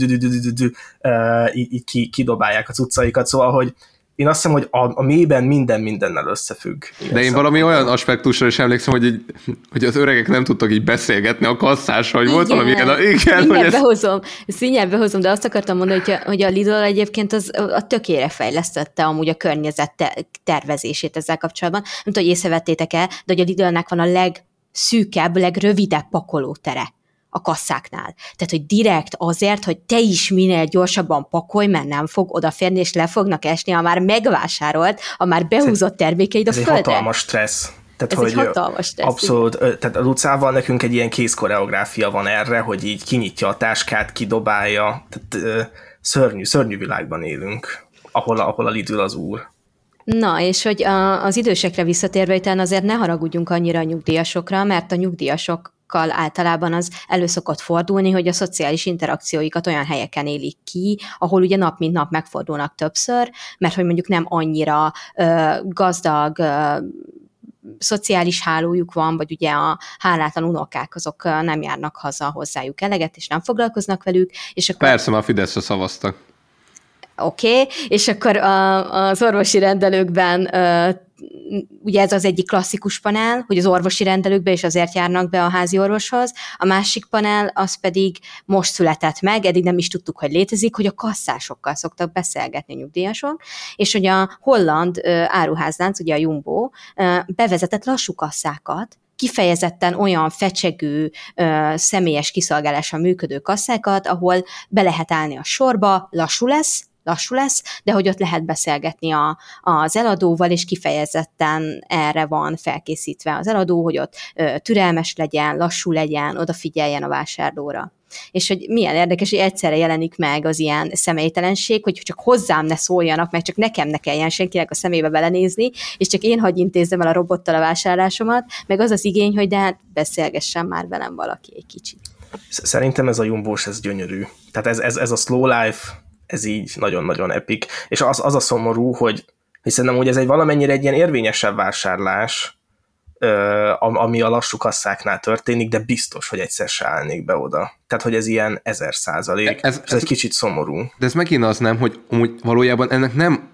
így, kidobálják az utcaikat, szóval, hogy én azt hiszem, hogy a, a mélyben minden mindennel összefügg. De én valami olyan aspektusra is emlékszem, hogy, így, hogy az öregek nem tudtak így beszélgetni a kasszás, hogy igen, volt valami ilyen, igen, hogy behozom, ezt behozom, de azt akartam mondani, hogy a, hogy a Lidl egyébként az, a tökére fejlesztette amúgy a környezet tervezését ezzel kapcsolatban. Nem tudom, hogy észrevettétek-e, de hogy a Lidlnek van a legszűkebb, legrövidebb pakolótere a kasszáknál. Tehát, hogy direkt azért, hogy te is minél gyorsabban pakolj, mert nem fog odaférni, és le fognak esni a már megvásárolt, a már behúzott termékeid a ez földre. Ez egy hatalmas stressz. Tehát, Ez hogy egy hatalmas stressz. Abszolút. Igen. Tehát a Lucával nekünk egy ilyen kész koreográfia van erre, hogy így kinyitja a táskát, kidobálja. Tehát szörnyű, szörnyű világban élünk, ahol, ahol a Lidl az úr. Na, és hogy a, az idősekre visszatérve, itt azért ne haragudjunk annyira a nyugdíjasokra, mert a nyugdíjasok általában az elő szokott fordulni, hogy a szociális interakcióikat olyan helyeken élik ki, ahol ugye nap mint nap megfordulnak többször, mert hogy mondjuk nem annyira ö, gazdag ö, szociális hálójuk van, vagy ugye a hálátlan unokák azok nem járnak haza hozzájuk eleget, és nem foglalkoznak velük. És akkor... Persze, már Fideszre szavaztak. Oké, okay. és akkor a, az orvosi rendelőkben ugye ez az egyik klasszikus panel, hogy az orvosi rendelőkbe is azért járnak be a házi orvoshoz, a másik panel az pedig most született meg, eddig nem is tudtuk, hogy létezik, hogy a kasszásokkal szoktak beszélgetni a nyugdíjasok, és hogy a holland áruházlánc, ugye a Jumbo, bevezetett lassú kasszákat, kifejezetten olyan fecsegő, személyes kiszolgálással működő kasszákat, ahol be lehet állni a sorba, lassú lesz, lassú lesz, de hogy ott lehet beszélgetni a, az eladóval, és kifejezetten erre van felkészítve az eladó, hogy ott ö, türelmes legyen, lassú legyen, odafigyeljen a vásárlóra. És hogy milyen érdekes, hogy egyszerre jelenik meg az ilyen személytelenség, hogy csak hozzám ne szóljanak, meg csak nekem ne kelljen senkinek a szemébe belenézni, és csak én hagy intézzem el a robottal a vásárlásomat, meg az az igény, hogy de hát beszélgessen már velem valaki egy kicsit. Szerintem ez a jumbós, ez gyönyörű. Tehát ez, ez, ez a slow life ez így nagyon-nagyon epik. És az, az a szomorú, hogy hiszen hogy ez egy valamennyire egy ilyen érvényesebb vásárlás, ami a lassú kasszáknál történik, de biztos, hogy egyszer se állnék be oda. Tehát, hogy ez ilyen ezer százalék, ez, ez, ez egy kicsit szomorú. De ez megint az nem, hogy valójában ennek nem,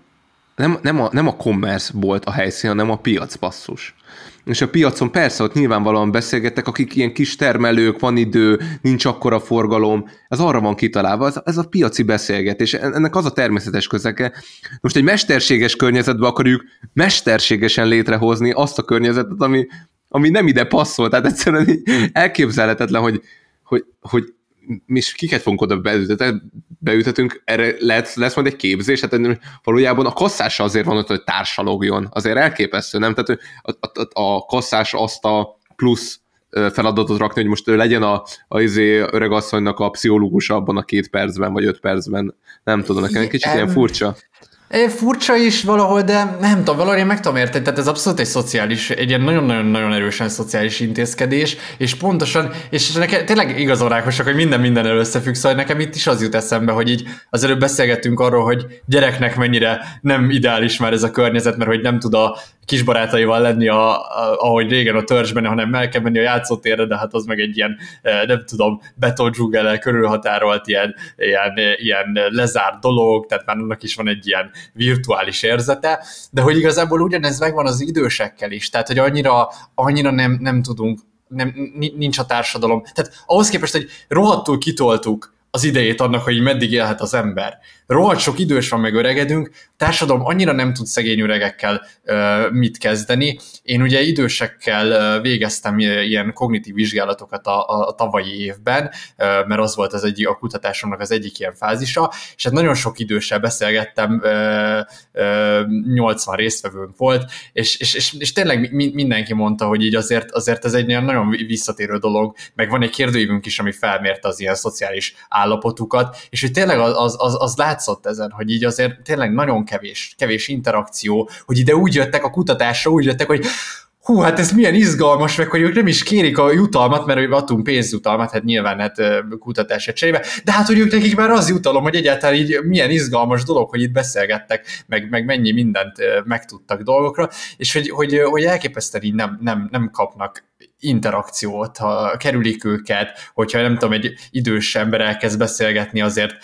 nem, nem, a, nem a commerce volt a helyszín, hanem a piac basszus és a piacon persze ott nyilvánvalóan beszélgettek, akik ilyen kis termelők, van idő, nincs akkora forgalom, ez arra van kitalálva, ez, ez a piaci beszélgetés, ennek az a természetes közeke. Most egy mesterséges környezetbe akarjuk mesterségesen létrehozni azt a környezetet, ami, ami nem ide passzol, tehát egyszerűen elképzelhetetlen, hogy, hogy, hogy mi is kiket fogunk oda beütetünk, erre lesz, lesz majd egy képzés, hát valójában a kasszása azért van ott, hogy társalogjon, azért elképesztő, nem? Tehát a, a, a kasszás azt a plusz feladatot rakni, hogy most legyen a, a izé öregasszonynak a pszichológus abban a két percben, vagy öt percben, nem tudom, nekem egy kicsit ilyen furcsa. Furcsa is valahol, de nem tudom, valahol én meg tudom érteni, tehát ez abszolút egy szociális, egy ilyen nagyon-nagyon-nagyon erősen szociális intézkedés, és pontosan, és nekem tényleg igazán hogy minden minden összefügg, szóval nekem itt is az jut eszembe, hogy így az előbb beszélgettünk arról, hogy gyereknek mennyire nem ideális már ez a környezet, mert hogy nem tud a kisbarátaival lenni, a, a, ahogy régen a törzsben, hanem el kell menni a játszótérre, de hát az meg egy ilyen, nem tudom, betondzsúgele körülhatárolt ilyen, ilyen, ilyen lezárt dolog, tehát már annak is van egy ilyen virtuális érzete, de hogy igazából ugyanez megvan az idősekkel is, tehát hogy annyira, annyira nem, nem tudunk, nem, nincs a társadalom. Tehát ahhoz képest, hogy rohadtul kitoltuk az idejét annak, hogy meddig élhet az ember. Rohadt sok idős van, meg öregedünk, a társadalom annyira nem tud szegény öregekkel mit kezdeni. Én ugye idősekkel végeztem ilyen kognitív vizsgálatokat a, a, a tavalyi évben, mert az volt az egyik, a kutatásomnak az egyik ilyen fázisa, és hát nagyon sok időssel beszélgettem, uh, uh, 80 résztvevőnk volt, és, és, és, és tényleg mi, mindenki mondta, hogy így azért, azért ez egy nagyon visszatérő dolog, meg van egy kérdőívünk is, ami felmérte az ilyen szociális állapotukat, és hogy tényleg az, az, az, az látszott ezen, hogy így azért tényleg nagyon kevés, kevés interakció, hogy ide úgy jöttek a kutatásra, úgy jöttek, hogy hú, hát ez milyen izgalmas, meg hogy ők nem is kérik a jutalmat, mert adtunk pénzjutalmat, hát nyilván hát kutatásra cserébe, de hát hogy ők nekik már az jutalom, hogy egyáltalán így milyen izgalmas dolog, hogy itt beszélgettek, meg, meg mennyi mindent megtudtak dolgokra, és hogy, hogy, hogy elképesztően így nem, nem, nem kapnak interakciót, ha kerülik őket, hogyha nem tudom, egy idős ember elkezd beszélgetni, azért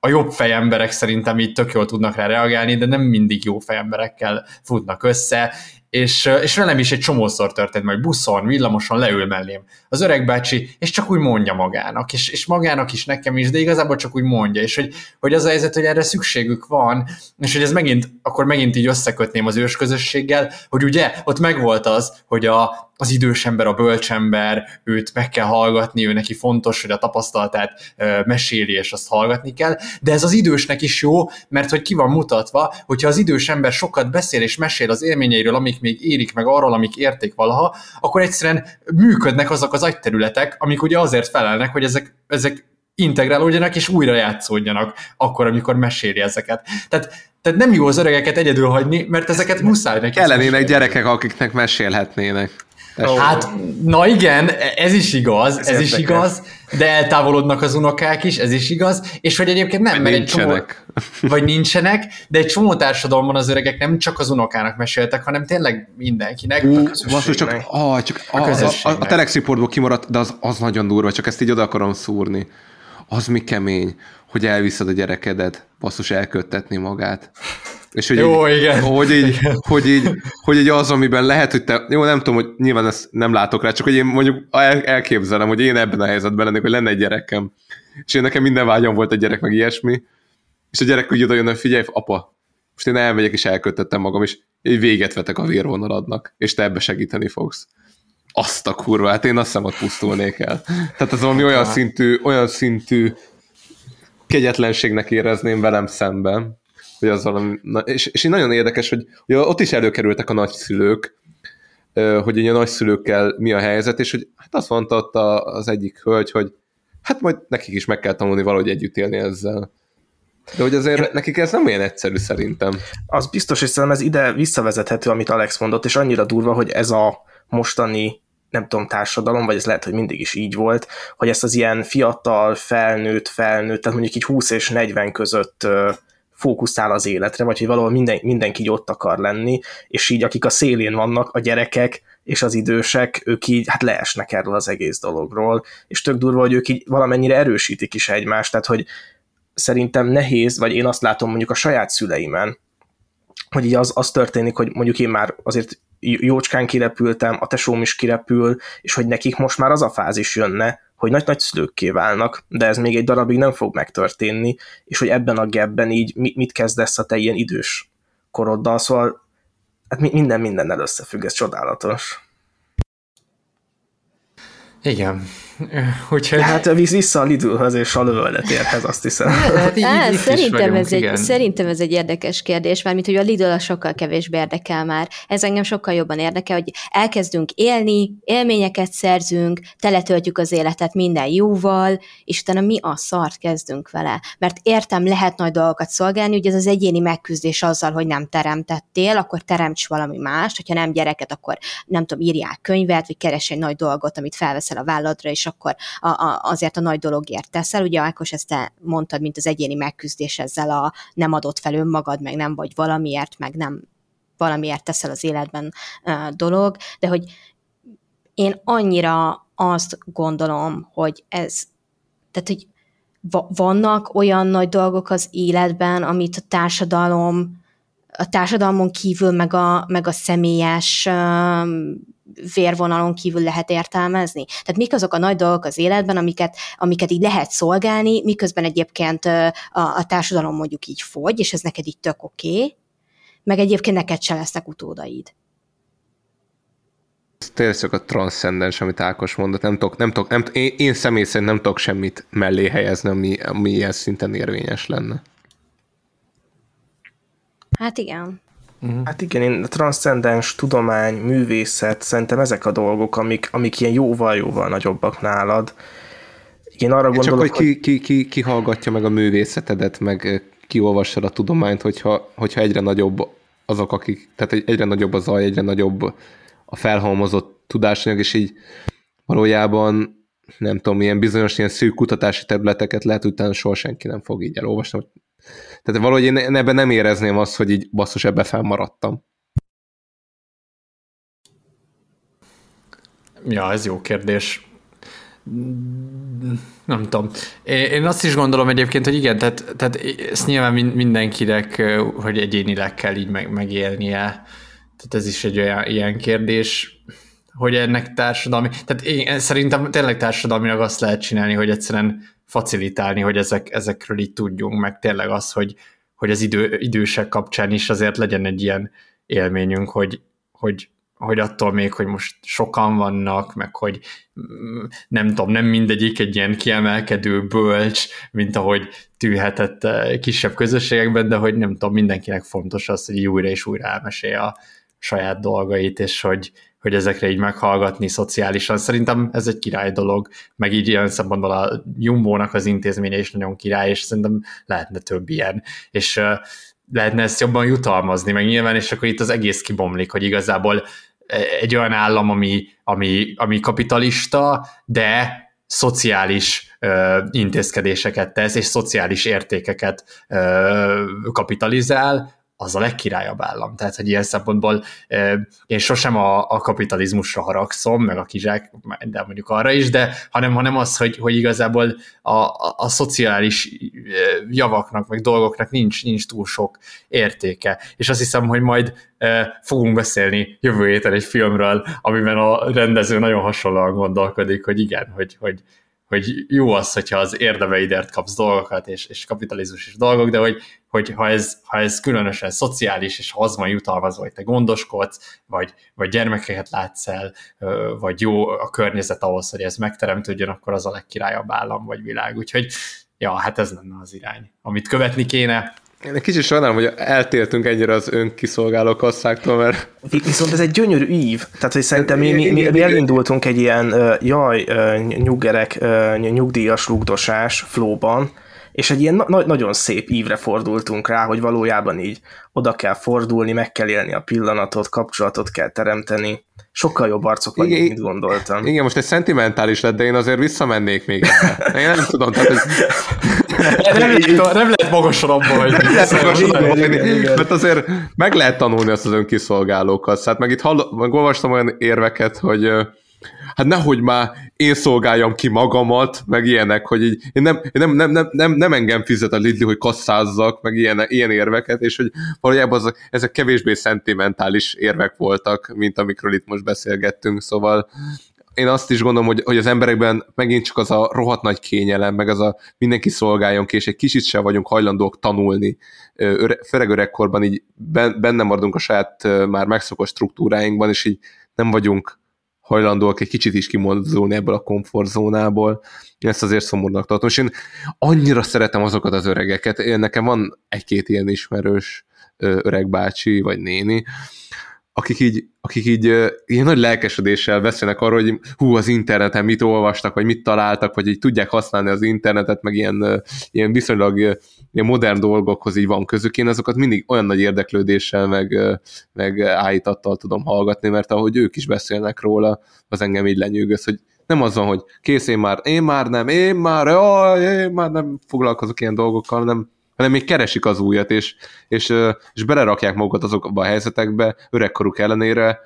a jobb fejemberek szerintem így tök jól tudnak rá reagálni, de nem mindig jó fejemberekkel futnak össze, és, és velem is egy csomószor történt, majd buszon, villamoson leül mellém az öreg bácsi, és csak úgy mondja magának, és, és magának is, nekem is, de igazából csak úgy mondja, és hogy, hogy az a helyzet, hogy erre szükségük van, és hogy ez megint, akkor megint így összekötném az ősközösséggel, hogy ugye ott megvolt az, hogy a, az idős ember, a bölcsember, őt meg kell hallgatni, ő neki fontos, hogy a tapasztalatát meséli, és azt hallgatni kell, de ez az idősnek is jó, mert hogy ki van mutatva, hogyha az idős ember sokat beszél és mesél az élményeiről, amik még érik meg arról, amik érték valaha, akkor egyszerűen működnek azok az agyterületek, amik ugye azért felelnek, hogy ezek, ezek integrálódjanak és újra játszódjanak akkor, amikor meséli ezeket. Tehát Tehát nem jó az öregeket egyedül hagyni, mert ezeket muszáj neki. Kellenének gyerekek, akiknek mesélhetnének. Oh. Hát, na igen, ez is igaz, ez, ez is igaz, de eltávolodnak az unokák is, ez is igaz, és hogy egyébként nem, vagy nincsenek. Egy csomó, vagy nincsenek, de egy csomó társadalomban az öregek nem csak az unokának meséltek, hanem tényleg mindenkinek. Ú, a csak, ah, csak a, a, a, a Telex Reportból kimaradt, de az, az nagyon durva, csak ezt így oda akarom szúrni. Az mi kemény, hogy elviszed a gyerekedet, basszus elköttetni magát. És hogy jó, így, igen. Hogy így, hogy, így, hogy így az, amiben lehet, hogy te, jó, nem tudom, hogy nyilván ezt nem látok rá, csak hogy én mondjuk el, elképzelem, hogy én ebben a helyzetben lennék, hogy lenne egy gyerekem. És én nekem minden vágyam volt egy gyerek, meg ilyesmi. És a gyerek úgy oda jön, hogy figyelj, apa, most én elmegyek és elköttettem magam, és egy véget vetek a vérvonaladnak, és te ebbe segíteni fogsz. Azt a kurva, hát én azt hiszem, hogy pusztulnék el. Tehát ez valami olyan szintű, olyan szintű kegyetlenségnek érezném velem szemben, hogy az valami, és, és így nagyon érdekes, hogy, hogy ott is előkerültek a nagyszülők, hogy a nagyszülőkkel mi a helyzet, és hogy hát azt mondta ott az egyik hölgy, hogy hát majd nekik is meg kell tanulni valahogy együtt élni ezzel. De hogy azért nekik ez nem olyan egyszerű szerintem. Az biztos, hogy szerintem ez ide visszavezethető, amit Alex mondott, és annyira durva, hogy ez a mostani nem tudom, társadalom, vagy ez lehet, hogy mindig is így volt, hogy ezt az ilyen fiatal, felnőtt, felnőtt, tehát mondjuk így 20 és 40 között fókuszál az életre, vagy hogy valahol minden, mindenki ott akar lenni, és így akik a szélén vannak, a gyerekek és az idősek, ők így hát leesnek erről az egész dologról, és tök durva, hogy ők így valamennyire erősítik is egymást, tehát hogy szerintem nehéz, vagy én azt látom mondjuk a saját szüleimen, hogy így az, az történik, hogy mondjuk én már azért jócskán kirepültem, a tesóm is kirepül, és hogy nekik most már az a fázis jönne, hogy nagy-nagy szülőkké válnak, de ez még egy darabig nem fog megtörténni, és hogy ebben a gebben így mit kezdesz a te ilyen idős koroddal, szóval hát minden mindennel összefügg, ez csodálatos. Igen. Úgyhogy... Hát vissza a Lidlhoz és a lövöldetérhez, azt hiszem. Hát így, Á, így szerintem, vagyunk, ez egy, szerintem ez egy érdekes kérdés, mert mint hogy a Lidl a sokkal kevésbé érdekel már. Ez engem sokkal jobban érdekel, hogy elkezdünk élni, élményeket szerzünk, teletöltjük az életet minden jóval, és utána mi a szart kezdünk vele. Mert értem, lehet nagy dolgokat szolgálni, hogy ez az egyéni megküzdés azzal, hogy nem teremtettél, akkor teremts valami mást, hogyha nem gyereket, akkor nem tudom, írják könyvet, vagy keres egy nagy dolgot, amit felveszel a válladra, és akkor a, a, azért a nagy dologért teszel. Ugye Ákos ezt te mondtad, mint az egyéni megküzdés ezzel a nem adott fel önmagad, meg nem vagy valamiért, meg nem valamiért teszel az életben dolog, de hogy én annyira azt gondolom, hogy ez, tehát hogy vannak olyan nagy dolgok az életben, amit a társadalom, a társadalmon kívül, meg a, meg a személyes vérvonalon kívül lehet értelmezni? Tehát mik azok a nagy dolgok az életben, amiket, amiket így lehet szolgálni, miközben egyébként a, a társadalom mondjuk így fogy, és ez neked így tök oké, okay, meg egyébként neked se lesznek utódaid. Tényleg csak a transzcendens, amit Ákos mondott, nem tudok, nem tudok, nem, én, én személy szerint nem tudok semmit mellé helyezni, ami, ami ilyen szinten érvényes lenne. Hát igen. Uh-huh. Hát igen, én a transzcendens tudomány, művészet, szerintem ezek a dolgok, amik, amik ilyen jóval-jóval nagyobbak nálad. Én arra gondolok, Csak hogy ki, ki, ki, ki hallgatja meg a művészetedet, meg kiolvassad a tudományt, hogyha, hogyha egyre nagyobb azok, akik, tehát egyre nagyobb az zaj, egyre nagyobb a felhalmozott tudásanyag, és így valójában nem tudom, ilyen bizonyos ilyen szűk kutatási területeket lehet, hogy utána soha senki nem fog így elolvasni, tehát valahogy én ebben nem érezném azt, hogy így basszus, ebbe felmaradtam. Ja, ez jó kérdés. Nem tudom. Én azt is gondolom egyébként, hogy igen, tehát, tehát ezt nyilván mindenkinek, hogy egyénileg kell így meg, megélnie. Tehát ez is egy olyan ilyen kérdés, hogy ennek társadalmi, tehát én szerintem tényleg társadalmilag azt lehet csinálni, hogy egyszerűen facilitálni, hogy ezek, ezekről így tudjunk, meg. Tényleg az, hogy, hogy az idő, idősek kapcsán is azért legyen egy ilyen élményünk, hogy, hogy, hogy attól még, hogy most sokan vannak, meg hogy mm, nem tudom, nem mindegyik egy ilyen kiemelkedő bölcs, mint ahogy tűhetett eh, kisebb közösségekben, de hogy nem tudom, mindenkinek fontos az, hogy újra és újra elmesélje a saját dolgait, és hogy, hogy ezekre így meghallgatni szociálisan. Szerintem ez egy király dolog, meg így ilyen szempontból a Jumbo-nak az intézménye is nagyon király, és szerintem lehetne több ilyen. És lehetne ezt jobban jutalmazni, meg nyilván, és akkor itt az egész kibomlik, hogy igazából egy olyan állam, ami, ami, ami kapitalista, de szociális ö, intézkedéseket tesz, és szociális értékeket ö, kapitalizál, az a legkirályabb állam. Tehát, hogy ilyen szempontból én sosem a, a kapitalizmusra haragszom, meg a kizsák, de mondjuk arra is, de hanem, hanem az, hogy, hogy igazából a, a, a szociális javaknak, meg dolgoknak nincs, nincs túl sok értéke. És azt hiszem, hogy majd fogunk beszélni jövő héten egy filmről, amiben a rendező nagyon hasonlóan gondolkodik, hogy igen, hogy, hogy, hogy jó az, hogyha az érdemeidért kapsz dolgokat, és, és kapitalizmus is dolgok, de hogy, hogy ha, ez, ha ez különösen szociális, és ha az van jutalmazva, hogy te gondoskodsz, vagy, vagy gyermekeket látsz el, vagy jó a környezet ahhoz, hogy ez megteremtődjön, akkor az a legkirályabb állam vagy világ. Úgyhogy ja, hát ez lenne az irány, amit követni kéne, én kicsit sajnálom, hogy eltértünk ennyire az önkiszolgáló kasszáktól, mert... Viszont ez egy gyönyörű ív. Tehát, hogy szerintem mi, mi, mi, mi elindultunk egy ilyen jaj, nyuggerek, nyugdíjas rugdosás flóban, és egy ilyen na- nagyon szép ívre fordultunk rá, hogy valójában így oda kell fordulni, meg kell élni a pillanatot, kapcsolatot kell teremteni. Sokkal jobb arcok vagyunk, igen, mint gondoltam. Igen, most egy szentimentális lett, de én azért visszamennék még ebbe. Én nem tudom, tehát ez... nem, lehet, nem lehet magasan abban, mert azért meg lehet tanulni azt az önkiszolgálókat. Hát meg itt hall, meg olvastam olyan érveket, hogy hát nehogy már én szolgáljam ki magamat, meg ilyenek, hogy így, én nem, én nem, nem, nem, nem, nem engem fizet a Lidli, hogy kasszázzak, meg ilyen, ilyen érveket, és hogy valójában azok, ezek kevésbé szentimentális érvek voltak, mint amikről itt most beszélgettünk, szóval én azt is gondolom, hogy, hogy az emberekben megint csak az a rohadt nagy kényelem, meg az a mindenki szolgáljon ki, és egy kicsit sem vagyunk hajlandók tanulni. Öre, főleg öregkorban így benne maradunk a saját már megszokott struktúráinkban, és így nem vagyunk hajlandóak egy kicsit is kimozdulni ebből a komfortzónából. Én ezt azért szomorúnak tartom, és én annyira szeretem azokat az öregeket, én nekem van egy-két ilyen ismerős öreg bácsi, vagy néni, akik így, akik így ilyen nagy lelkesedéssel beszélnek arról, hogy hú, az interneten mit olvastak, vagy mit találtak, vagy így tudják használni az internetet, meg ilyen, ilyen viszonylag ilyen modern dolgokhoz így van közük, én azokat mindig olyan nagy érdeklődéssel, meg, meg állítattal tudom hallgatni, mert ahogy ők is beszélnek róla, az engem így lenyűgöz, hogy nem az van, hogy kész, én már, én már nem, én már, jaj, én már nem foglalkozok ilyen dolgokkal, hanem hanem még keresik az újat, és, és, és belerakják magukat azokba a helyzetekbe, öregkoruk ellenére,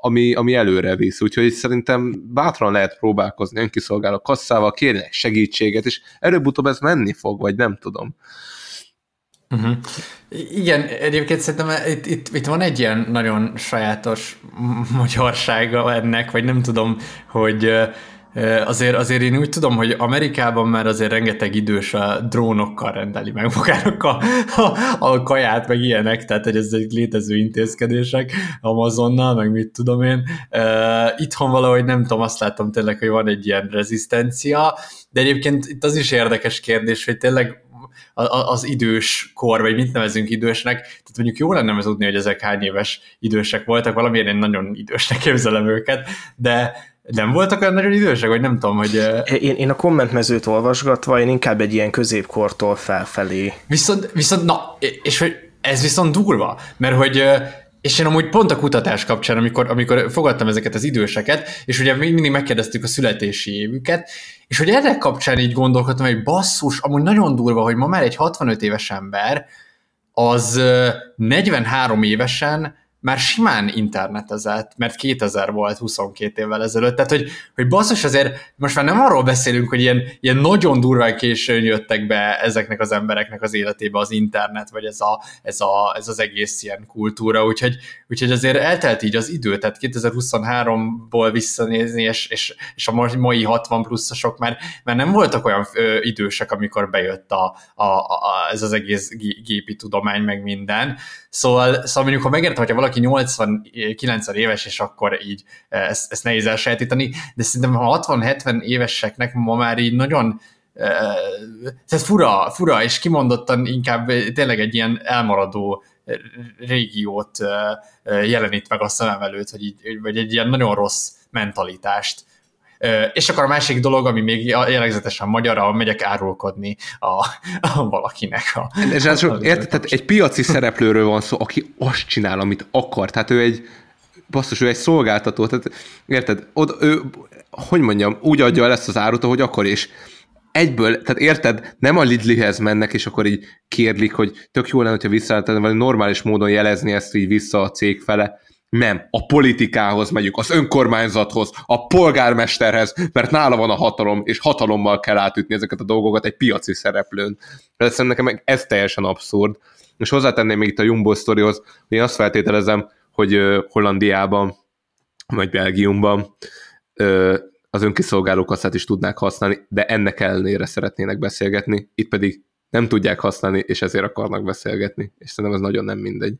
ami, ami előre visz. Úgyhogy szerintem bátran lehet próbálkozni önkiszolgáló kasszával, kérni segítséget, és előbb-utóbb ez menni fog, vagy nem tudom. Uh-huh. Igen, egyébként szerintem itt, itt, itt van egy ilyen nagyon sajátos magyarsága ennek, vagy nem tudom, hogy Azért, azért én úgy tudom, hogy Amerikában már azért rengeteg idős a drónokkal rendeli meg magának a, a, a kaját, meg ilyenek, tehát hogy ez egy létező intézkedések Amazonnal, meg mit tudom én. Itthon valahogy nem tudom, azt látom tényleg, hogy van egy ilyen rezisztencia, de egyébként itt az is érdekes kérdés, hogy tényleg az idős kor, vagy mit nevezünk idősnek, tehát mondjuk jó lenne tudni, hogy ezek hány éves idősek voltak, valamiért én nagyon idősnek képzelem őket, de nem voltak olyan nagyon idősek, vagy nem tudom, hogy... Én, én a kommentmezőt olvasgatva, én inkább egy ilyen középkortól felfelé. Viszont, viszont na, és hogy ez viszont durva, mert hogy és én amúgy pont a kutatás kapcsán, amikor, amikor fogadtam ezeket az időseket, és ugye mindig megkérdeztük a születési évüket, és hogy ennek kapcsán így gondolkodtam, hogy basszus, amúgy nagyon durva, hogy ma már egy 65 éves ember, az 43 évesen már simán internetezett, mert 2000 volt 22 évvel ezelőtt, tehát hogy, hogy basszus azért most már nem arról beszélünk, hogy ilyen, ilyen nagyon durván későn jöttek be ezeknek az embereknek az életébe az internet, vagy ez, a, ez, a, ez az egész ilyen kultúra, úgyhogy, úgyhogy azért eltelt így az idő, tehát 2023-ból visszanézni, és, és, és a mai 60 pluszosok már, már nem voltak olyan ö, idősek, amikor bejött a, a, a, ez az egész gépi tudomány, meg minden, Szóval, szóval mondjuk, ha megértem, hogyha valaki 80-90 éves, és akkor így eh, ezt, ezt nehéz elsajátítani, de szerintem ha 60-70 éveseknek ma már így nagyon eh, ez fura, fura, és kimondottan inkább tényleg egy ilyen elmaradó régiót eh, jelenít meg a szemem előtt, hogy így, vagy egy ilyen nagyon rossz mentalitást És akkor a másik dolog, ami még jellegzetesen magyar, a megyek árulkodni a, a valakinek. A, és ez a, érted, tehát egy piaci szereplőről van szó, aki azt csinál, amit akar. Tehát ő egy, basszus, ő egy szolgáltató. Tehát, érted, oda, ő, hogy mondjam, úgy adja el ezt az árut, ahogy akar, és egyből, tehát érted, nem a Lidlihez mennek, és akkor így kérlik, hogy tök jó lenne, hogyha visszaállítani, vagy normális módon jelezni ezt így vissza a cég fele. Nem, a politikához megyünk, az önkormányzathoz, a polgármesterhez, mert nála van a hatalom, és hatalommal kell átütni ezeket a dolgokat egy piaci szereplőn. Ez szerintem nekem ez teljesen abszurd. És hozzátenném még itt a Jumbo sztorihoz, hogy én azt feltételezem, hogy Hollandiában, vagy Belgiumban az önkiszolgáló kasszát is tudnák használni, de ennek ellenére szeretnének beszélgetni, itt pedig nem tudják használni, és ezért akarnak beszélgetni, és szerintem ez nagyon nem mindegy.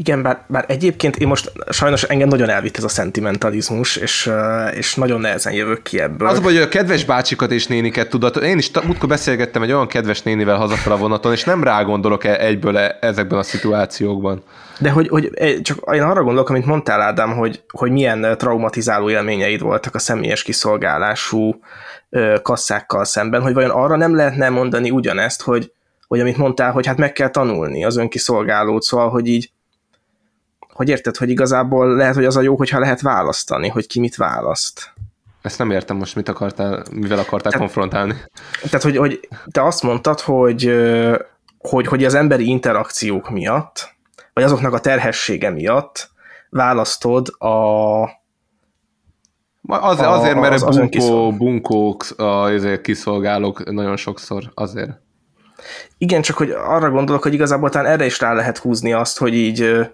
Igen, bár, bár egyébként én most sajnos engem nagyon elvitt ez a szentimentalizmus, és, és nagyon nehezen jövök ki ebből. Az, hogy a kedves bácsikat és néniket tudod, én is múltkor beszélgettem egy olyan kedves nénivel hazafel a vonaton, és nem rágondolok -e egyből -e ezekben a szituációkban. De hogy, hogy csak én arra gondolok, amit mondtál Ádám, hogy, hogy milyen traumatizáló élményeid voltak a személyes kiszolgálású kasszákkal szemben, hogy vajon arra nem lehetne mondani ugyanezt, hogy, hogy amit mondtál, hogy hát meg kell tanulni az önkiszolgálót, szóval, hogy így hogy érted, hogy igazából lehet, hogy az a jó, hogyha lehet választani, hogy ki mit választ. Ezt nem értem most, mit akartál, mivel akartál tehát, konfrontálni. Tehát, hogy, hogy te azt mondtad, hogy, hogy, hogy az emberi interakciók miatt, vagy azoknak a terhessége miatt választod a, az, azért, mert az, az bunkó, bunkók, azért kiszolgálók nagyon sokszor, azért. Igen, csak hogy arra gondolok, hogy igazából talán erre is rá lehet húzni azt, hogy így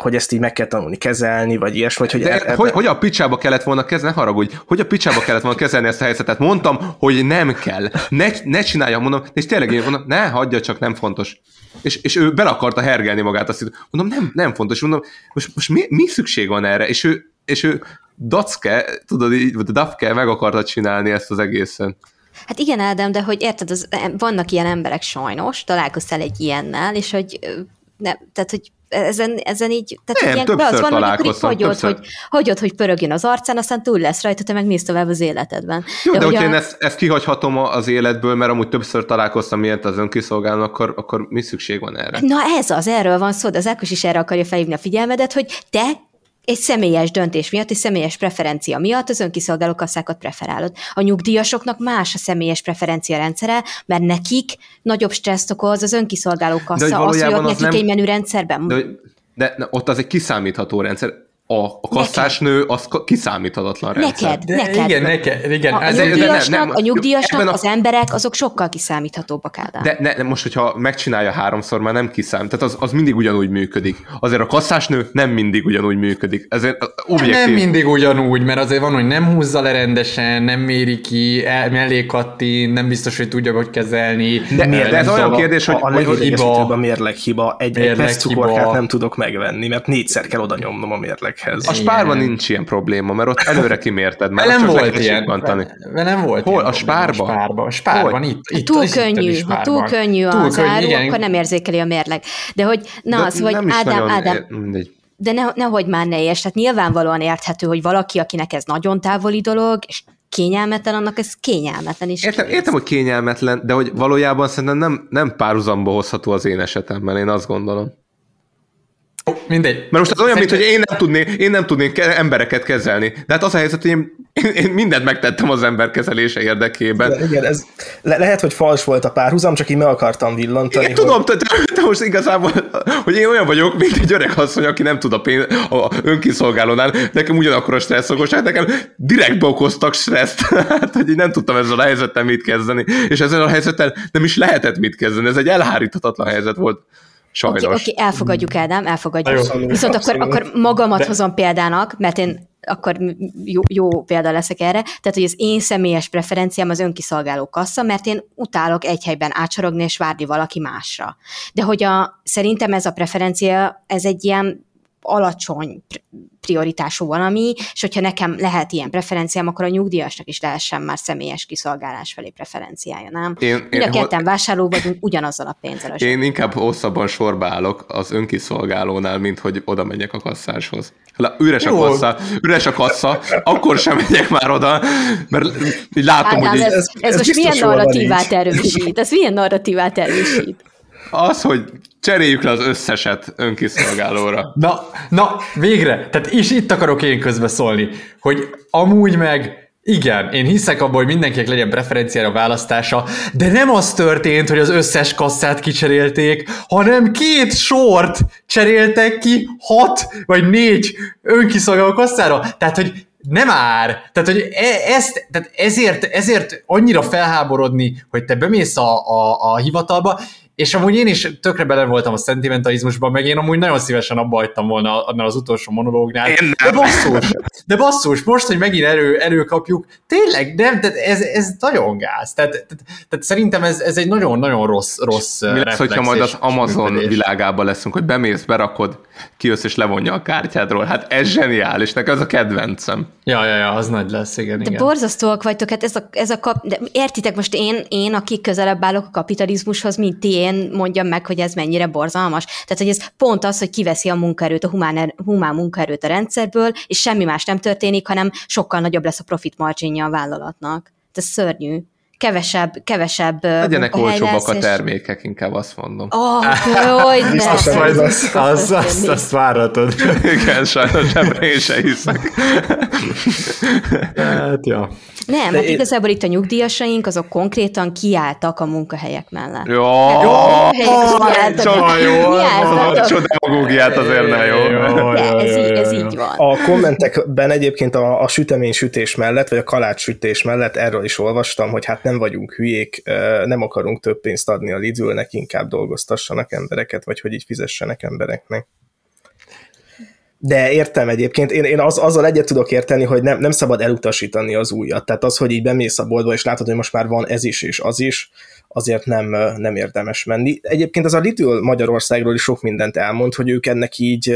hogy ezt így meg kell tanulni kezelni, vagy ilyesmi. Vagy, hogy, De hogy, hogy a picsába kellett volna kezelni, ne haragudj, hogy a picsába kellett volna kezelni ezt a helyzetet. Mondtam, hogy nem kell. Ne, ne csinálja, mondom, és tényleg én mondom, ne, hagyja csak, nem fontos. És, és ő bele akarta hergelni magát, azt hitt, mondom, nem, nem fontos, mondom, most, most mi, mi szükség van erre? És ő, és ő dacke, tudod, így, vagy dafke meg akarta csinálni ezt az egészen. Hát igen, Ádám, de hogy érted, az, vannak ilyen emberek sajnos, találkoztál egy ilyennel, és hogy nem, tehát, hogy ezen, ezen így, tehát nem, ilyen, az van, hogy akkor így hagyod, hogy, hagyod, hogy pörögjön az arcán, aztán túl lesz rajta, te meg mész tovább az életedben. Jó, de, de hogyha a... én ezt, ezt kihagyhatom az életből, mert amúgy többször találkoztam ilyet az önkiszolgálón, akkor, akkor mi szükség van erre? Na ez az, erről van szó, de az Ákos is erre akarja felhívni a figyelmedet, hogy te egy személyes döntés miatt, egy személyes preferencia miatt az önkiszolgáló kasszákat preferálod. A nyugdíjasoknak más a személyes preferencia rendszere, mert nekik nagyobb stresszt okoz az önkiszolgáló kassa, az, hogy ott nekik nem... egy menürendszerben. De, de, de ott az egy kiszámítható rendszer a, a kasszásnő az kiszámíthatatlan rendszer. Neked, de neked. Igen, neked, igen. A, ez, a nyugdíjasnak, nem, nem, a, nyugdíjasnak a, az emberek, azok sokkal kiszámíthatóbbak, Ádám. De ne, most, hogyha megcsinálja háromszor, már nem kiszámít. Tehát az, az mindig ugyanúgy működik. Azért a kasszásnő nem mindig ugyanúgy működik. Ezért objektív. Nem mindig ugyanúgy, mert azért van, hogy nem húzza le rendesen, nem méri ki, el, mellé kattin, nem biztos, hogy tudja, hogy kezelni. De, de ez olyan kérdés, hogy, a, hogy, hiba, a mérleg hiba. Egy, mérleg egy nem tudok megvenni, mert négyszer kell oda nyomnom a mérleg mérleghez. A spárban nincs ilyen probléma, mert ott előre kimérted, mert nem volt ilyen. Mert nem volt Hol? A spárban? A spárban, a spárban itt, itt. Túl könnyű, ha túl könnyű túl az könnyű, áru, igen. akkor nem érzékeli a mérleg. De hogy, na De az, hogy Ádám, Ádám, de ne, nehogy már ne érts, tehát nyilvánvalóan érthető, hogy valaki, akinek ez nagyon távoli dolog, és kényelmetlen, annak ez kényelmetlen is. Értem, értem, hogy kényelmetlen, de hogy valójában szerintem nem, nem párhuzamba hozható az én esetemben, én azt gondolom. Mindegy. Mert most az olyan, mint hogy én nem tudnék, én nem tudnék embereket kezelni. De hát az a helyzet, hogy én, én mindent megtettem az ember kezelése érdekében. Igen, igen ez le- lehet, hogy fals volt a párhuzam, csak én meg akartam villantani. Igen, hogy... tudom, te, te, most igazából, hogy én olyan vagyok, mint egy öreg asszony, aki nem tud a, pénz, a önkiszolgálónál, nekem ugyanakkor a stressz okos, hát nekem direktbe okoztak stresszt, hát hogy én nem tudtam ezzel a helyzettel mit kezdeni, és ezzel a helyzettel nem is lehetett mit kezdeni, ez egy elháríthatatlan helyzet volt. Sajnos. Oké, okay, okay, elfogadjuk, Ádám, elfogadjuk. Jó, Viszont akkor, akkor magamat De... hozom példának, mert én akkor jó, jó példa leszek erre. Tehát, hogy az én személyes preferenciám az önkiszolgáló kassa, mert én utálok egy helyben átsorogni és várni valaki másra. De hogy a, szerintem ez a preferencia, ez egy ilyen alacsony prioritású valami, és hogyha nekem lehet ilyen preferenciám, akkor a nyugdíjasnak is lehessen már személyes kiszolgálás felé preferenciája, nem? Én, Mind a ketten vásárló vagyunk ugyanazzal a pénzzel. A én inkább hosszabban sorba állok az önkiszolgálónál, mint hogy oda megyek a kasszáshoz. Le, üres a kassa, üres a kassa, akkor sem megyek már oda, mert így látom, Ádám, hogy... Ez, ez, ez, ez most milyen narratívát erősít? Ez milyen narratívát erősít? Az, hogy cseréljük le az összeset önkiszolgálóra. Na, na, végre! Tehát és itt akarok én közbeszólni, hogy amúgy meg igen, én hiszek abban, hogy mindenkinek legyen preferenciára választása, de nem az történt, hogy az összes kasszát kicserélték, hanem két sort cseréltek ki hat vagy négy önkiszolgáló kasszára. Tehát, hogy nem ár. Tehát, hogy e- ezt, tehát ezért, ezért annyira felháborodni, hogy te bemész a, a, a hivatalba, és amúgy én is tökre bele voltam a szentimentalizmusban, meg én amúgy nagyon szívesen abba hagytam volna annál az utolsó monológnál. De basszus, de basszus, most, hogy megint elő, előkapjuk, tényleg nem, tehát ez, ez nagyon gáz. Tehát, tehát, tehát szerintem ez, ez egy nagyon-nagyon rossz, rossz Mi lesz, hogyha majd az Amazon működés. világában leszünk, hogy bemész, berakod, kijössz és levonja a kártyádról. Hát ez zseniális, nekem ez a kedvencem. Ja, ja, ja, az nagy lesz, igen, De igen. borzasztóak vagytok, hát ez a, ez a kap... De értitek, most én, én, aki közelebb állok a kapitalizmushoz, mint ti, én mondjam meg, hogy ez mennyire borzalmas. Tehát, hogy ez pont az, hogy kiveszi a munkaerőt, a humán, er- humán munkaerőt a rendszerből, és semmi más nem történik, hanem sokkal nagyobb lesz a profit marginja a vállalatnak. Ez szörnyű kevesebb, kevesebb Legyenek olcsóbbak a termékek, inkább azt mondom. Oh, hogy ne. Azt, az, az, az, azt, azt várhatod. Igen, sajnos ebben én se hiszek. hát, ja. Nem, hát én... igazából itt a nyugdíjasaink, azok konkrétan kiálltak a munkahelyek mellett. Jó, jó, jó, jó, demagógiát azért ne jó. ez, így, ez így van. A kommentekben egyébként a, a sütemény sütés mellett, vagy a kalács sütés mellett erről is olvastam, hogy hát nem vagyunk hülyék, nem akarunk több pénzt adni a Lidlnek, inkább dolgoztassanak embereket, vagy hogy így fizessenek embereknek. De értem egyébként, én, én az, azzal egyet tudok érteni, hogy nem, nem szabad elutasítani az újat. Tehát az, hogy így bemész a boltba, és látod, hogy most már van ez is és az is, azért nem, nem érdemes menni. Egyébként az a Lidl Magyarországról is sok mindent elmond, hogy ők ennek így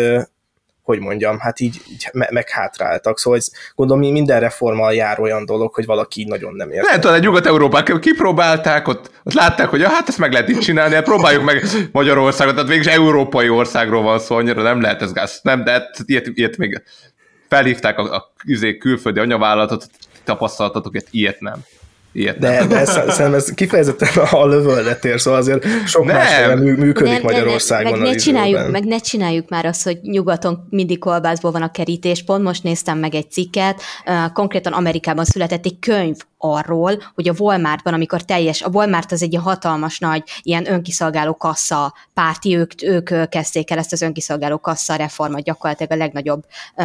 hogy mondjam, hát így, így me- meghátráltak. Szóval ez, gondolom, minden reformmal jár olyan dolog, hogy valaki így nagyon nem ért. Lehet, hogy Nyugat-Európák kipróbálták, ott, ott látták, hogy ja, hát ezt meg lehet így csinálni, hát próbáljuk meg Magyarországot, tehát végig európai országról van szó, annyira nem lehet ez gáz. Nem, de hát ilyet, ilyet még felhívták a, a, a izé, külföldi anyavállalatot, tapasztaltatok, ilyet nem. Ilyet de, nem. de ez, szerintem ez kifejezetten a lövöldet ér, szóval azért sok nem. más működik nem, Magyarországon meg, ne csináljuk, meg ne csináljuk már azt, hogy nyugaton mindig kolbászból van a kerítés. Pont most néztem meg egy cikket, uh, konkrétan Amerikában született egy könyv arról, hogy a Walmartban, amikor teljes, a Walmart az egy hatalmas nagy ilyen önkiszolgáló kassa párti, ők, ők kezdték el ezt az önkiszolgáló kassa reformot gyakorlatilag a legnagyobb uh,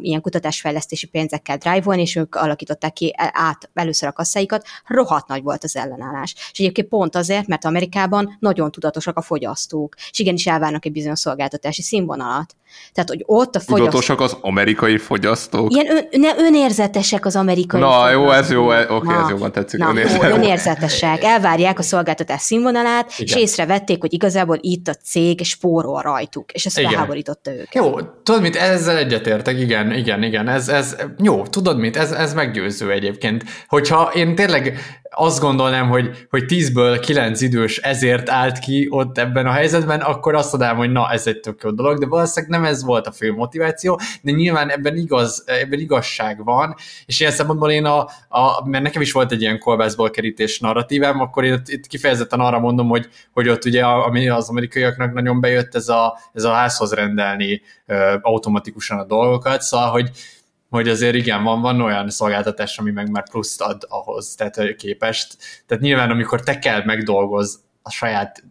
ilyen kutatásfejlesztési pénzekkel drive és ők alakították ki át először a kasszaikat, rohadt nagy volt az ellenállás. És egyébként pont azért, mert Amerikában nagyon tudatosak a fogyasztók, és igenis elvárnak egy bizonyos szolgáltatási színvonalat. Tehát, hogy ott a fogyasztók... Tudatosak az amerikai fogyasztók? Ilyen ön, ne, önérzetesek az amerikai Na, fogyasztók. jó, ez jó, oké, okay, ez jobban tetszik. Na, önérzetesek. önérzetesek, elvárják a szolgáltatás színvonalát, Igen. és észrevették, hogy igazából itt a cég spórol rajtuk, és ez felháborította őket. Jó, tudod mit, ezzel egyetértek, igen, igen, igen, ez, ez jó, tudod mit, ez, ez meggyőző egyébként. Hogyha én tényleg azt gondolnám, hogy, hogy tízből kilenc idős ezért állt ki ott ebben a helyzetben, akkor azt mondanám, hogy na, ez egy tök jó dolog, de valószínűleg nem ez volt a fő motiváció, de nyilván ebben, igaz, ebben igazság van, és ilyen szempontból én a, a mert nekem is volt egy ilyen kolbászból kerítés narratívám, akkor én itt kifejezetten arra mondom, hogy, hogy ott ugye ami az amerikaiaknak nagyon bejött ez a, ez a házhoz rendelni automatikusan a dolgokat, szóval, hogy, hogy azért igen, van, van olyan szolgáltatás, ami meg már pluszt ad ahhoz, tehát képest. Tehát nyilván, amikor te kell megdolgoz a saját,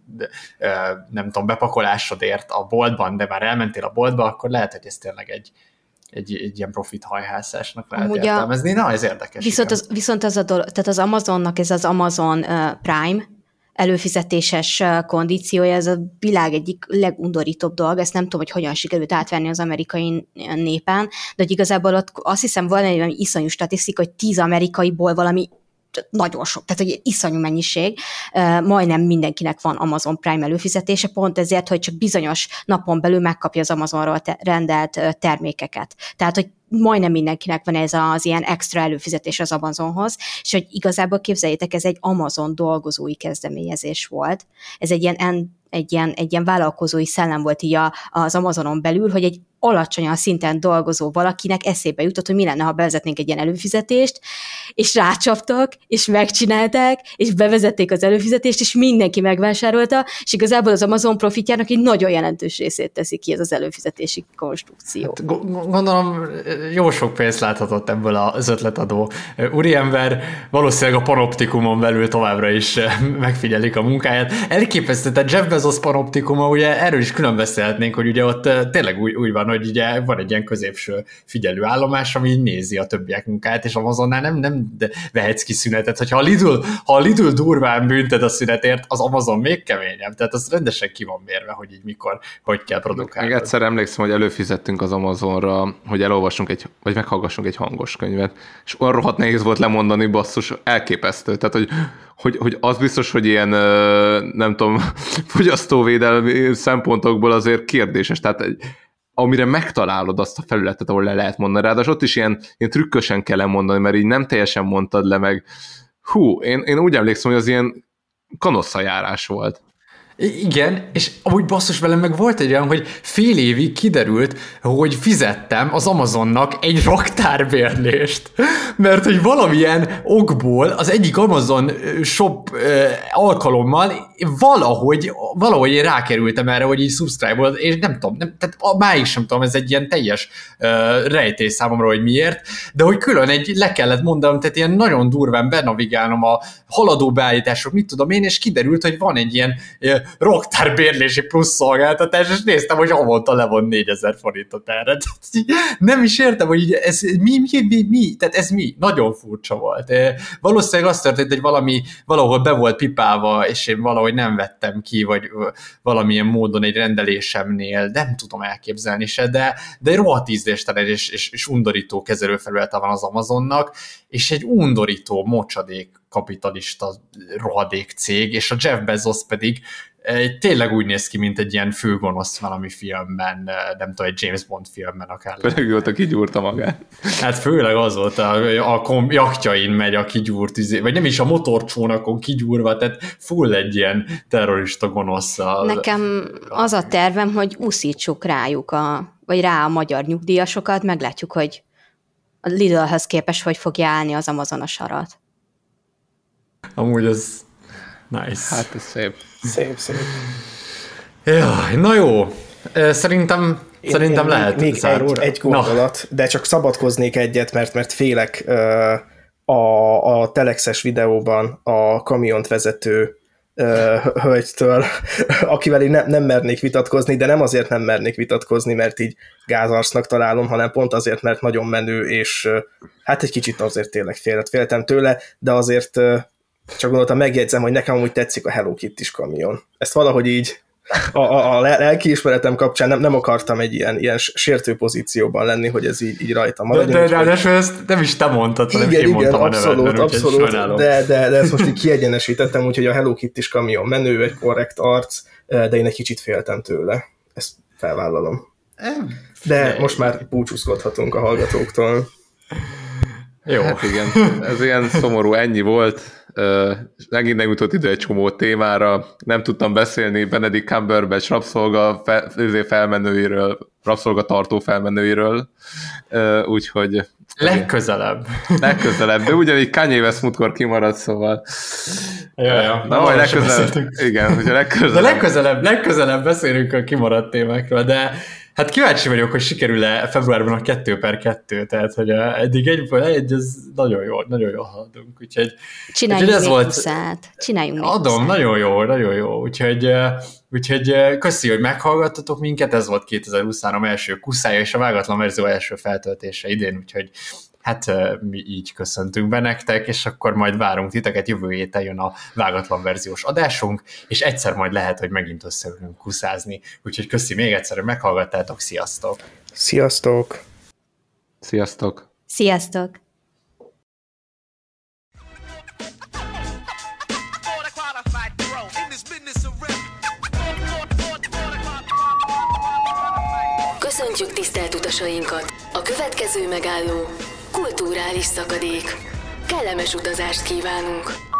nem tudom, bepakolásodért a boltban, de már elmentél a boltba, akkor lehet, hogy ez tényleg egy, egy, egy ilyen profit hajhászásnak lehet Amúgy értelmezni. Na, ez érdekes. Viszont az, viszont az a dolog, tehát az Amazonnak ez az Amazon Prime, előfizetéses kondíciója, ez a világ egyik legundorítóbb dolog, ezt nem tudom, hogy hogyan sikerült átvenni az amerikai népen, de hogy igazából ott azt hiszem van egy iszonyú statisztika, hogy tíz amerikaiból valami nagyon sok, tehát egy iszonyú mennyiség, majdnem mindenkinek van Amazon Prime előfizetése, pont ezért, hogy csak bizonyos napon belül megkapja az Amazonról te- rendelt termékeket. Tehát, hogy majdnem mindenkinek van ez az ilyen extra előfizetés az Amazonhoz, és hogy igazából képzeljétek, ez egy Amazon dolgozói kezdeményezés volt. Ez egy ilyen, egy ilyen, egy ilyen vállalkozói szellem volt így a, az Amazonon belül, hogy egy alacsonyan szinten dolgozó valakinek eszébe jutott, hogy mi lenne, ha bevezetnénk egy ilyen előfizetést, és rácsaptak, és megcsinálták, és bevezették az előfizetést, és mindenki megvásárolta, és igazából az Amazon profitjának egy nagyon jelentős részét teszi ki ez az előfizetési konstrukció. Hát, gondolom, jó sok pénzt láthatott ebből az ötletadó úriember, valószínűleg a panoptikumon belül továbbra is megfigyelik a munkáját. Elképesztő, tehát Jeff Bezos panoptikuma, ugye erről is külön beszélhetnénk, hogy ugye ott tényleg úgy, úgy van, hogy ugye van egy ilyen középső figyelőállomás, ami így nézi a többiek munkáját, és Amazonnál nem, nem vehetsz ki szünetet. Hogyha a Lidl, ha a Lidl durván büntet a szünetért, az Amazon még keményebb. Tehát az rendesen ki van mérve, hogy így mikor, hogy kell produkálni. Meg egyszer emlékszem, hogy előfizettünk az Amazonra, hogy elolvassunk egy, vagy meghallgassunk egy hangos könyvet, és olyan rohadt nehéz volt lemondani, basszus, elképesztő. Tehát, hogy hogy, hogy az biztos, hogy ilyen, nem tudom, fogyasztóvédelmi szempontokból azért kérdéses. Tehát amire megtalálod azt a felületet, ahol le lehet mondani. Ráadásul ott is ilyen, ilyen trükkösen kell lemondani, mert így nem teljesen mondtad le meg. Hú, én, én úgy emlékszem, hogy az ilyen kanosszajárás volt. Igen, és amúgy basszus velem meg volt egy olyan, hogy fél évig kiderült, hogy fizettem az Amazonnak egy raktárbérlést, mert hogy valamilyen okból az egyik Amazon shop alkalommal valahogy, valahogy én rákerültem erre, hogy így subscribe és nem tudom, nem, tehát máig sem tudom, ez egy ilyen teljes rejtély számomra, hogy miért, de hogy külön egy le kellett mondanom, tehát ilyen nagyon durván benavigálnom a haladó beállítások, mit tudom én, és kiderült, hogy van egy ilyen uh, raktárbérlési plusz szolgáltatás, és néztem, hogy havonta levon 4000 forintot erre. Nem is értem, hogy ez mi, mi, mi, mi, tehát ez mi? Nagyon furcsa volt. Valószínűleg azt történt, hogy valami valahol be volt pipálva, és én valahogy nem vettem ki, vagy valamilyen módon egy rendelésemnél, nem tudom elképzelni se, de, de rohadt ízléstelen és, és, és undorító kezelőfelülete van az Amazonnak, és egy undorító, mocsadék kapitalista rohadék cég, és a Jeff Bezos pedig tényleg úgy néz ki, mint egy ilyen főgonosz valami filmben, nem tudom, egy James Bond filmben akár. Főleg volt, aki gyúrta magát. Hát főleg az volt, a, a kom, jaktjain megy a kigyúrt, izé, vagy nem is a motorcsónakon kigyúrva, tehát full egy ilyen terrorista gonosz. A, Nekem az a tervem, hogy uszítsuk rájuk, a, vagy rá a magyar nyugdíjasokat, meglátjuk, hogy a Lidlhez képes, hogy fogja állni az Amazon a sarat. Amúgy az nice. Hát ez szép. Szép, szép. Jaj, na jó. Szerintem én, Szerintem én lehet még egy, egy gondolat, Na. de csak szabadkoznék egyet, mert mert félek a, a telexes videóban a kamiont vezető hölgytől, akivel én ne, nem mernék vitatkozni, de nem azért nem mernék vitatkozni, mert így gázarsznak találom, hanem pont azért, mert nagyon menő, és hát egy kicsit azért tényleg félet, féltem tőle, de azért csak gondoltam, megjegyzem, hogy nekem úgy tetszik a Hello Kitty-s kamion. Ezt valahogy így a, a, a lelkiismeretem kapcsán nem, nem akartam egy ilyen, ilyen sértő pozícióban lenni, hogy ez így, így rajta maradjon. De, de ráadásul ezt nem is te mondtad, hanem igen, én igen, mondtam abszolút, a nevedben, abszolút, de, de, de ezt most így kiegyenesítettem, úgyhogy a Hello Kitty-s kamion menő, egy korrekt arc, de én egy kicsit féltem tőle. Ezt felvállalom. De most már búcsúzkodhatunk a hallgatóktól. Jó. Hát igen, ez ilyen szomorú, ennyi volt megint nem jutott idő egy csomó témára, nem tudtam beszélni Benedict Cumberbatch rabszolga fel, izé felmenőiről, rabszolga felmenőiről, úgyhogy... Legközelebb. Legközelebb, de ugyanígy Kanye West múltkor kimaradt, szóval... Ja, ja. Na, majd legközelebb. Igen, hogyha legközelebb. De legközelebb, legközelebb beszélünk a kimaradt témákról, de Hát kíváncsi vagyok, hogy sikerül-e februárban a 2 per 2, tehát hogy eddig egyből egy, ez nagyon jó, nagyon jól haladunk, úgyhogy... Csináljunk úgyhogy ez volt, huszát. Csináljunk még Adom, huszát. nagyon jó, nagyon jó, úgyhogy, úgyhogy köszi, hogy meghallgattatok minket, ez volt 2023 első kuszája, és a vágatlan verzió első feltöltése idén, úgyhogy hát mi így köszöntünk be nektek, és akkor majd várunk titeket, jövő héten jön a vágatlan verziós adásunk, és egyszer majd lehet, hogy megint összeülünk kuszázni. Úgyhogy köszi még egyszer, hogy meghallgattátok, sziasztok! Sziasztok! Sziasztok! Sziasztok! Köszöntjük tisztelt utasainkat! A következő megálló kulturális szakadék. Kellemes utazást kívánunk!